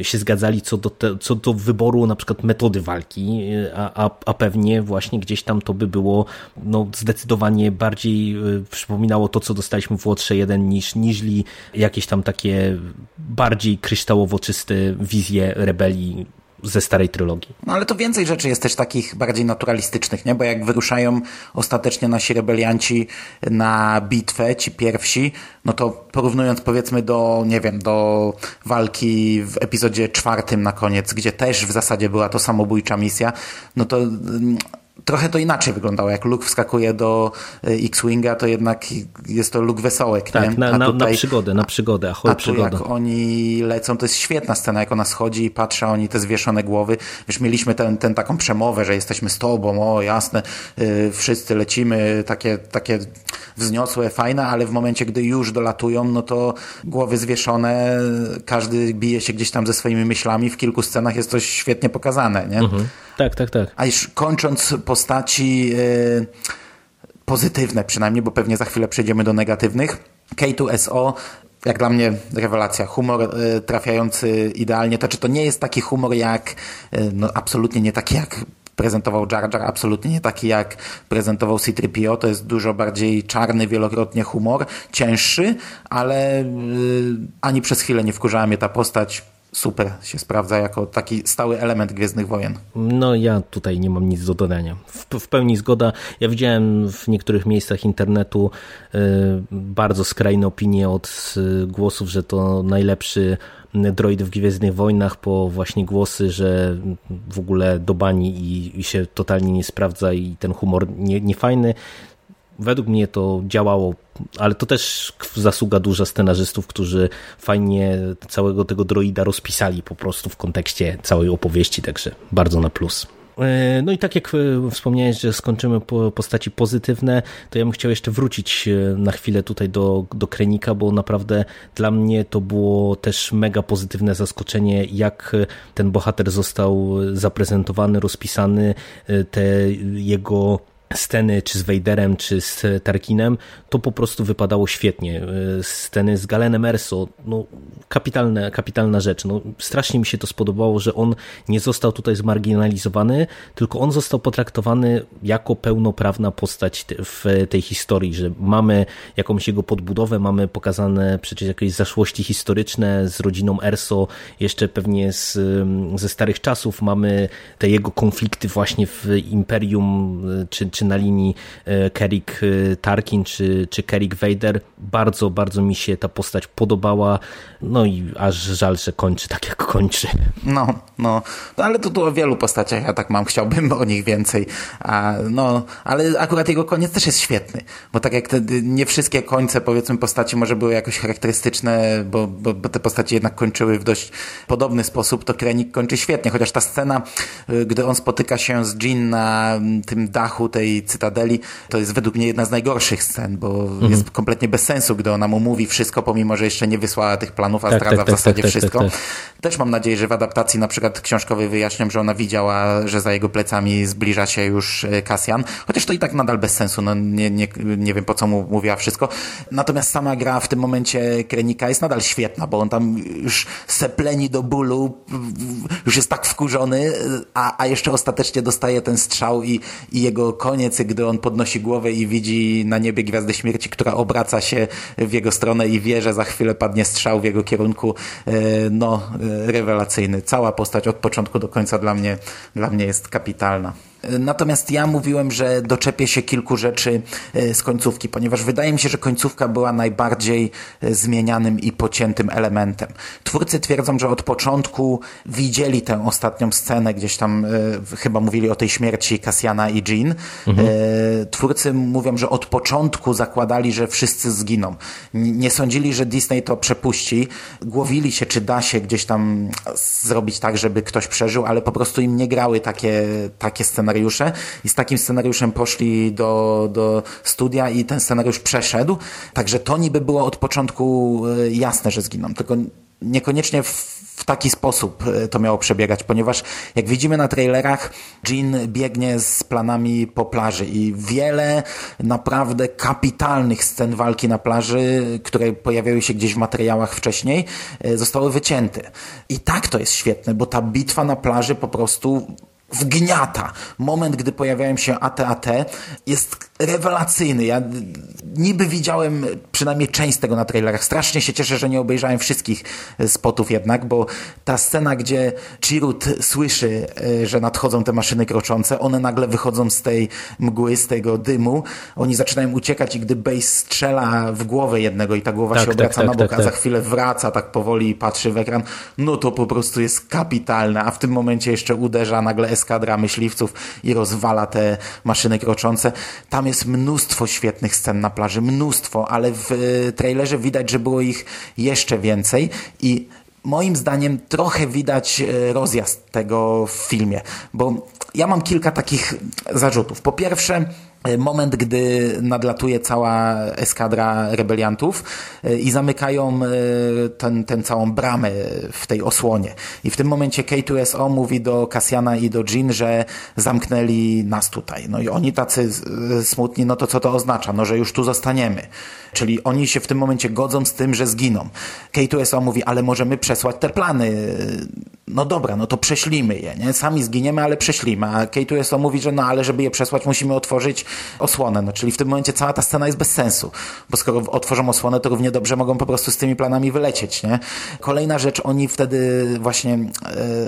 y, się zgadzali co do, te, co do wyboru na przykład metody walki walki, a, a, a pewnie właśnie gdzieś tam to by było no, zdecydowanie bardziej y, przypominało to, co dostaliśmy w Łotrze 1 niż niżli jakieś tam takie bardziej kryształowo czyste wizje rebelii ze starej trylogii. No ale to więcej rzeczy jest też takich bardziej naturalistycznych, nie? Bo jak wyruszają ostatecznie nasi rebelianci na bitwę, ci pierwsi, no to porównując powiedzmy do, nie wiem, do walki w epizodzie czwartym na koniec, gdzie też w zasadzie była to samobójcza misja, no to mm, trochę to inaczej wyglądało. Jak Luke wskakuje do e, X-Winga, to jednak jest to Luke Wesołek. Tak, nie? na, na, tutaj, na przygodę, na przygodę, ahoj a tu przygoda. jak oni lecą, to jest świetna scena, jak ona schodzi i patrzy, a oni te zwieszone głowy. Wiesz, mieliśmy ten, ten taką przemowę, że jesteśmy z tobą, o jasne, yy, wszyscy lecimy, takie, takie wzniosłe, fajne, ale w momencie, gdy już dolatują, no to głowy zwieszone, każdy bije się gdzieś tam ze swoimi myślami. W kilku scenach jest to świetnie pokazane, nie? Mhm. Tak, tak, tak. A już kończąc postaci yy, pozytywne przynajmniej, bo pewnie za chwilę przejdziemy do negatywnych. K2SO jak dla mnie rewelacja. Humor y, trafiający idealnie. To czy to nie jest taki humor jak, y, no absolutnie nie taki jak prezentował Jar Jar, absolutnie nie taki jak prezentował C-3PO, to jest dużo bardziej czarny wielokrotnie humor, cięższy, ale y, ani przez chwilę nie wkurzała mnie ta postać super się sprawdza jako taki stały element Gwiezdnych Wojen. No ja tutaj nie mam nic do dodania. W, w pełni zgoda. Ja widziałem w niektórych miejscach internetu y, bardzo skrajne opinie od y, głosów, że to najlepszy droid w Gwiezdnych Wojnach po właśnie głosy, że w ogóle do bani i, i się totalnie nie sprawdza i ten humor nie, nie fajny. Według mnie to działało, ale to też zasługa duża scenarzystów, którzy fajnie całego tego droida rozpisali po prostu w kontekście całej opowieści, także bardzo na plus. No i tak jak wspomniałeś, że skończymy po postaci pozytywne, to ja bym chciał jeszcze wrócić na chwilę tutaj do, do Krenika, bo naprawdę dla mnie to było też mega pozytywne zaskoczenie, jak ten bohater został zaprezentowany, rozpisany, te jego sceny czy z Vaderem, czy z Tarkinem, to po prostu wypadało świetnie. Sceny z Galenem Erso, no kapitalne, kapitalna rzecz. No, strasznie mi się to spodobało, że on nie został tutaj zmarginalizowany, tylko on został potraktowany jako pełnoprawna postać w tej historii, że mamy jakąś jego podbudowę, mamy pokazane przecież jakieś zaszłości historyczne z rodziną Erso, jeszcze pewnie z, ze starych czasów, mamy te jego konflikty właśnie w Imperium, czy, czy na linii Kerik Tarkin, czy, czy Kerik Vader. Bardzo, bardzo mi się ta postać podobała. No i aż żal, że kończy tak, jak kończy. No, no, ale to tu o wielu postaciach ja tak mam, chciałbym o nich więcej. A, no, ale akurat jego koniec też jest świetny, bo tak jak te, nie wszystkie końce, powiedzmy, postaci może były jakoś charakterystyczne, bo, bo, bo te postaci jednak kończyły w dość podobny sposób, to Krenik kończy świetnie, chociaż ta scena, gdy on spotyka się z Jean na tym dachu tej cytadeli, to jest według mnie jedna z najgorszych scen, bo mhm. jest kompletnie bez sensu, gdy ona mu mówi wszystko, pomimo, że jeszcze nie wysłała tych planów, a tak, zdradza tak, w zasadzie tak, tak wszystko. Tak, Też mam nadzieję, że w adaptacji na przykład książkowej wyjaśniam, że ona widziała, że za jego plecami zbliża się już Kasjan, chociaż to i tak nadal bez sensu, no nie, nie, nie wiem po co mu mówiła wszystko. Natomiast sama gra w tym momencie Krenika jest nadal świetna, bo on tam już sepleni do bólu, już jest tak wkurzony, a, a jeszcze ostatecznie dostaje ten strzał i, i jego koniec, gdy on podnosi głowę i widzi na niebie Gwiazdę Śmierci, która obraca się w jego stronę i wie, że za chwilę padnie strzał w jego kierunku. No, rewelacyjny. Cała postać od początku do końca dla mnie, dla mnie jest kapitalna. Natomiast ja mówiłem, że doczepię się kilku rzeczy z końcówki, ponieważ wydaje mi się, że końcówka była najbardziej zmienianym i pociętym elementem. Twórcy twierdzą, że od początku widzieli tę ostatnią scenę, gdzieś tam e, chyba mówili o tej śmierci Cassiana i Jean. Mhm. E, twórcy mówią, że od początku zakładali, że wszyscy zginą. Nie sądzili, że Disney to przepuści. Głowili się, czy da się gdzieś tam zrobić tak, żeby ktoś przeżył, ale po prostu im nie grały takie, takie sceny scenariusze i z takim scenariuszem poszli do, do studia i ten scenariusz przeszedł. Także to niby było od początku e, jasne, że zginą, tylko niekoniecznie w, w taki sposób e, to miało przebiegać, ponieważ jak widzimy na trailerach, Jean biegnie z planami po plaży i wiele naprawdę kapitalnych scen walki na plaży, które pojawiały się gdzieś w materiałach wcześniej, e, zostały wycięte. I tak to jest świetne, bo ta bitwa na plaży po prostu wgniata. Moment, gdy pojawiają się AT-AT jest rewelacyjny. Ja niby widziałem przynajmniej część tego na trailerach. Strasznie się cieszę, że nie obejrzałem wszystkich spotów jednak, bo ta scena, gdzie Chirut słyszy, e, że nadchodzą te maszyny kroczące, one nagle wychodzą z tej mgły, z tego dymu, oni zaczynają uciekać i gdy Base strzela w głowę jednego i ta głowa tak, się obraca tak, na bok, tak, a za tak. chwilę wraca tak powoli i patrzy w ekran, no to po prostu jest kapitalne, a w tym momencie jeszcze uderza nagle eskadra myśliwców i rozwala te maszyny kroczące. Tam jest mnóstwo świetnych scen na plaży, mnóstwo, ale w e, trailerze widać, że było ich jeszcze więcej i moim zdaniem trochę widać e, rozjazd tego w filmie, bo ja mam kilka takich zarzutów. Po pierwsze, moment, gdy nadlatuje cała eskadra rebeliantów e, i zamykają e, ten, ten całą bramę w tej osłonie. I w tym momencie K2SO mówi do Kasjana i do Jean, że zamknęli nas tutaj. No i oni tacy e, smutni, no to co to oznacza? No, że już tu zostaniemy. Czyli oni się w tym momencie godzą z tym, że zginą. K2SO mówi, ale możemy przesłać te plany. No dobra, no to prześlimy je, nie? Sami zginiemy, ale prześlimy. A K2SO mówi, że no ale żeby je przesłać, musimy otworzyć osłonę. No czyli w tym momencie cała ta scena jest bez sensu. Bo skoro otworzą osłonę, to równie dobrze mogą po prostu z tymi planami wylecieć, nie? Kolejna rzecz, oni wtedy właśnie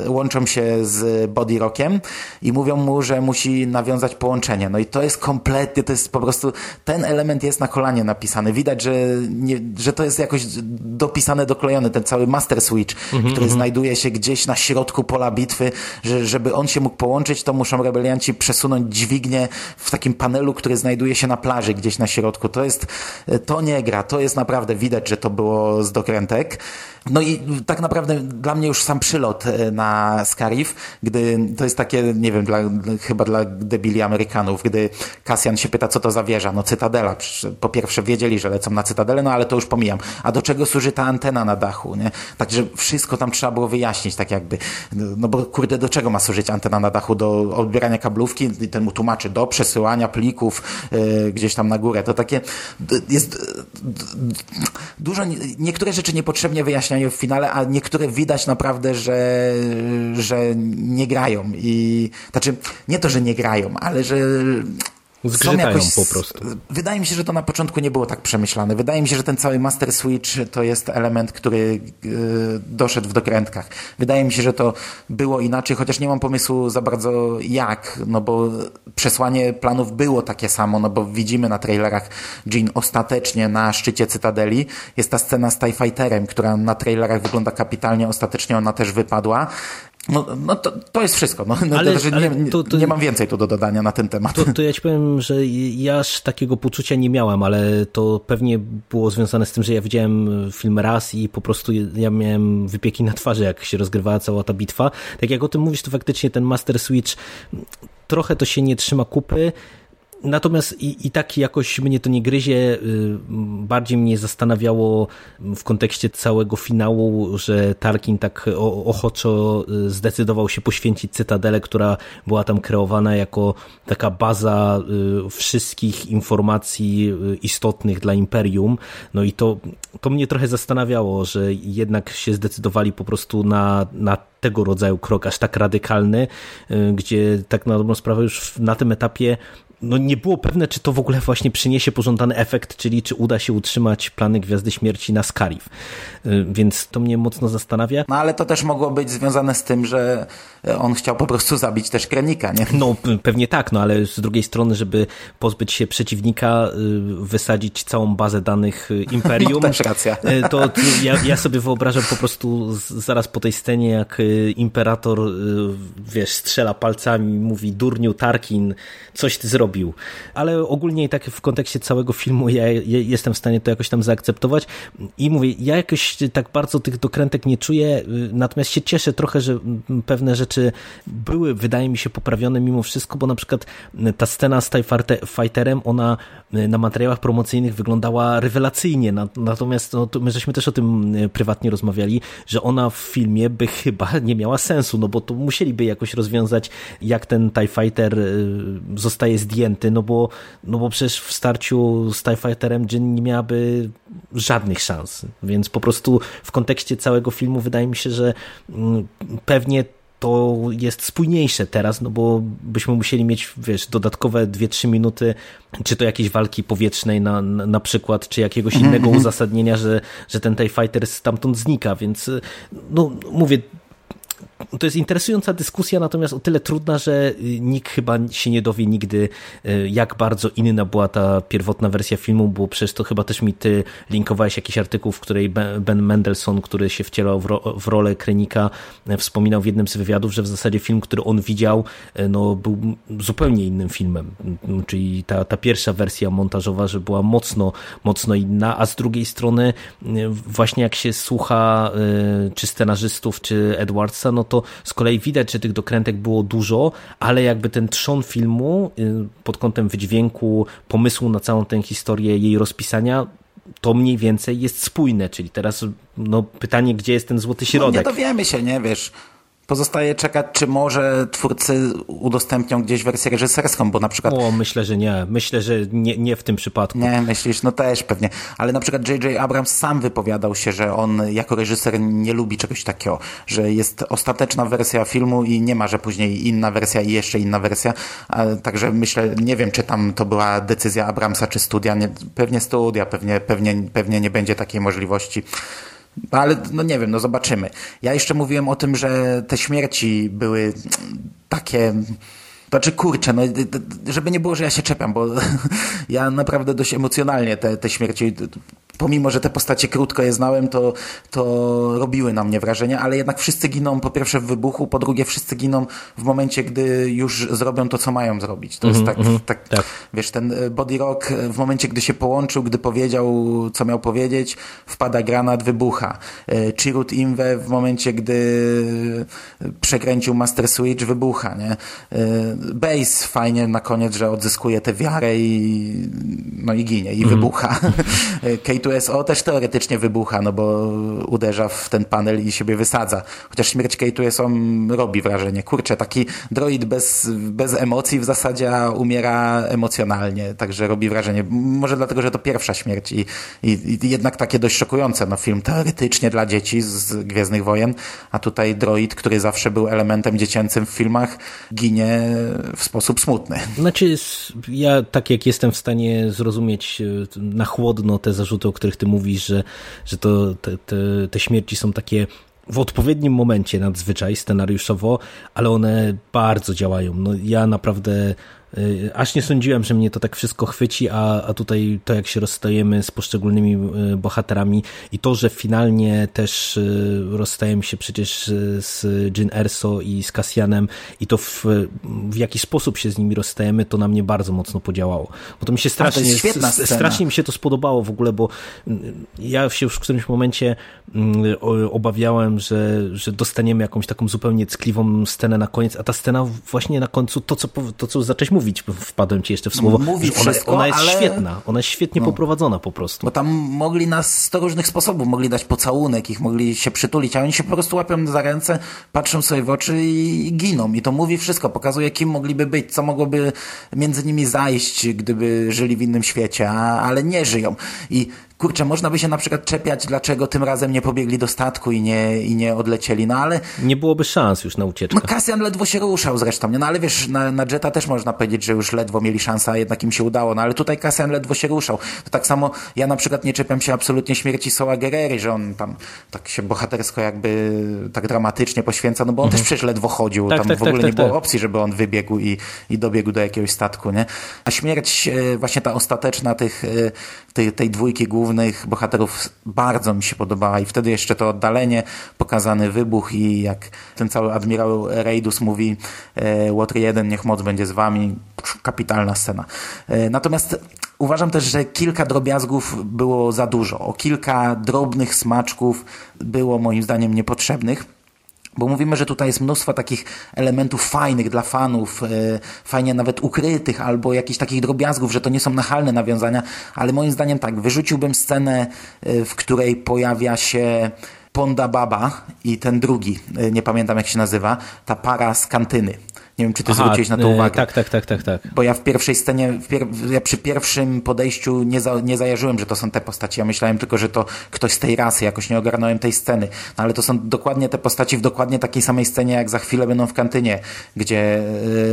e, łączą się z Body Rockiem i mówią mu, że musi nawiązać połączenie. No i to jest kompletnie, to jest po prostu, ten element jest na kolanie napisany. Widać, że, nie, że to jest jakoś dopisane, doklejone, ten cały master switch, Mhm, który mhm. znajduje się gdzieś na środku pola bitwy, że żeby on się mógł połączyć, to muszą rebelianci przesunąć dźwignię w takim panelu, który znajduje się na plaży gdzieś na środku. To jest, to nie gra, to jest naprawdę widać, że to było z dokrętek. No i tak naprawdę dla mnie już sam przylot e, na Scarif, gdy to jest takie, nie wiem, dla, chyba dla debili Amerykanów, gdy Kasjan się pyta, co to za wieża, no Cytadela. Po pierwsze wiedzieli, że lecą na Cytadelę, no ale to już pomijam. A do czego służy ta antena na dachu, nie? Także wszystko tam trzeba było wyjaśnić, tak jakby. No bo kurde, do czego ma służyć antena na dachu? Do odbierania kablówki? Ten mu tłumaczy, do przesyłania plików e, gdzieś tam na górę. To takie jest dużo, niektóre rzeczy niepotrzebnie wyjaśniają w finale, a niektóre widać naprawdę, że, że nie grają i, znaczy, nie to, że nie grają, ale że Zgrzytają jakoś, po prostu. Wydaje mi się, że to na początku nie było tak przemyślane. Wydaje mi się, że ten cały Master Switch to jest element, który yy, doszedł w dokrętkach. Wydaje mi się, że to było inaczej, chociaż nie mam pomysłu za bardzo jak, no bo przesłanie planów było takie samo, no bo widzimy na trailerach Jean ostatecznie na szczycie Cytadeli. Jest ta scena z TIE Fighterem, która na trailerach wygląda kapitalnie, ostatecznie ona też wypadła. No, no to, to jest wszystko. No, no Ale- to, że ale nie, to- to- nie mam więcej tu do dodania na ten temat. To, to ja ci powiem, że ja aż takiego poczucia nie miałem, ale to pewnie było związane z tym, że ja widziałem film raz i po prostu ja miałem wypieki na twarzy, jak się rozgrywała cała ta bitwa. Tak jak o tym mówisz, to faktycznie ten Master Switch trochę to się nie trzyma kupy. Natomiast i, i tak jakoś mnie to nie gryzie. y, Bardziej mnie zastanawiało w kontekście całego finału, że Tarkin tak ochoczo y, zdecydował się poświęcić Cytadelę, która była tam kreowana jako taka baza y, wszystkich informacji istotnych dla Imperium. No i to, to mnie trochę zastanawiało, że jednak się zdecydowali po prostu na, na tego rodzaju krok, aż tak radykalny, gdzie tak na dobrą sprawę już na tym etapie no nie było pewne, czy to w ogóle właśnie przyniesie pożądany efekt, czyli czy uda się utrzymać plany Gwiazdy Śmierci na Scarif. Y, Więc to mnie mocno zastanawia. No ale to też mogło być związane z tym, że on chciał po prostu zabić też Krenika, nie? No pewnie tak, no ale z drugiej strony, żeby pozbyć się przeciwnika, y, wysadzić całą bazę danych y, Imperium. No, też racja. To t- ja, ja sobie wyobrażam po prostu zaraz po tej scenie, jak Imperator, wiesz, strzela palcami, mówi durniu Tarkin, coś ty zrobił. Ale ogólnie i tak w kontekście całego filmu ja, jestem w stanie to jakoś tam zaakceptować. I mówię, ja jakoś tak bardzo tych dokrętek nie czuję, y, natomiast się cieszę trochę, że pewne rzeczy były, wydaje mi się, poprawione mimo wszystko, bo na przykład ta scena z TIE Fighterem, ona y, na materiałach promocyjnych wyglądała rewelacyjnie, na- natomiast no, my żeśmy też o tym y, prywatnie rozmawiali, że ona w filmie by chyba nie miała sensu, no bo to musieliby jakoś rozwiązać, jak ten TIE Fighter zostaje zdjęty, no bo, no bo przecież w starciu z TIE Fighterem Jyn nie miałaby żadnych szans, więc po prostu w kontekście całego filmu wydaje mi się, że mm, pewnie to jest spójniejsze teraz, no bo byśmy musieli mieć, wiesz, dodatkowe 2-3 minuty, czy to jakiejś walki powietrznej na, na, na przykład, czy jakiegoś Mhm, innego mhm. uzasadnienia, że, że ten TIE Fighter stamtąd znika, więc no mówię, to jest interesująca dyskusja, natomiast o tyle trudna, że nikt chyba się nie dowie nigdy, y, jak bardzo inna była ta pierwotna wersja filmu, bo przecież to chyba też mi ty linkowałeś jakiś artykuł, w której Ben Mendelsohn, który się wcielał w, ro w rolę Krenika, y, wspominał w jednym z wywiadów, że w zasadzie film, który on widział, y, no, był zupełnie innym filmem. Mm, Czyli ta, ta pierwsza wersja montażowa, że była mocno, mocno inna, a z drugiej strony y, właśnie jak się słucha y, czy scenarzystów, czy Edwardsa, no to z kolei widać, że tych dokrętek było dużo, ale jakby ten trzon filmu y, pod kątem wydźwięku, pomysłu na całą tę historię, jej rozpisania, to mniej więcej jest spójne, czyli teraz no, pytanie, gdzie jest ten złoty No, środek. nie dowiemy się, nie wiesz. Pozostaje czekać, czy może twórcy udostępnią gdzieś wersję reżyserską, bo na przykład... O, myślę, że nie. Myślę, że nie, nie w tym przypadku. Nie, myślisz, no też pewnie. Ale na przykład J.J. Abrams sam wypowiadał się, że on jako reżyser nie lubi czegoś takiego, że jest ostateczna wersja filmu i nie ma, że później inna wersja i jeszcze inna wersja. Także myślę, nie wiem, czy tam to była decyzja Abramsa czy studia. Nie, pewnie studia, pewnie, pewnie, pewnie nie będzie takiej możliwości. No, ale no nie wiem, no zobaczymy. Ja jeszcze mówiłem o tym, że te śmierci były takie... Znaczy, kurczę, no, żeby nie było, że ja się czepiam, bo ja naprawdę dość emocjonalnie te, te śmierci, pomimo, że te postacie krótko je znałem, to, to robiły na mnie wrażenie, ale jednak wszyscy giną po pierwsze w wybuchu, po drugie wszyscy giną w momencie, gdy już zrobią to, co mają zrobić. To mm -hmm, jest mhm, tak, mm -hmm, tak, tak, wiesz, ten e, body rock e, w momencie, gdy się połączył, gdy powiedział, co miał powiedzieć, wpada granat, wybucha. E, Chirut Imwe w momencie, gdy przekręcił Master Switch, wybucha, nie? Base fajnie na koniec, że odzyskuje tę wiarę i no i ginie, i mm -hmm. wybucha. K2 SO też teoretycznie wybucha, no bo uderza w ten panel i siebie wysadza. Chociaż śmierć K2SO robi wrażenie. Kurczę, taki droid bez, bez emocji w zasadzie umiera emocjonalnie, także robi wrażenie. Może dlatego, że to pierwsza śmierć i, i, i jednak takie dość szokujące. No film teoretycznie dla dzieci z Gwiezdnych Wojen, a tutaj droid, który zawsze był elementem dziecięcym w filmach, ginie w sposób smutny. Znaczy, ja tak jak jestem w stanie zrozumieć e, na chłodno te zarzuty o których ty mówisz, że, że to, te, te, te śmierci są takie w odpowiednim momencie nadzwyczaj scenariuszowo, ale one bardzo działają. No, ja naprawdę aż nie sądziłem, że mnie to tak wszystko chwyci, a, a tutaj to jak się rozstajemy z poszczególnymi y, bohaterami i to, że finalnie też y, rozstajemy się przecież y, z Jyn Erso i z Cassianem i to w, w jaki sposób się z nimi rozstajemy, to na mnie bardzo mocno podziałało. Bo to mi się strasznie, strasznie mi się to spodobało w ogóle, bo mm, ja się już w którymś momencie mm, obawiałem, że, że dostaniemy jakąś taką zupełnie ckliwą scenę na koniec, a ta scena właśnie na końcu, to co, to, co zacząłeś mówić, wpadłem ci jeszcze w słowo, Mówi ona, wszystko, ona jest ale- świetna, ona jest świetnie No. poprowadzona po prostu. Bo tam mogli nas sto różnych sposobów, mogli dać pocałunek, ich mogli się przytulić, a oni się po prostu łapią za ręce, patrzą sobie w oczy i giną. I to mówi wszystko, pokazuje kim mogliby być, co mogłoby między nimi zajść, gdyby żyli w innym świecie, a, ale nie żyją. I kurczę, można by się na przykład czepiać, dlaczego tym razem nie pobiegli do statku i nie, i nie odlecieli, no ale Nie byłoby szans już na ucieczkę. no Kasjan ledwo się ruszał zresztą, nie? No ale wiesz, na, na Jetta też można powiedzieć, że już ledwo mieli szansę, a jednak im się udało. No ale tutaj Kasjan ledwo się ruszał. To tak samo ja na przykład nie czepiam się absolutnie śmierci Soła Guerreri, że on tam tak się bohatersko jakby tak dramatycznie poświęca, no bo on też przecież ledwo chodził. Tak, tam tak, w ogóle tak, nie tak, było tak. opcji, żeby on wybiegł i, i dobiegł do jakiegoś statku, nie? A śmierć e, właśnie ta ostateczna tych, e, tej, tej dwójki głównych bohaterów bardzo mi się podobała i wtedy jeszcze to oddalenie, pokazany wybuch i jak ten cały admirał Reidus mówi e, Łotr 1, niech moc będzie z wami. Kapitalna scena. E, Natomiast uważam też, że kilka drobiazgów było za dużo. O kilka drobnych smaczków było moim zdaniem niepotrzebnych. Bo mówimy, że tutaj jest mnóstwo takich elementów fajnych dla fanów, e, fajnie nawet ukrytych, albo jakichś takich drobiazgów, że to nie są nachalne nawiązania, ale moim zdaniem tak, wyrzuciłbym scenę, e, w której pojawia się Ponda Baba i ten drugi, e, nie pamiętam jak się nazywa, ta para z kantyny. Nie wiem, czy ty Aha, zwróciłeś na to e, uwagę. Tak, tak, tak, tak, tak. Bo ja w pierwszej scenie, w pier ja przy pierwszym podejściu nie, za nie zajarzyłem, że to są te postaci. Ja myślałem tylko, że to ktoś z tej rasy, jakoś nie ogarnąłem tej sceny. No ale to są dokładnie te postaci w dokładnie takiej samej scenie, jak za chwilę będą w kantynie, gdzie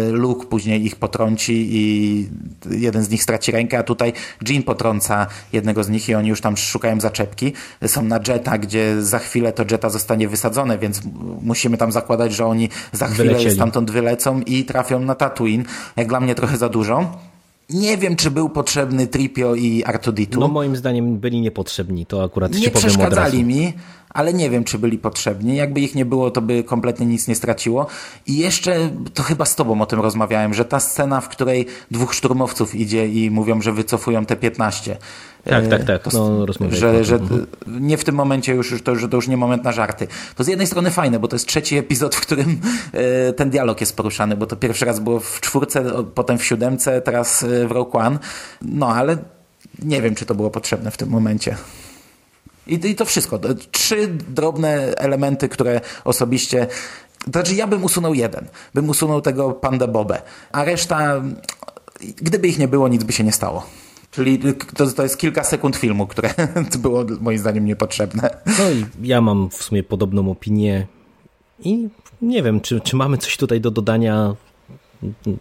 y, Luke później ich potrąci i jeden z nich straci rękę, a tutaj Jean potrąca jednego z nich i oni już tam szukają zaczepki. Są na Jetta, gdzie za chwilę to Jetta zostanie wysadzone, więc musimy tam zakładać, że oni za chwilę Wylecieli. stamtąd wylecą i trafią na Tatooine. Jak dla mnie trochę za dużo. Nie wiem, czy był potrzebny Tripio i Artuditu. No moim zdaniem byli niepotrzebni, to akurat nie ci powiem od razu. przeszkadzali mi, ale nie wiem, czy byli potrzebni. Jakby ich nie było, to by kompletnie nic nie straciło. I jeszcze, to chyba z tobą o tym rozmawiałem, że ta scena, w której dwóch szturmowców idzie i mówią, że wycofują te 15. Tak, tak, tak. No, że, że Mhm. nie w tym momencie już, już to, że to już nie moment na żarty. To z jednej strony fajne, bo to jest trzeci epizod, w którym e, ten dialog jest poruszany, bo to pierwszy raz było w czwórce, potem w siódemce, teraz e, w Rogue One. No, ale nie wiem, czy to było potrzebne w tym momencie. I, I to wszystko. Trzy drobne elementy, które osobiście. To znaczy, ja bym usunął jeden. Bym usunął tego Panda Bobę. A reszta, gdyby ich nie było, nic by się nie stało. Czyli to, to jest kilka sekund filmu, które było moim zdaniem niepotrzebne. No i ja mam w sumie podobną opinię i nie wiem, czy, czy mamy coś tutaj do dodania,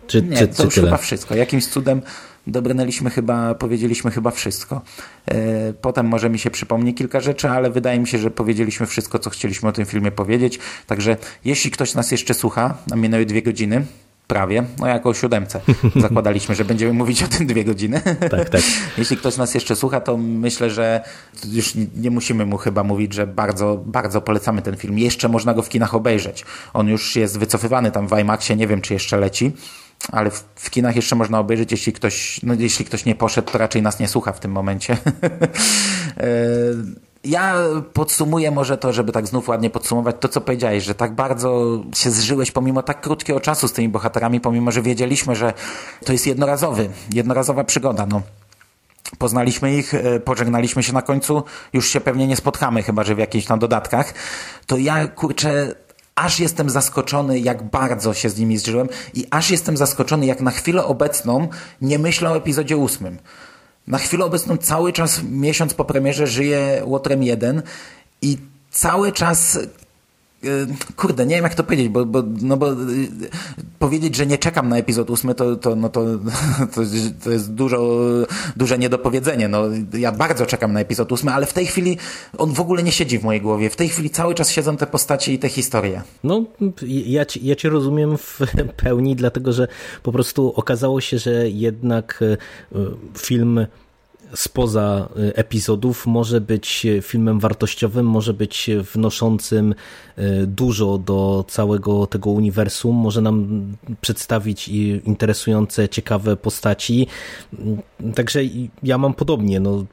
czy, Nie, czy, to czy już tyle. chyba wszystko. Jakimś cudem dobrnęliśmy chyba, powiedzieliśmy chyba wszystko. E, Potem może mi się przypomni kilka rzeczy, ale wydaje mi się, że powiedzieliśmy wszystko, co chcieliśmy o tym filmie powiedzieć. Także jeśli ktoś nas jeszcze słucha, a minęły dwie godziny, prawie, no jako o siódemce zakładaliśmy, że będziemy mówić o tym dwie godziny. Tak, tak. Jeśli ktoś nas jeszcze słucha, to myślę, że już nie- nie musimy mu chyba mówić, że bardzo, bardzo polecamy ten film. Jeszcze można go w kinach obejrzeć. On już jest wycofywany tam w IMAXie, nie wiem czy jeszcze leci, ale w, w kinach jeszcze można obejrzeć, jeśli ktoś, no jeśli ktoś nie poszedł, to raczej nas nie słucha w tym momencie. E, Ja podsumuję może to, żeby tak znów ładnie podsumować to, co powiedziałeś, że tak bardzo się zżyłeś pomimo tak krótkiego czasu z tymi bohaterami, pomimo, że wiedzieliśmy, że to jest jednorazowy, jednorazowa przygoda. No, poznaliśmy ich, e, pożegnaliśmy się na końcu, już się pewnie nie spotkamy, chyba że w jakichś tam dodatkach, to ja kurczę, aż jestem zaskoczony, jak bardzo się z nimi zżyłem i aż jestem zaskoczony, jak na chwilę obecną nie myślę o epizodzie ósmym. Na chwilę obecną cały czas, miesiąc po premierze, żyję Łotrem 1 i cały czas Kurde, nie wiem jak to powiedzieć, bo, bo, no bo y, powiedzieć, że nie czekam na epizod ósmy, to, to, no to, to, to jest dużo, duże niedopowiedzenie. No, ja bardzo czekam na epizod ósmy, ale w tej chwili on w ogóle nie siedzi w mojej głowie. W tej chwili cały czas siedzą te postacie i te historie. No, ja, ci- ja cię rozumiem w pełni, dlatego że po prostu okazało się, że jednak e, film spoza e, epizodów może być filmem wartościowym, może być wnoszącym e, dużo do całego tego uniwersum, może nam przedstawić interesujące, ciekawe postaci. Także i ja mam podobnie. No,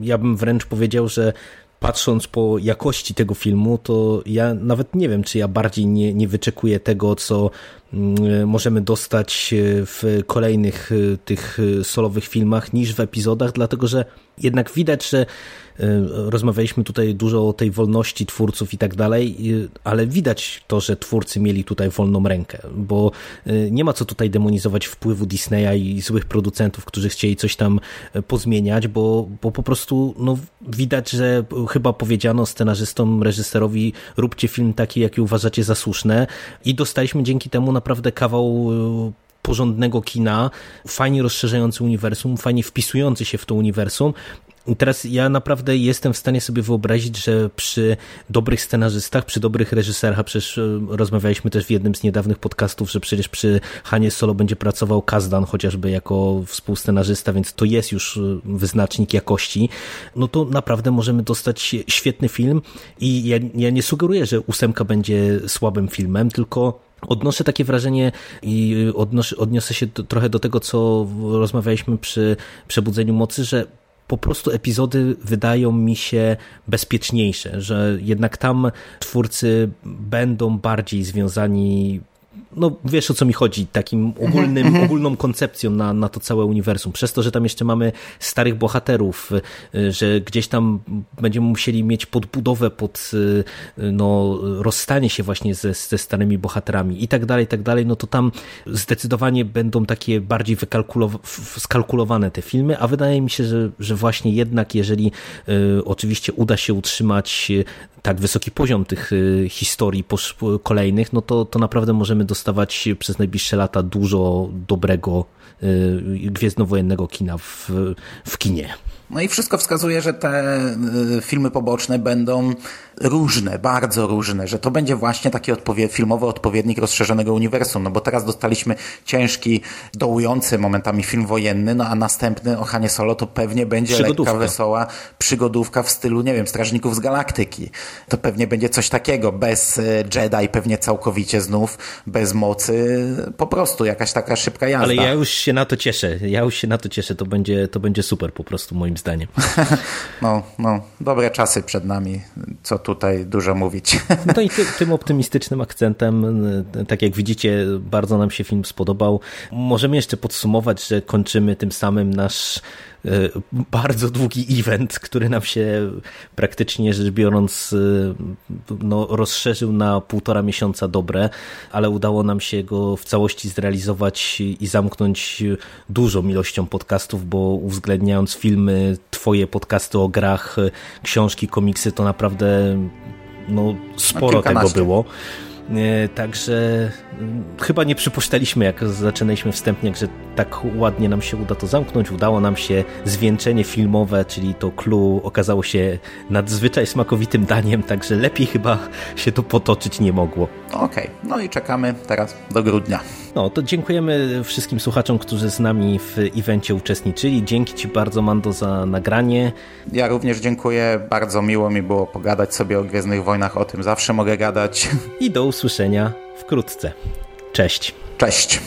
ja bym wręcz powiedział, że patrząc po jakości tego filmu, to ja nawet nie wiem, czy ja bardziej nie, nie wyczekuję tego, co mm, możemy dostać e, w kolejnych e, tych e, solowych filmach niż w epizodach, dlatego że jednak widać, że rozmawialiśmy tutaj dużo o tej wolności twórców i tak dalej, e, ale widać to, że twórcy mieli tutaj wolną rękę, bo e, nie ma co tutaj demonizować wpływu Disneya i złych producentów, którzy chcieli coś tam pozmieniać, bo, bo po prostu no, widać, że chyba powiedziano scenarzystom, reżyserowi róbcie film taki, jaki uważacie za słuszne i dostaliśmy dzięki temu naprawdę kawał porządnego kina, fajnie rozszerzający uniwersum, fajnie wpisujący się w to uniwersum. Teraz ja naprawdę jestem w stanie sobie wyobrazić, że przy dobrych scenarzystach, przy dobrych reżyserach, a przecież e, rozmawialiśmy też w jednym z niedawnych podcastów, że przecież przy Hanie Solo będzie pracował Kazdan chociażby jako współscenarzysta, więc to jest już e, wyznacznik jakości, no to naprawdę możemy dostać świetny film i ja, ja nie sugeruję, że ósemka będzie słabym filmem, tylko Odnoszę takie wrażenie i odnoszę, odniosę się do, trochę do tego, co rozmawialiśmy przy Przebudzeniu Mocy, że po prostu epizody wydają mi się bezpieczniejsze, że jednak tam twórcy będą bardziej związani no wiesz o co mi chodzi, takim ogólnym, Mhm. ogólną koncepcją na, na to całe uniwersum. Przez to, że tam jeszcze mamy starych bohaterów, y, że gdzieś tam będziemy musieli mieć podbudowę pod y, no, rozstanie się właśnie ze, ze starymi bohaterami i tak dalej, i tak dalej, no to tam zdecydowanie będą takie bardziej skalkulowane te filmy, a wydaje mi się, że, że właśnie jednak jeżeli y, oczywiście uda się utrzymać y, tak wysoki poziom tych y, historii kolejnych, no to, to naprawdę możemy przez najbliższe lata dużo dobrego y, gwiezdnowojennego kina w, w kinie. No i wszystko wskazuje, że te y, filmy poboczne będą różne, bardzo różne, że to będzie właśnie taki odpowie filmowy odpowiednik rozszerzonego uniwersum, no bo teraz dostaliśmy ciężki, dołujący momentami film wojenny, no a następny o Hanie Solo to pewnie będzie lekka, wesoła przygodówka w stylu, nie wiem, Strażników z Galaktyki. To pewnie będzie coś takiego, bez y, Jedi pewnie całkowicie znów, bez mocy, po prostu jakaś taka szybka jazda. Ale ja już się na to cieszę, ja już się na to cieszę, to będzie, to będzie super po prostu moim zdaniem. No, no, dobre czasy przed nami, co tutaj dużo mówić. No i ty, tym optymistycznym akcentem, y, tak jak widzicie, bardzo nam się film spodobał. Możemy jeszcze podsumować, że kończymy tym samym nasz bardzo długi event, który nam się praktycznie rzecz biorąc y, no, rozszerzył na półtora miesiąca dobre, ale udało nam się go w całości zrealizować i zamknąć dużą ilością podcastów, bo uwzględniając filmy, twoje podcasty o grach, książki, komiksy, to naprawdę no, sporo tego było. E, Także mm, chyba nie przypuszczaliśmy, jak zaczynaliśmy wstępnie, że tak ładnie nam się uda to zamknąć. Udało nam się zwieńczenie filmowe, czyli to clue okazało się nadzwyczaj smakowitym daniem, także lepiej chyba się to potoczyć nie mogło. Okej, no i czekamy teraz do grudnia. No to dziękujemy wszystkim słuchaczom, którzy z nami w evencie uczestniczyli. Dzięki Ci bardzo, Mando, za nagranie. Ja również dziękuję, bardzo miło mi było pogadać sobie o Gwiezdnych Wojnach, o tym zawsze mogę gadać. I do usłyszenia wkrótce. Cześć. Cześć.